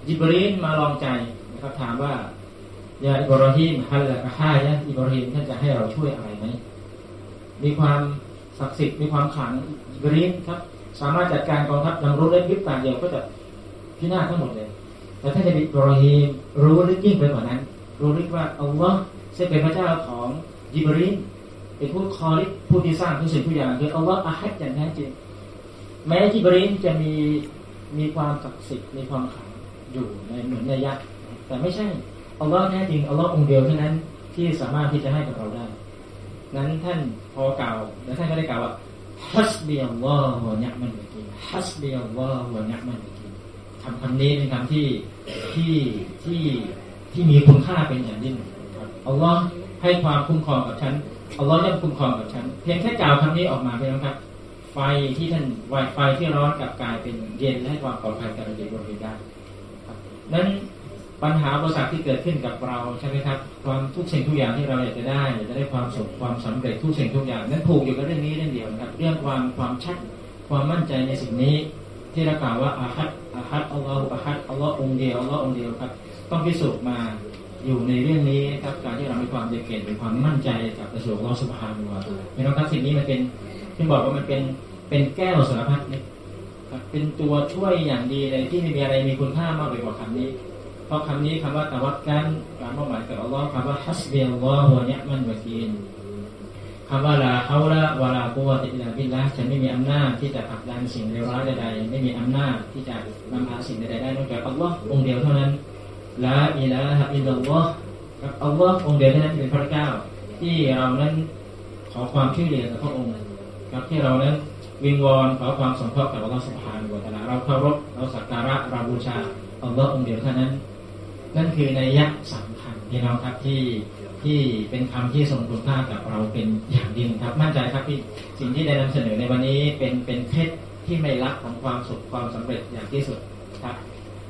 จิบรีนมาลองใจนะครับถามว่ายาอิบราฮิมฮัลละกะฮายะอิบราฮิมท่านจะให้เราช่วยอะไรไหมมีความศักดิ์สิทธิ์มีความขังอิบราฮิมครับ สามารถจัดการกองทัพยังรู้เล็กยิบตาเดียวก็จะพินาศทั้งหมดเลยแต่ท่าจะอิบราฮิมรู้ลึกยิ่งไปกว่านั้น รู้ลึกว่าอัลลอฮ์จะเป็นพระเจ้าของยิบรีนเป็นผู้คอริผู้ที่สร้างทุกสิ่งทุกอย่างคืออัลลอฮ์อาฮัดอย่างแท้จริงแม้ยิบรีนจะมีมีความศักดิ์สิทธิ์มีความขลังอยู่ในเหมือนในยักษ์แต่ไม่ใช่อัลลอฮ์แท้จริงอัลลอฮ์องเดียวเท่านั้นที่สามารถที่จะให้กับเราได้ นั้นท่านพอกล่าวแล้วท่านก็ได้กล่าวว่า ฮัสบีอัลลอฮ์วะเนะมันวะกีฮัสบีอัลลอฮ์วเนะมันวะกีคำคำนี้เป็นคำที่ที่ที่ที่มีคุณค่าเป็นอย่างยิ่งครับอัลลอฮ์ให้ความคุ้มครองกับฉันอัลลอฮ์ย่อมคุ้มครองกับฉัน เพียงแค่กล่าวคำนี้ออกมาเพียงครับ ไฟที่ท่านไวไฟที่ร้อนกลับกลายเป็นเย็นและความปลอดภัยกับเราเด็กบริเวณได้นั้น ปัญหาอุปสรรคที่เกิดขึ้นกับเราใช่ไหมครับความทุกสิ่งทุกอย่างที่เราอยากจะได้อยากจะได้ความสุขความสำเร็จทุกสิ่งทุกอย่างนั้นผูกอยู่กับเรื่องนี้เรื่องเดียวครับ เรื่องความความชัดความมั่นใจในสิ่งนี้ ที่เรากล่าวว่าอาฮัดอาฮัดอัลลอฮฺอาฮัดอัลลอฮ์องเดียวอัลลอฮ์องเดียวครับ ต้องพิสูจน์มาอยู่ในเรื่องนี้ครับการที่เรามีความเด็ดมีความมั่นใจกับกระทรวงอัลลอฮฺสุบฮานุวาตาไม่ต้องครับสิ่งนี้มันเป็นที่บอกว่ามันเป็นเป็นแก้วสารพัดเนี่ยเป็นตัวช่วยอย่างดีเลยที่ไม่มีอะไรมีคุณค่ามากไปกว่าคำนี้ เพราะคำนี้คำว่า توكل การมอบหมายกับอัลลอฮ์คำว่า حسبي الله ونعم الوكيل คำว่า لا حول ولا قوة إلا بالله ฉันไม่มีอำนาจที่จะผลักดันสิ่งเลวร้ายใดๆไม่มีอำนาจที่จะนำพาสิ่งใดๆได้นอกจากอัลลอฮ์องเดียวเท่านั้น لا إله إلا الله กับอัลลอฮ์องเดียวเท่านั้นเป็นพระเจ้า ที่เรานั้นขอความช่วยเหลือจากพระองค์ครับที่เรานั้นวิงวอนขอความสงเคราะห์กับอัลลอฮฺสุบฮานุวะตะลาเราเคารพเราสักการะเราบูชาอัลลอฮ์องเดียวเท่านั้น นั่นคือในยักษ์สำคัญพี่น้องครับที่ที่เป็นคำที่ทรงคุณค่ากับเราเป็นอย่างยิ่งครับมั่นใจครับที่สิ่งที่ได้นำเสนอในวันนี้เป็นเป็นเคล็ดที่ไม่ลักของความสุขความสำเร็จอย่างที่สุดครับ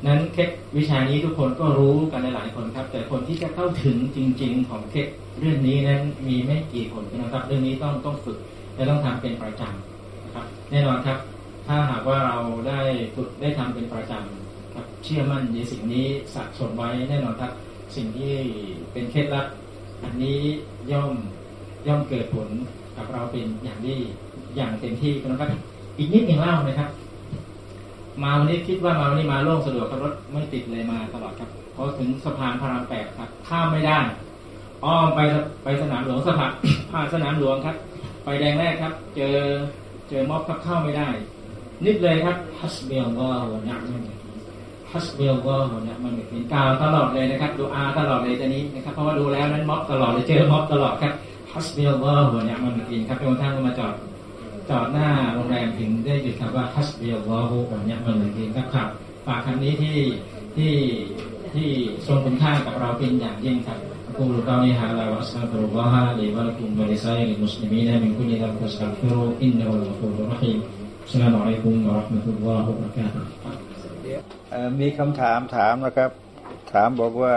นั้นเคล็ดวิชานี้ทุกคนก็รู้กันหลายคนครับ แต่คนที่จะเข้าถึงจริง ๆ ของเคล็ดเรื่องนี้นั้นมีไม่กี่คนนะครับ เรื่องนี้ต้องต้องฝึกและต้องทำเป็นประจำนะครับ แน่นอนครับ ถ้าหากว่าเราได้ฝึกได้ทำเป็นประจำ ครับเชื่อมั่นในสิ่งนี้สะสมไว้แน่นอนครับ สิ่งที่เป็นเคล็ดลับ อันนี้ย่อมย่อมเกิดผลกับเราเป็นอย่างที่อย่างเต็มที่นะครับ อีกนิดหนึ่งเล่านะครับ มาวันนี้คิดว่ามาวันนี้มาโล่งสะดวกขับรถไม่ติดเลยมาตลอดครับพอถึงสะพานพระรามแปดครับ ข้ามไม่ได้ อ้อมไปไปสนามหลวงสะพานผ่านสนามหลวงครับ ไปแดงแรกครับ เจอเจอม็อบครับเข้าไม่ได้ นิดเลยครับฮัสเบียลก็หัวหนักมัน ฮัสเบียลก็หัวหนักมันเป็นกาวตลอดเลยนะครับดูอาตลอดเลยตอนนี้นะครับเพราะว่าดูแล้วนั้นม็อบตลอดเลยเจอม็อบตลอดครับฮัสเบียลก็หัวหนักมันเป็นครับจนกระทั่งมาจอดจอดหน้าโรงแรมถึงได้หยุดครับว่าฮัสเบียลก็หัวหนักมันเป็นครับครับฝากคำนี้ที่ที่ที่ทรงคุณค่ากับเราเป็นอย่างยิ่งครับ أقول قولي هذا وأستغفر الله لي ولكم ولسائر المسلمين من كل ذنب فاستغفروه إنه هو الغفور الرحيم السلام عليكم ورحمة الله وبركاته เอ่อ มีคำถามถามนะครับ ถามบอกว่า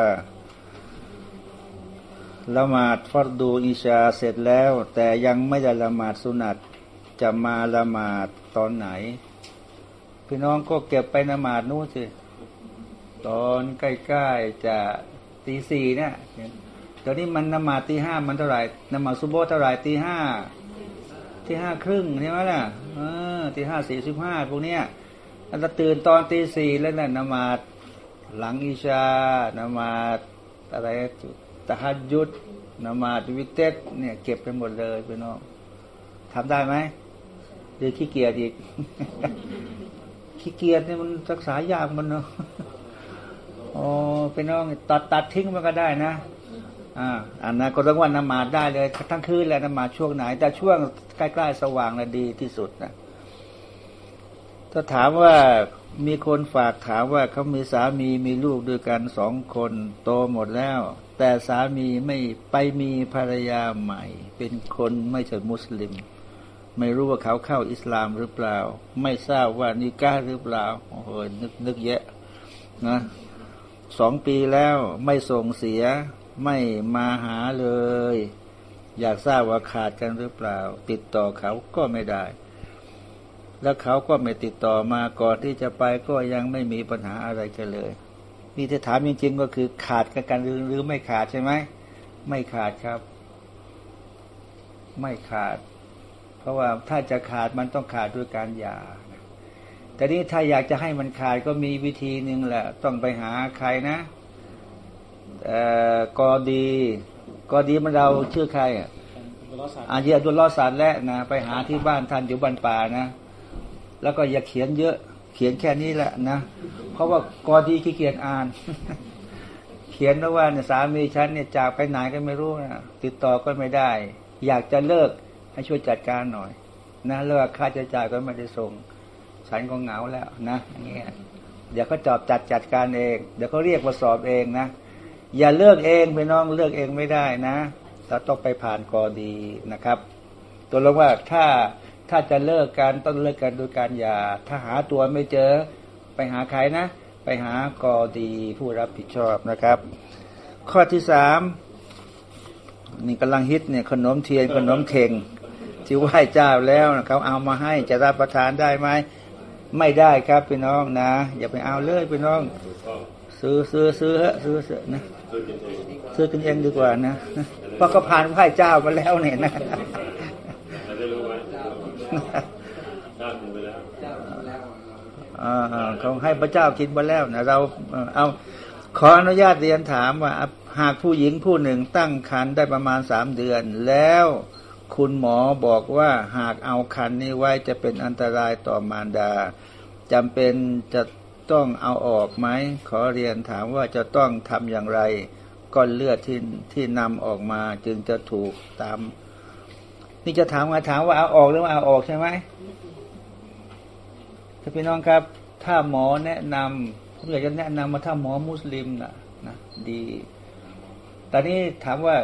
ละหมาดฟัรดูอิชาเสร็จแล้ว แต่ยังไม่ได้ละหมาดสุนัตจะมาละหมาดตอนไหน พี่น้องก็เก็บไปละหมาดนู้นสิตอนใกล้ๆจะตีสี่เนี่ยตอนนี้มันละหมาดตีห้ามันเท่าไหร่ละหมาดซุโบเท่าไหร่ตีห้าที่ห้าครึ่งใช่ไหมล่ะเออตีห้าสี่สิบห้าพวกเนี้ย อันตื่นตอนตีสี่แล้วนั่นนมาดหลังอิชานมาดอะไรตะฮัดยุดนมาดวิเตสเนี่ย เก็บไปหมดเลยพี่น้องทำได้ไหมหรือขี้เกียจอีก ขี้เกียจเนี่ยมันรักษายากมันเนาะอ๋อพี่น้องตัดตัดทิ้งมันก็ได้นะอ่าอันนั้นก็ต้องว่านมาดได้เลย ทั้งคืนแหละนมาดช่วงไหน แต่ช่วงใกล้ๆสว่างน่ะดีที่สุดนะ ถ้าถามว่ามีคนฝากถามว่าเขามีสามีมีลูกด้วยกันสองคนโตหมดแล้ว แต่สามีไม่ไปมีภรรยาใหม่ เป็นคนไม่ใช่มุสลิม ไม่รู้ว่าเขาเข้าอิสลามหรือเปล่า ไม่ทราบว่านิก้าหรือเปล่าโอ้โหนึกนึกแยะนะสองปีแล้วไม่ส่งเสียไม่มาหาเลย อยากทราบว่าขาดกันหรือเปล่า ติดต่อเขาก็ไม่ได้ แล้วเขาก็ไม่ติดต่อมาก่อนที่จะไปก็ยังไม่มีปัญหาอะไรกันเลยนี่ที่ถามจริงๆก็คือขาดกันหรือหรือไม่ขาดใช่ไหมไม่ขาดครับ ไม่ขาด เพราะว่าถ้าจะขาดมันต้องขาดด้วยการหย่าแต่นี้ถ้าอยากจะให้มันขาดก็มีวิธีหนึ่งแหละ ต้องไปหาใครนะกอดีกอดีมันเราชื่อใครอะอาเยดุลลอสันและนะไปหาที่บ้านท่านอยู่บ้านป่านะ แล้วก็อย่าเขียนเยอะ เขียนแค่นี้แหละนะ เพราะว่ากอดีขี้เกียจอ่าน เขียนแล้วว่าเนี่ยสามีฉันเนี่ยจากไปไหนก็ไม่รู้นะติดต่อก็ไม่ได้ อยากจะเลิกให้ช่วยจัดการหน่อย นะเลิกค่าใช้จ่ายก็ไม่ได้ส่ง ฉันก็เหงาแล้วนะเงี้ยเดี๋ยวเขาจอบจัดจัดการเอง เดี๋ยวเขาเรียกมาสอบเองนะ อย่าเลือกเองไปน้องเลือกเองไม่ได้นะเราต้องไปผ่านกอดีนะครับ ตัวลงว่าถ้า ถ้าจะเลิกกันต้องเลิกกันโดยการอย่าถ้าหาตัวไม่เจอไปหาใครนะ ไปหากอดีผู้รับผิดชอบนะครับ ข้อที่สามนี่กำลังฮิตเนี่ยขนมเทียนขนมเข่งที่ไหว้เจ้าแล้วเขาเอามาให้จะรับประทานได้ไหมไม่ได้ครับพี่น้องนะ อย่าไปเอาเลยพี่น้อง ซื้อซื้อซื้อฮะซื้อซื้อนะซื้อกันเองดีกว่านะเพราะก็ผ่านไหว้เจ้ามาแล้วเนี่ยนะ เขาให้พระเจ้ากินมาแล้วนะเราเอาขออนุญาตเรียนถามว่า หากผู้หญิงผู้หนึ่งตั้งครรภ์ได้ประมาณสามเดือน แล้วคุณหมอบอกว่าหากเอาคันนี้ไว้จะเป็นอันตรายต่อมารดาจำเป็นจะต้องเอาออกไหมขอเรียนถามว่าจะต้องทำอย่างไรก้อนเลือดที่ที่นำออกมาจึงจะถูกตาม นี่จะถามมาถามว่าเอาออกหรือว่าเอาออกใช่ไหมถ้าพี่น้องครับ ถ้าหมอแนะนำผมอยากจะแนะนำมาถ้าหมอมุสลิมนะนะดีตอนนี้ถามว่า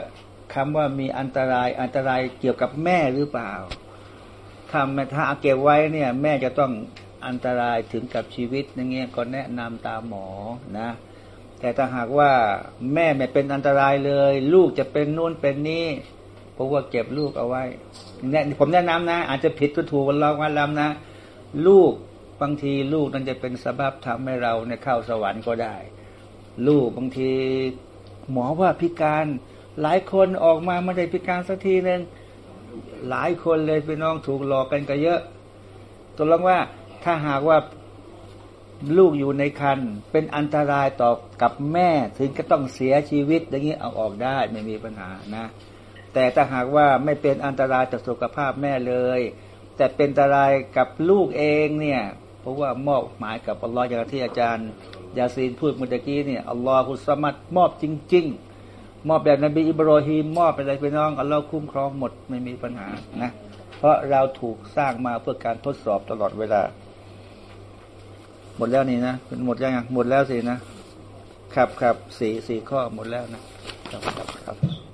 คำว่ามีอันตรายอันตรายเกี่ยวกับแม่หรือเปล่าถ้าถ้าเก็บไว้เนี่ย แม่จะต้องอันตรายถึงกับชีวิตอย่างเงี้ยก็แนะนำตามหมอนะ แต่ถ้าหากว่าแม่ไม่เป็นอันตรายเลย ลูกจะเป็นนู่นเป็นนี่ ราะว่าเก็บลูกเอาไว้เนี่ยผมแนะนำนะ อาจจะผิดก็ถูกกันเราวันลำนะ ลูกบางทีลูกนั้นจะเป็นสาบทำให้เราเนี่ยเข้าสวรรค์ก็ได้ ลูกบางทีหมอว่าพิการหลายคนออกมาไม่ได้พิการสักทีหนึ่งหลายคนเลยพี่น้องถูกหลอกกันก็เยอะตกลงว่าถ้าหากว่าลูกอยู่ในคันเป็นอันตรายต่อกับแม่ถึงก็ต้องเสียชีวิตอย่างนี้เอาออกได้ไม่มีปัญหานะ แต่ถ้าหากว่าไม่เป็นอันตรายต่อสุขภาพแม่เลย แต่เป็นอันตรายกับลูกเองเนี่ยเพราะว่ามอบหมายกับอัลลอฮ์อย่างที่อาจารย์ยาซีนพูดเมื่อกี้เนี่ยอัลลอฮุสมัดมอบจริง ๆ มอบแบบนบีอิบรอฮีมมอบไปเลยพี่น้องอัลลอฮ์คุ้มครองหมดไม่มีปัญหานะเพราะเราถูกสร้างมาเพื่อการทดสอบตลอดเวลา หมดแล้วนี่นะหมดยังหมดแล้วสินะครับครับสี่สี่ข้อหมดแล้วนะครับครับครับ